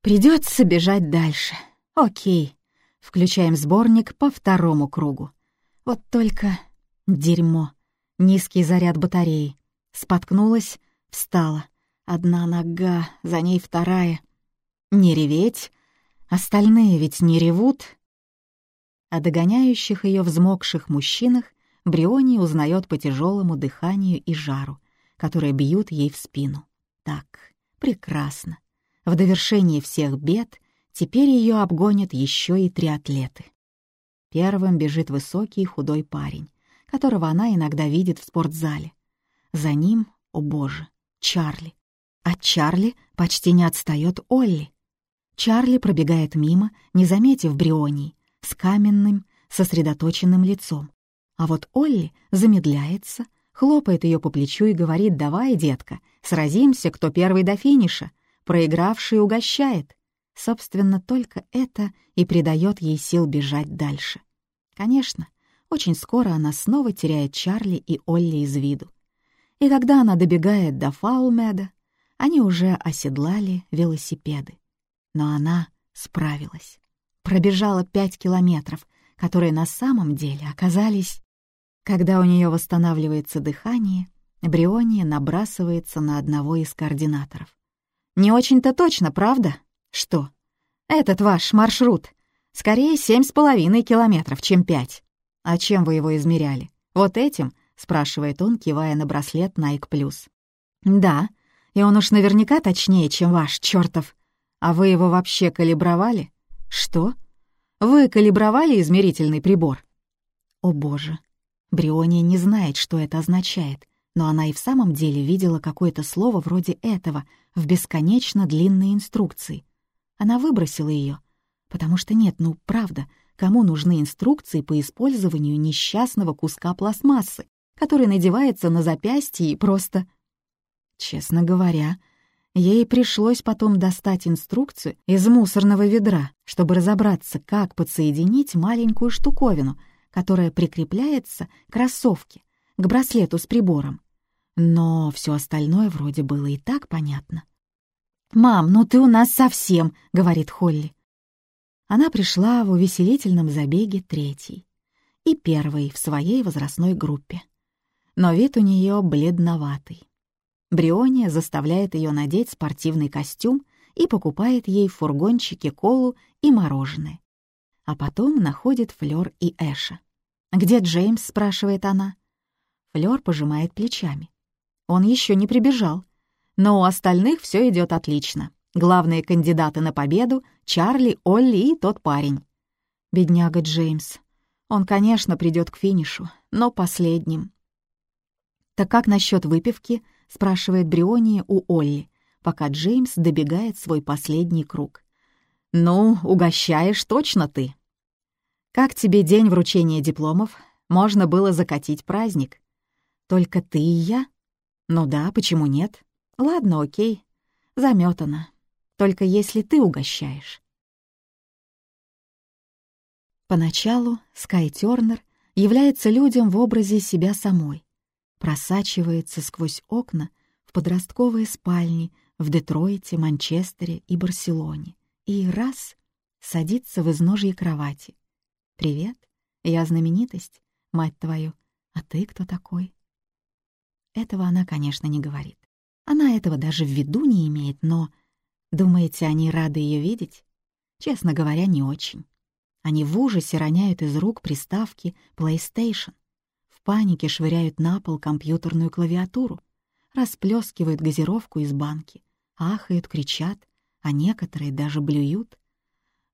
Придется бежать дальше. Окей, включаем сборник по второму кругу. Вот только дерьмо, низкий заряд батареи. Споткнулась, встала. Одна нога, за ней вторая — не реветь, остальные ведь не ревут. О догоняющих ее взмокших мужчинах Бриони узнает по тяжелому дыханию и жару, которые бьют ей в спину. Так, прекрасно. В довершении всех бед теперь ее обгонят еще и триатлеты. Первым бежит высокий худой парень, которого она иногда видит в спортзале. За ним, о боже, Чарли. От Чарли почти не отстает Олли. Чарли пробегает мимо, не заметив Бриони, с каменным, сосредоточенным лицом. А вот Олли замедляется, хлопает ее по плечу и говорит «Давай, детка, сразимся, кто первый до финиша, проигравший угощает». Собственно, только это и придает ей сил бежать дальше. Конечно, очень скоро она снова теряет Чарли и Олли из виду. И когда она добегает до Фаулмеда, они уже оседлали велосипеды. Но она справилась. Пробежала пять километров, которые на самом деле оказались... Когда у нее восстанавливается дыхание, Бриония набрасывается на одного из координаторов. «Не очень-то точно, правда? Что? Этот ваш маршрут. Скорее семь с половиной километров, чем пять. А чем вы его измеряли? Вот этим?» — спрашивает он, кивая на браслет Nike Plus. «Да, и он уж наверняка точнее, чем ваш чертов а вы его вообще калибровали? Что? Вы калибровали измерительный прибор? О боже. Бриония не знает, что это означает, но она и в самом деле видела какое-то слово вроде этого в бесконечно длинной инструкции. Она выбросила ее, потому что нет, ну правда, кому нужны инструкции по использованию несчастного куска пластмассы, который надевается на запястье и просто... Честно говоря, Ей пришлось потом достать инструкцию из мусорного ведра, чтобы разобраться, как подсоединить маленькую штуковину, которая прикрепляется к кроссовке, к браслету с прибором. Но все остальное вроде было и так понятно. «Мам, ну ты у нас совсем», — говорит Холли. Она пришла в увеселительном забеге третьей. и первой в своей возрастной группе. Но вид у нее бледноватый. Бриония заставляет ее надеть спортивный костюм и покупает ей в фургончике колу и мороженое. А потом находит Флёр и Эша. «Где Джеймс?» — спрашивает она. Флёр пожимает плечами. Он еще не прибежал. Но у остальных все идет отлично. Главные кандидаты на победу — Чарли, Олли и тот парень. Бедняга Джеймс. Он, конечно, придет к финишу, но последним. «Так как насчет выпивки?» — спрашивает Бриония у Олли, пока Джеймс добегает свой последний круг. «Ну, угощаешь точно ты». «Как тебе день вручения дипломов? Можно было закатить праздник. Только ты и я?» «Ну да, почему нет?» «Ладно, окей. Заметано. Только если ты угощаешь». Поначалу Скай Тёрнер является людям в образе себя самой, просачивается сквозь окна в подростковые спальни в Детройте, Манчестере и Барселоне и раз садится в изножье кровати. «Привет, я знаменитость, мать твою, а ты кто такой?» Этого она, конечно, не говорит. Она этого даже в виду не имеет, но... Думаете, они рады ее видеть? Честно говоря, не очень. Они в ужасе роняют из рук приставки PlayStation. В панике швыряют на пол компьютерную клавиатуру, расплескивают газировку из банки, ахают, кричат, а некоторые даже блюют.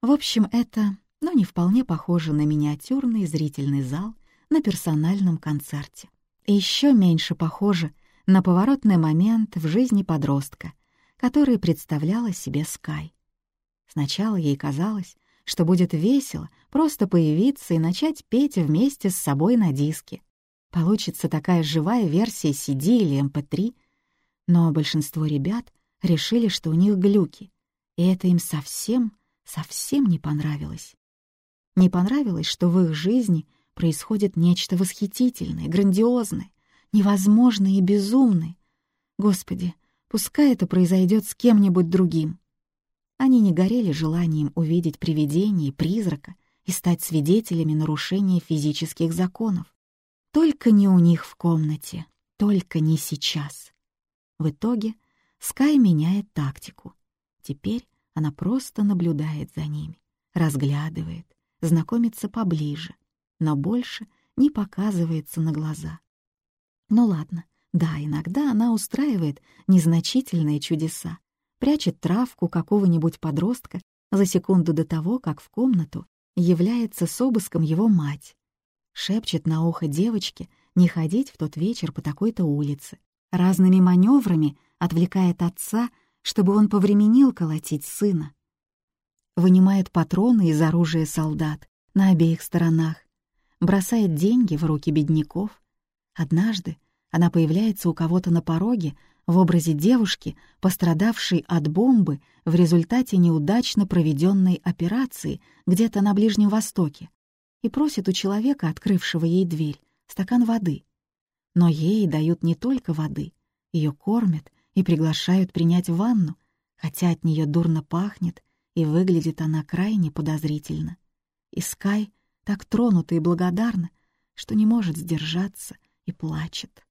В общем, это, ну, не вполне похоже на миниатюрный зрительный зал на персональном концерте. И еще меньше похоже на поворотный момент в жизни подростка, который представляла себе Скай. Сначала ей казалось, что будет весело просто появиться и начать петь вместе с собой на диске. Получится такая живая версия CD или MP3, эм но большинство ребят решили, что у них глюки, и это им совсем, совсем не понравилось. Не понравилось, что в их жизни происходит нечто восхитительное, грандиозное, невозможное и безумное. Господи, пускай это произойдет с кем-нибудь другим. Они не горели желанием увидеть привидение, призрака и стать свидетелями нарушения физических законов. Только не у них в комнате, только не сейчас. В итоге Скай меняет тактику. Теперь она просто наблюдает за ними, разглядывает, знакомится поближе, но больше не показывается на глаза. Ну ладно, да, иногда она устраивает незначительные чудеса, прячет травку какого-нибудь подростка за секунду до того, как в комнату является с обыском его мать. Шепчет на ухо девочке не ходить в тот вечер по такой-то улице. Разными маневрами отвлекает отца, чтобы он повременил колотить сына. Вынимает патроны из оружия солдат на обеих сторонах, бросает деньги в руки бедняков. Однажды она появляется у кого-то на пороге в образе девушки, пострадавшей от бомбы в результате неудачно проведенной операции где-то на Ближнем Востоке, и просит у человека, открывшего ей дверь, стакан воды. Но ей дают не только воды, ее кормят и приглашают принять ванну, хотя от нее дурно пахнет, и выглядит она крайне подозрительно. И Скай так тронута и благодарна, что не может сдержаться и плачет.